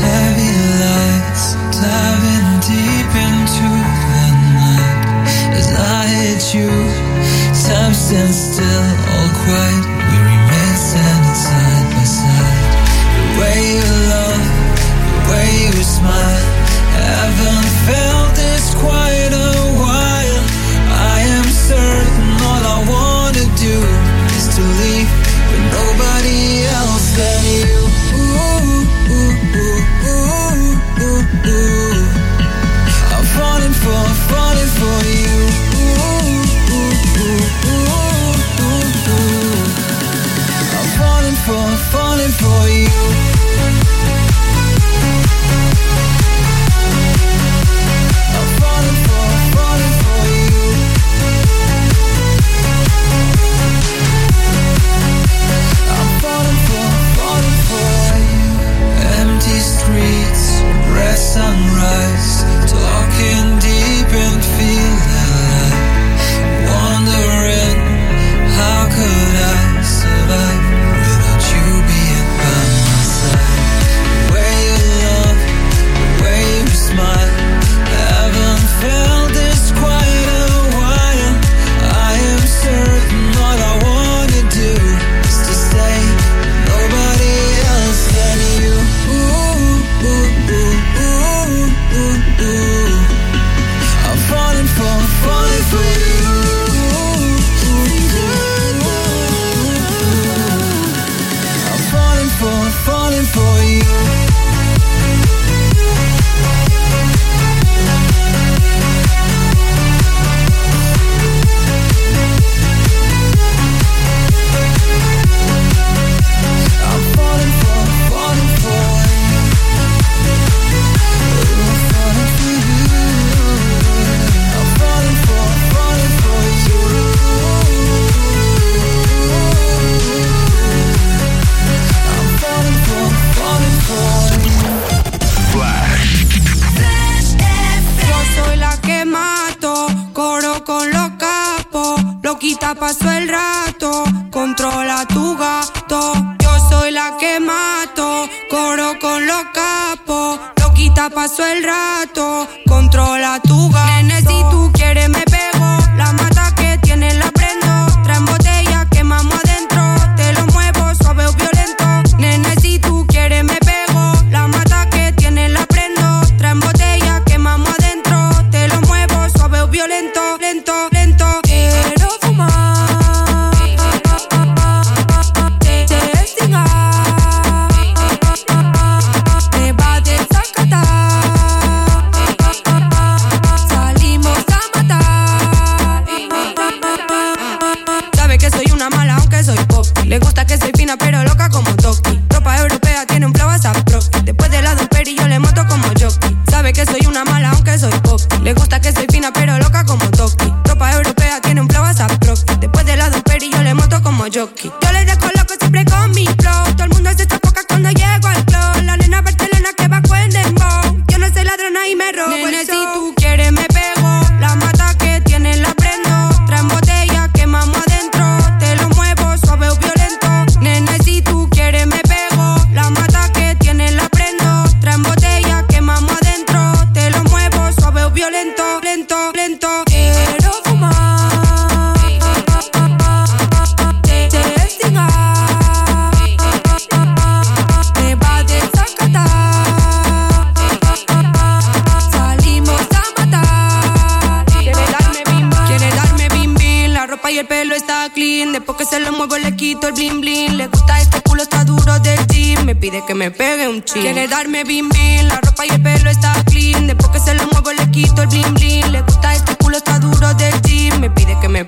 Heavy lights, diving deep into the night. As I you, time stands still, all quiet. We remain standing side by side. The way you love, the way you smile, haven't felt this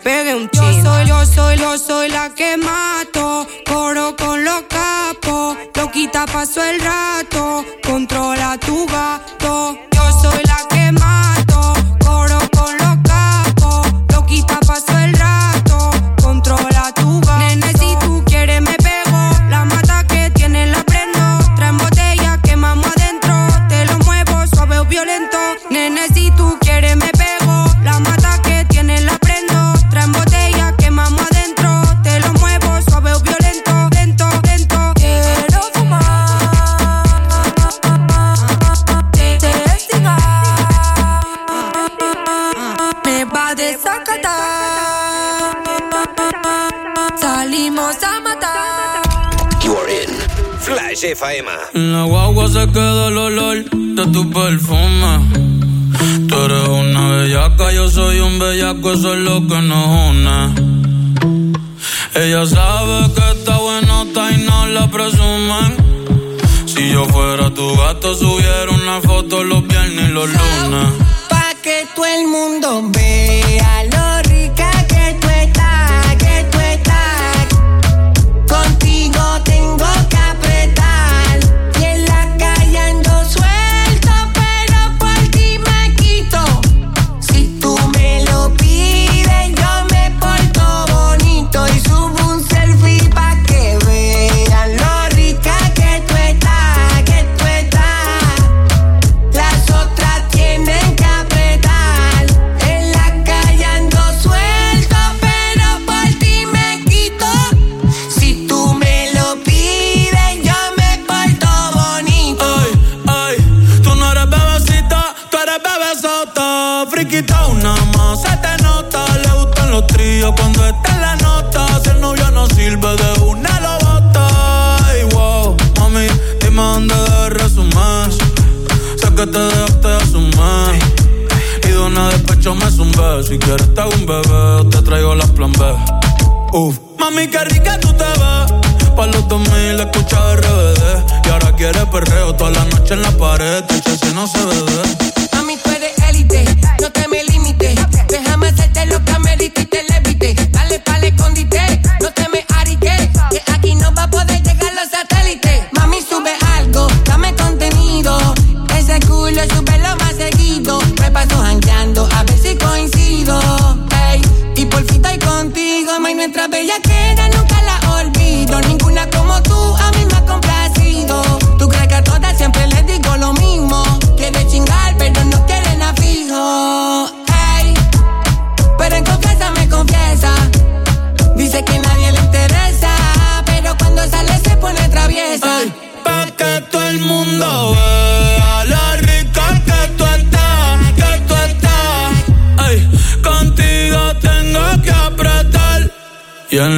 pegue un chino. Yo soy, yo soy, yo soy la que mato. Coro con los capos. Lo quita, paso el rato. Controla tu gato. La guagua se queda el olor de tu perfume. Tú eres una bellaca, yo soy un bellaco, eso es lo que nos une. Ella sabe que está buenota y no la presumen. Si yo fuera tu gato, subiera una foto los viernes y los lunes. Pa' que todo el mundo vea échame un beso. Si quieres te hago un bebé, te traigo las plan B. Uf. Mami, qué rica tú te ves. Pa' los 2000 escucha RBD. Y ahora quieres perreo toda la noche en la pared. Te si no se bebe. Mami, tú eres élite, no te me limites. Déjame hacerte lo que me dijiste que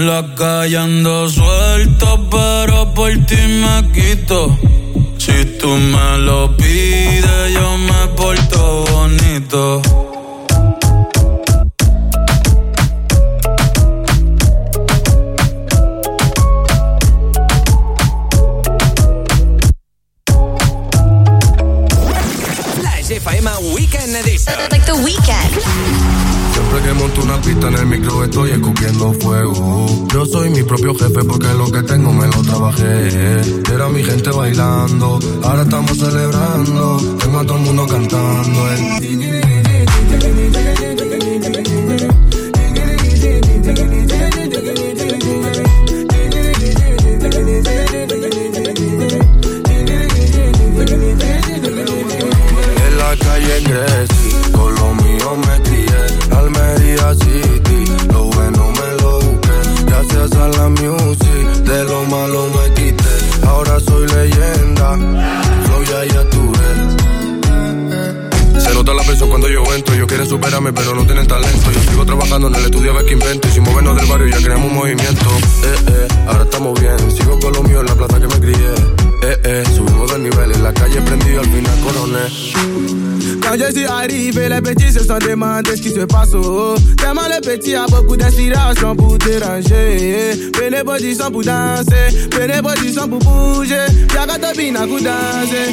la calle ando suelto, pero por ti me quito. Si tú me lo pides, yo me porto bonito. porque lo que tengo me lo trabajé. Era mi gente bailando, ahora estamos celebrando. Tengo a todo el mundo cantando. position pour danser. Pour bouger. Y'a qu'à te danser.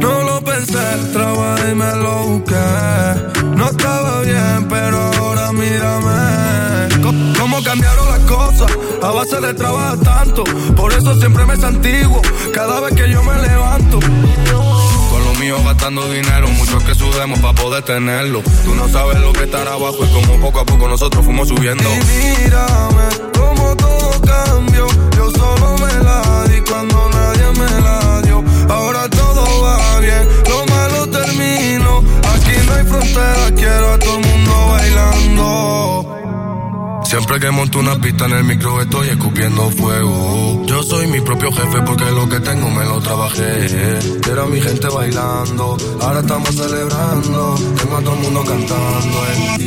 No lo pensé, trabajé me lo busqué. No estaba bien se le tanto. Por eso siempre me santiguo cada vez que yo me levanto. Con lo mío gastando dinero, muchos que sudemos para poder tenerlo. Tú no sabes lo que estará abajo y como poco a poco nosotros fuimos subiendo. Y mírame, como todo cambió. Yo solo me la di cuando Siempre que monto una pista en el micro estoy escupiendo fuego. Yo soy mi propio jefe porque lo que tengo me lo trabajé. Era mi gente bailando, ahora estamos celebrando. Tengo a todo el mundo cantando. Eh.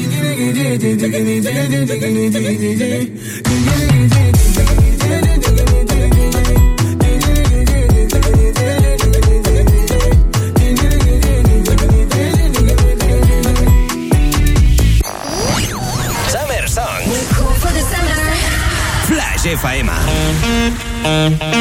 Mm-hmm.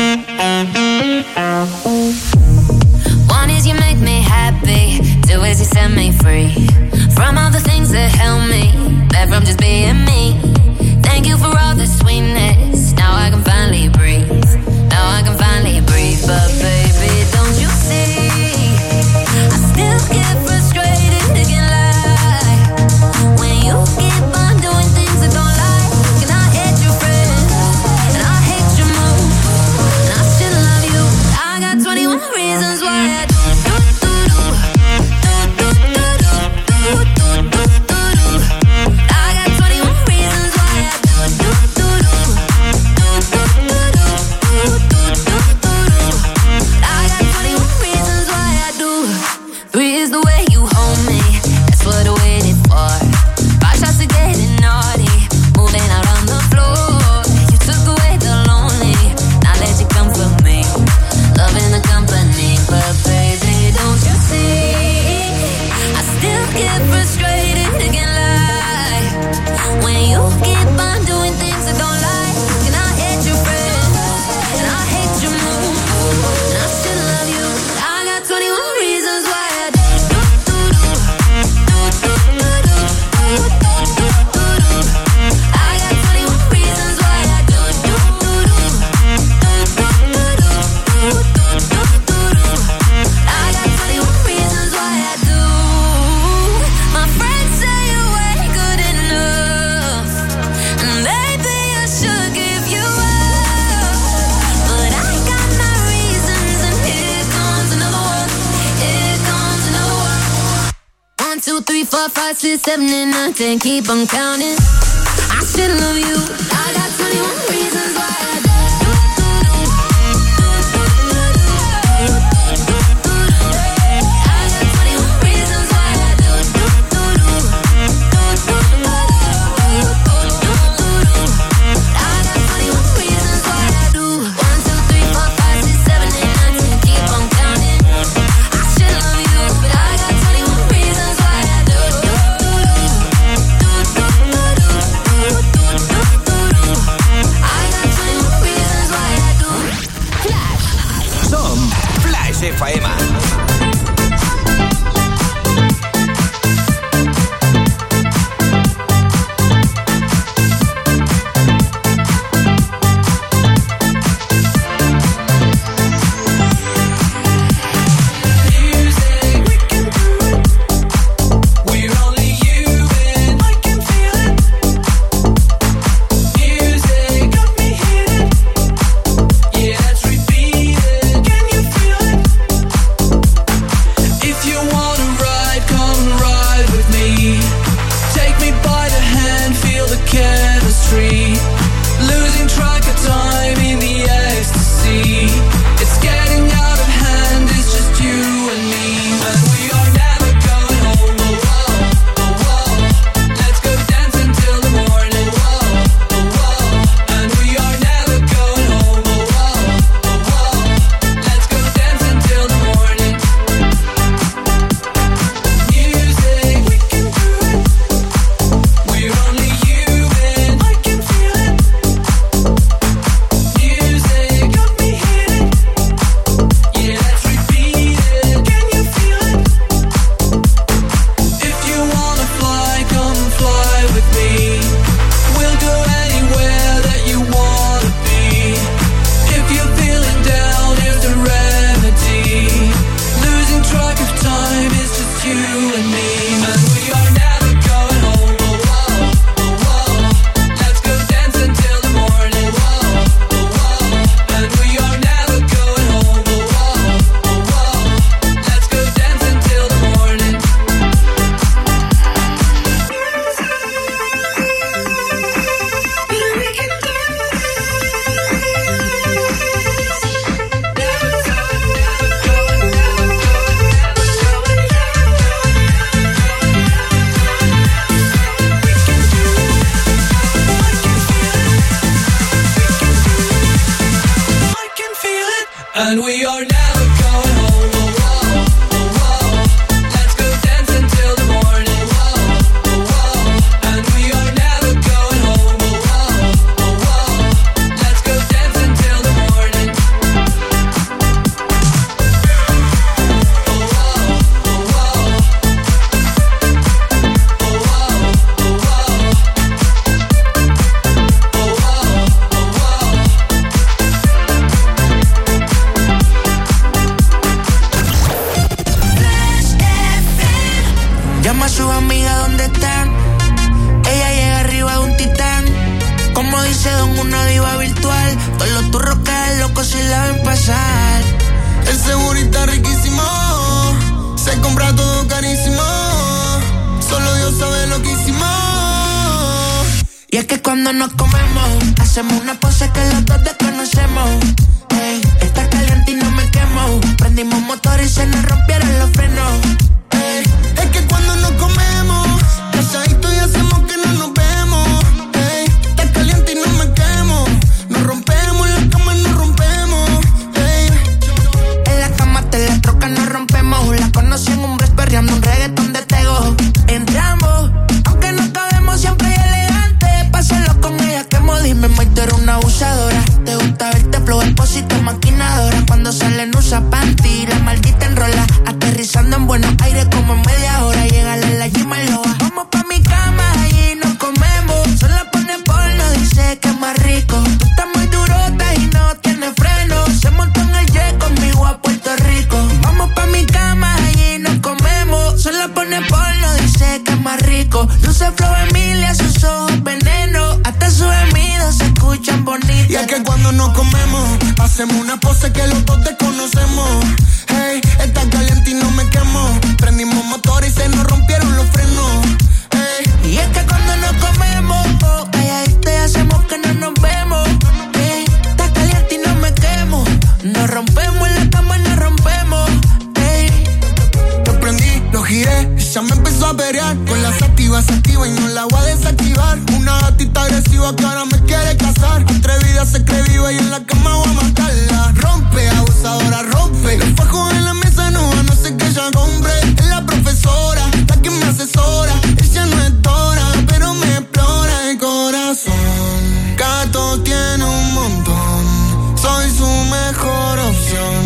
Su amiga dónde están. Ella llega arriba de un titán. Como dice Don, una diva virtual. Con los turros caen locos si la ven pasar. El segurita riquísimo. Se compra todo carísimo. Solo Dios sabe lo que hicimos. Y es que cuando nos comemos, hacemos una pose que los dos desconocemos. Hey, está caliente y no me quemo. Prendimos motor y se nos rompieron los frenos. Es que cuando nos comemos, casadito y hacemos que no nos vemos. Ey, está caliente y no me quemo. Nos rompemos, en la cama y nos rompemos. Ey. En la cama te la troca, nos rompemos. La conocí en un bres un reggaetón de tego. Entramos, aunque no cabemos, siempre hay elegante. Pásalo con ella que dime, me tú eres una abusadora. Te gusta verte flow, esposito, maquinadora. Cuando salen usa panty, la maldita enrola. Aterrizando en buenos aires como medio Y es que cuando nos comemos, hacemos una pose que los dos desconocemos. Hey, está caliente y no me quemo. Prendimos motor y se nos rompieron los frenos. Hey. Y es que cuando nos comemos, oh, te hacemos que no nos vemos. Hey, está caliente y no me quemo. Nos rompemos en la cama y nos rompemos. Hey. Lo prendí, lo giré, ya me empezó a pelear. Con la activa, se activa y no la voy a desacatar viva que ahora me quiere casar. Atrevida se cree viva y en la cama voy a matarla. Rompe, abusadora, rompe. Los fajos en la mesa no a no sé que ella compre. Es la profesora, la que me asesora. Ella no es tora, pero me explora el corazón. Gato tiene un montón. Soy su mejor opción.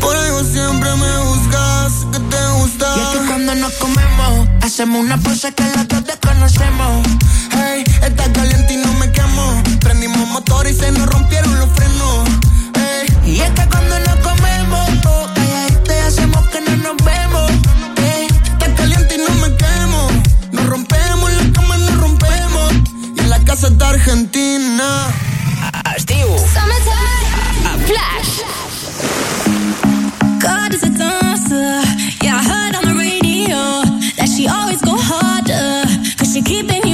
Por algo siempre me buscas, que te gusta. Y es que cuando nos comemos hacemos una pose que las dos desconocemos. Hey, está caliente y no me quemo. Prendimos motor y se nos rompieron los frenos. Hey, y es que cuando nos comemos, oh, te hacemos que no nos vemos. Hey, está caliente y no me quemo. Nos rompemos, la cama nos rompemos. Y en la casa está Argentina. Flash. God is a dancer. Yeah, I heard I'm always go harder. Cause she keeping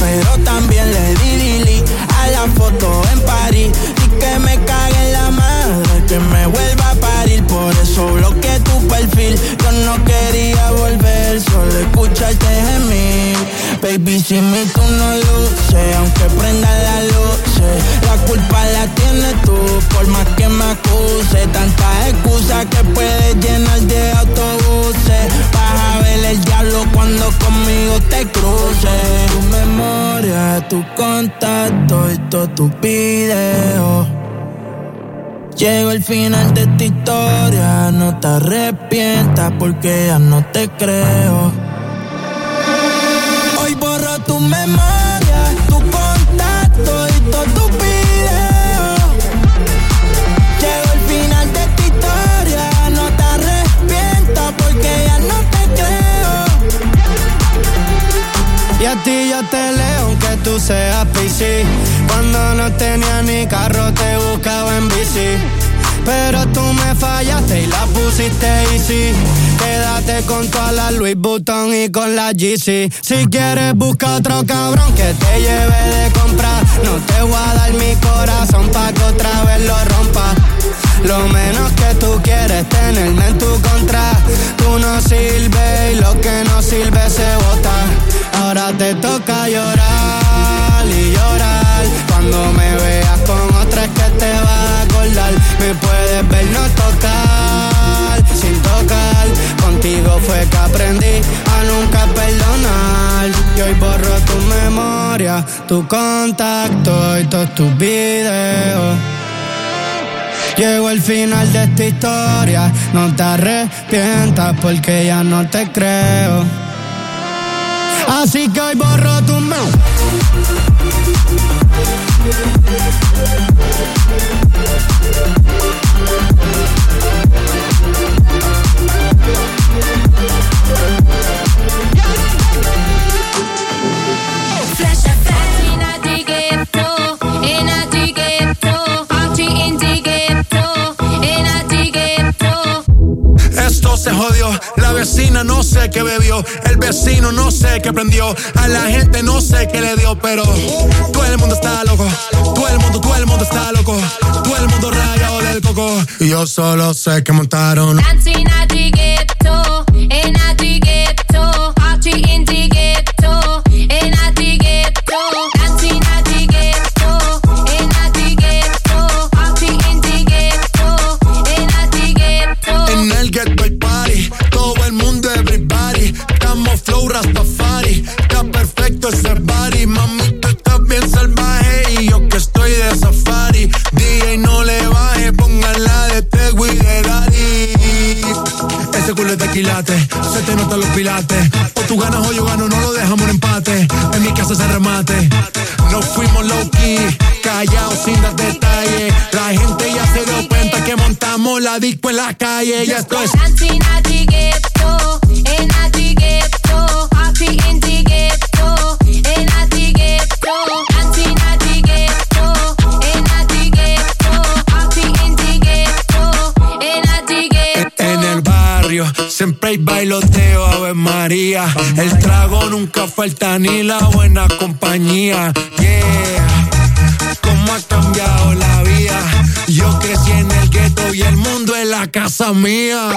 pero también le di a Baby, si mi no luces, aunque prenda la luz, la culpa la tienes tú, por más que me acuse. Tantas excusas que puedes llenar de autobuses. Vas a ver el diablo cuando conmigo te cruces. Tu memoria, tu contacto y todos tus videos. Llegó el final de esta historia, no te arrepientas porque ya no te creo. Tu memoria, tu contacto y todos tus videos. Llegó el final de esta historia, no te arrepientas porque ya no te creo. Y a ti yo te leo aunque tú seas PC. Cuando no tenía ni carro te buscaba en bici. Pero tú me fallaste y la pusiste easy. Quédate con toda la Louis Vuitton y con la GC. Si quieres busca otro cabrón que te lleve de comprar. No te voy a dar mi corazón pa' que otra vez lo rompa. Lo menos que tú quieres tenerme en tu contra. Tú no sirves y lo que no sirve se bota. Ahora te toca llorar y llorar. Cuando me veas con otra es que te vas a acordar. Me puedes ver no tocar, sin tocar. Contigo fue que aprendí a nunca perdonar. Y hoy borro tu memoria, tu contacto y todos tus videos. Llegó el final de esta historia, no te arrepientas porque ya no te creo. Así que hoy borro tu memoria. Thank you. Se jodió, la vecina no sé qué bebió, el vecino no sé qué prendió, a la gente no sé qué le dio, pero todo el mundo está loco, todo el mundo, todo el mundo está loco, todo el mundo rayado del coco, y yo solo sé que montaron. Ghetto, in a the ghetto. En el barrio siempre hay bailoteo, Ave María. El trago nunca falta ni la buena compañía. Yeah, casa mía.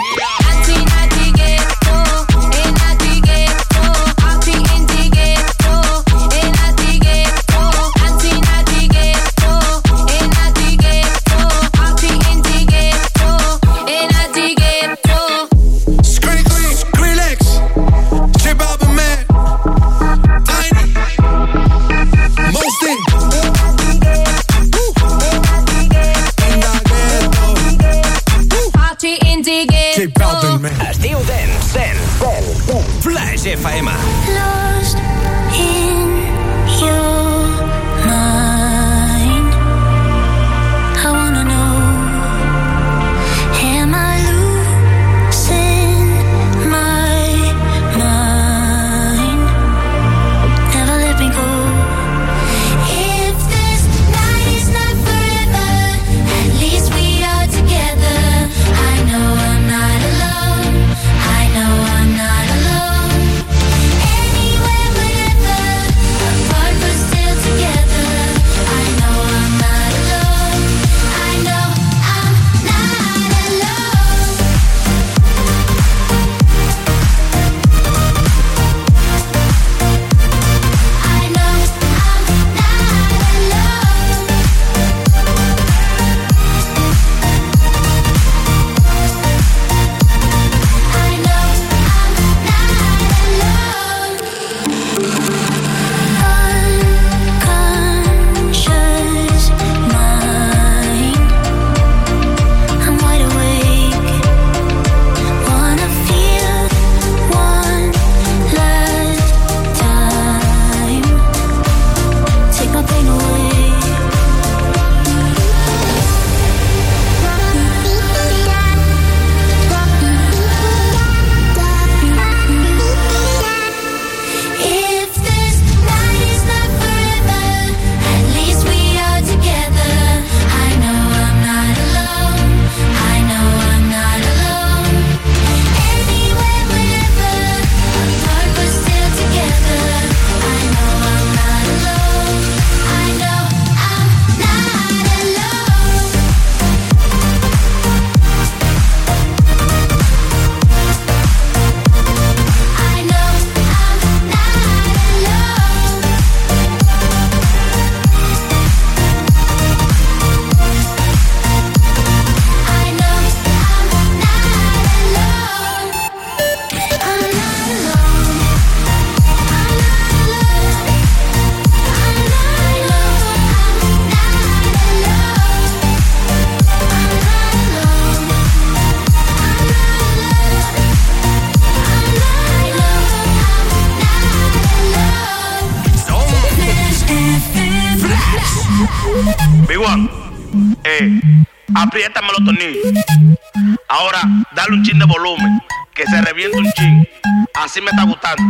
así me está gustando.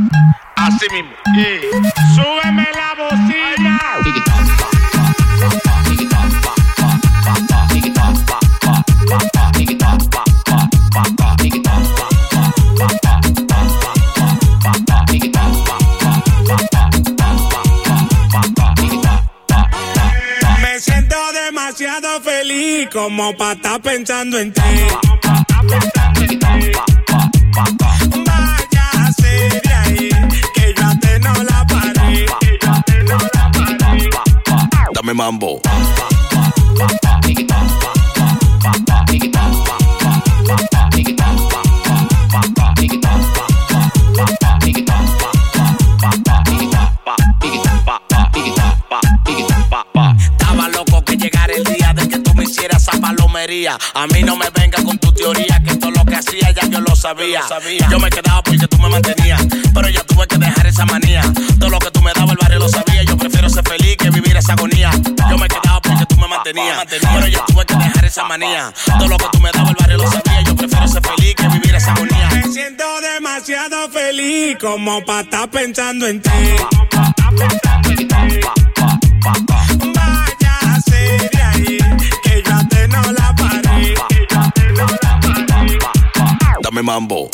Así mismo. Y súbeme la bocina. Me siento demasiado feliz como para estar pensando en ti. Yo me quedaba porque tú me mantenías, pero ya tuve que dejar esa manía. Todo lo que tú me dabas el barrio lo sabía. Yo prefiero ser feliz que vivir esa agonía. Yo me quedaba porque tú me mantenías, pero ya tuve que dejar esa manía. Todo lo que tú me dabas el barrio lo sabía. Yo prefiero ser feliz que vivir esa agonía. Me siento demasiado feliz como para estar pensando en ti. Me mambo.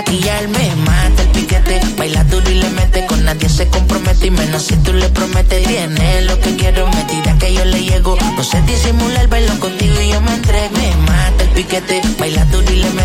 maquillarme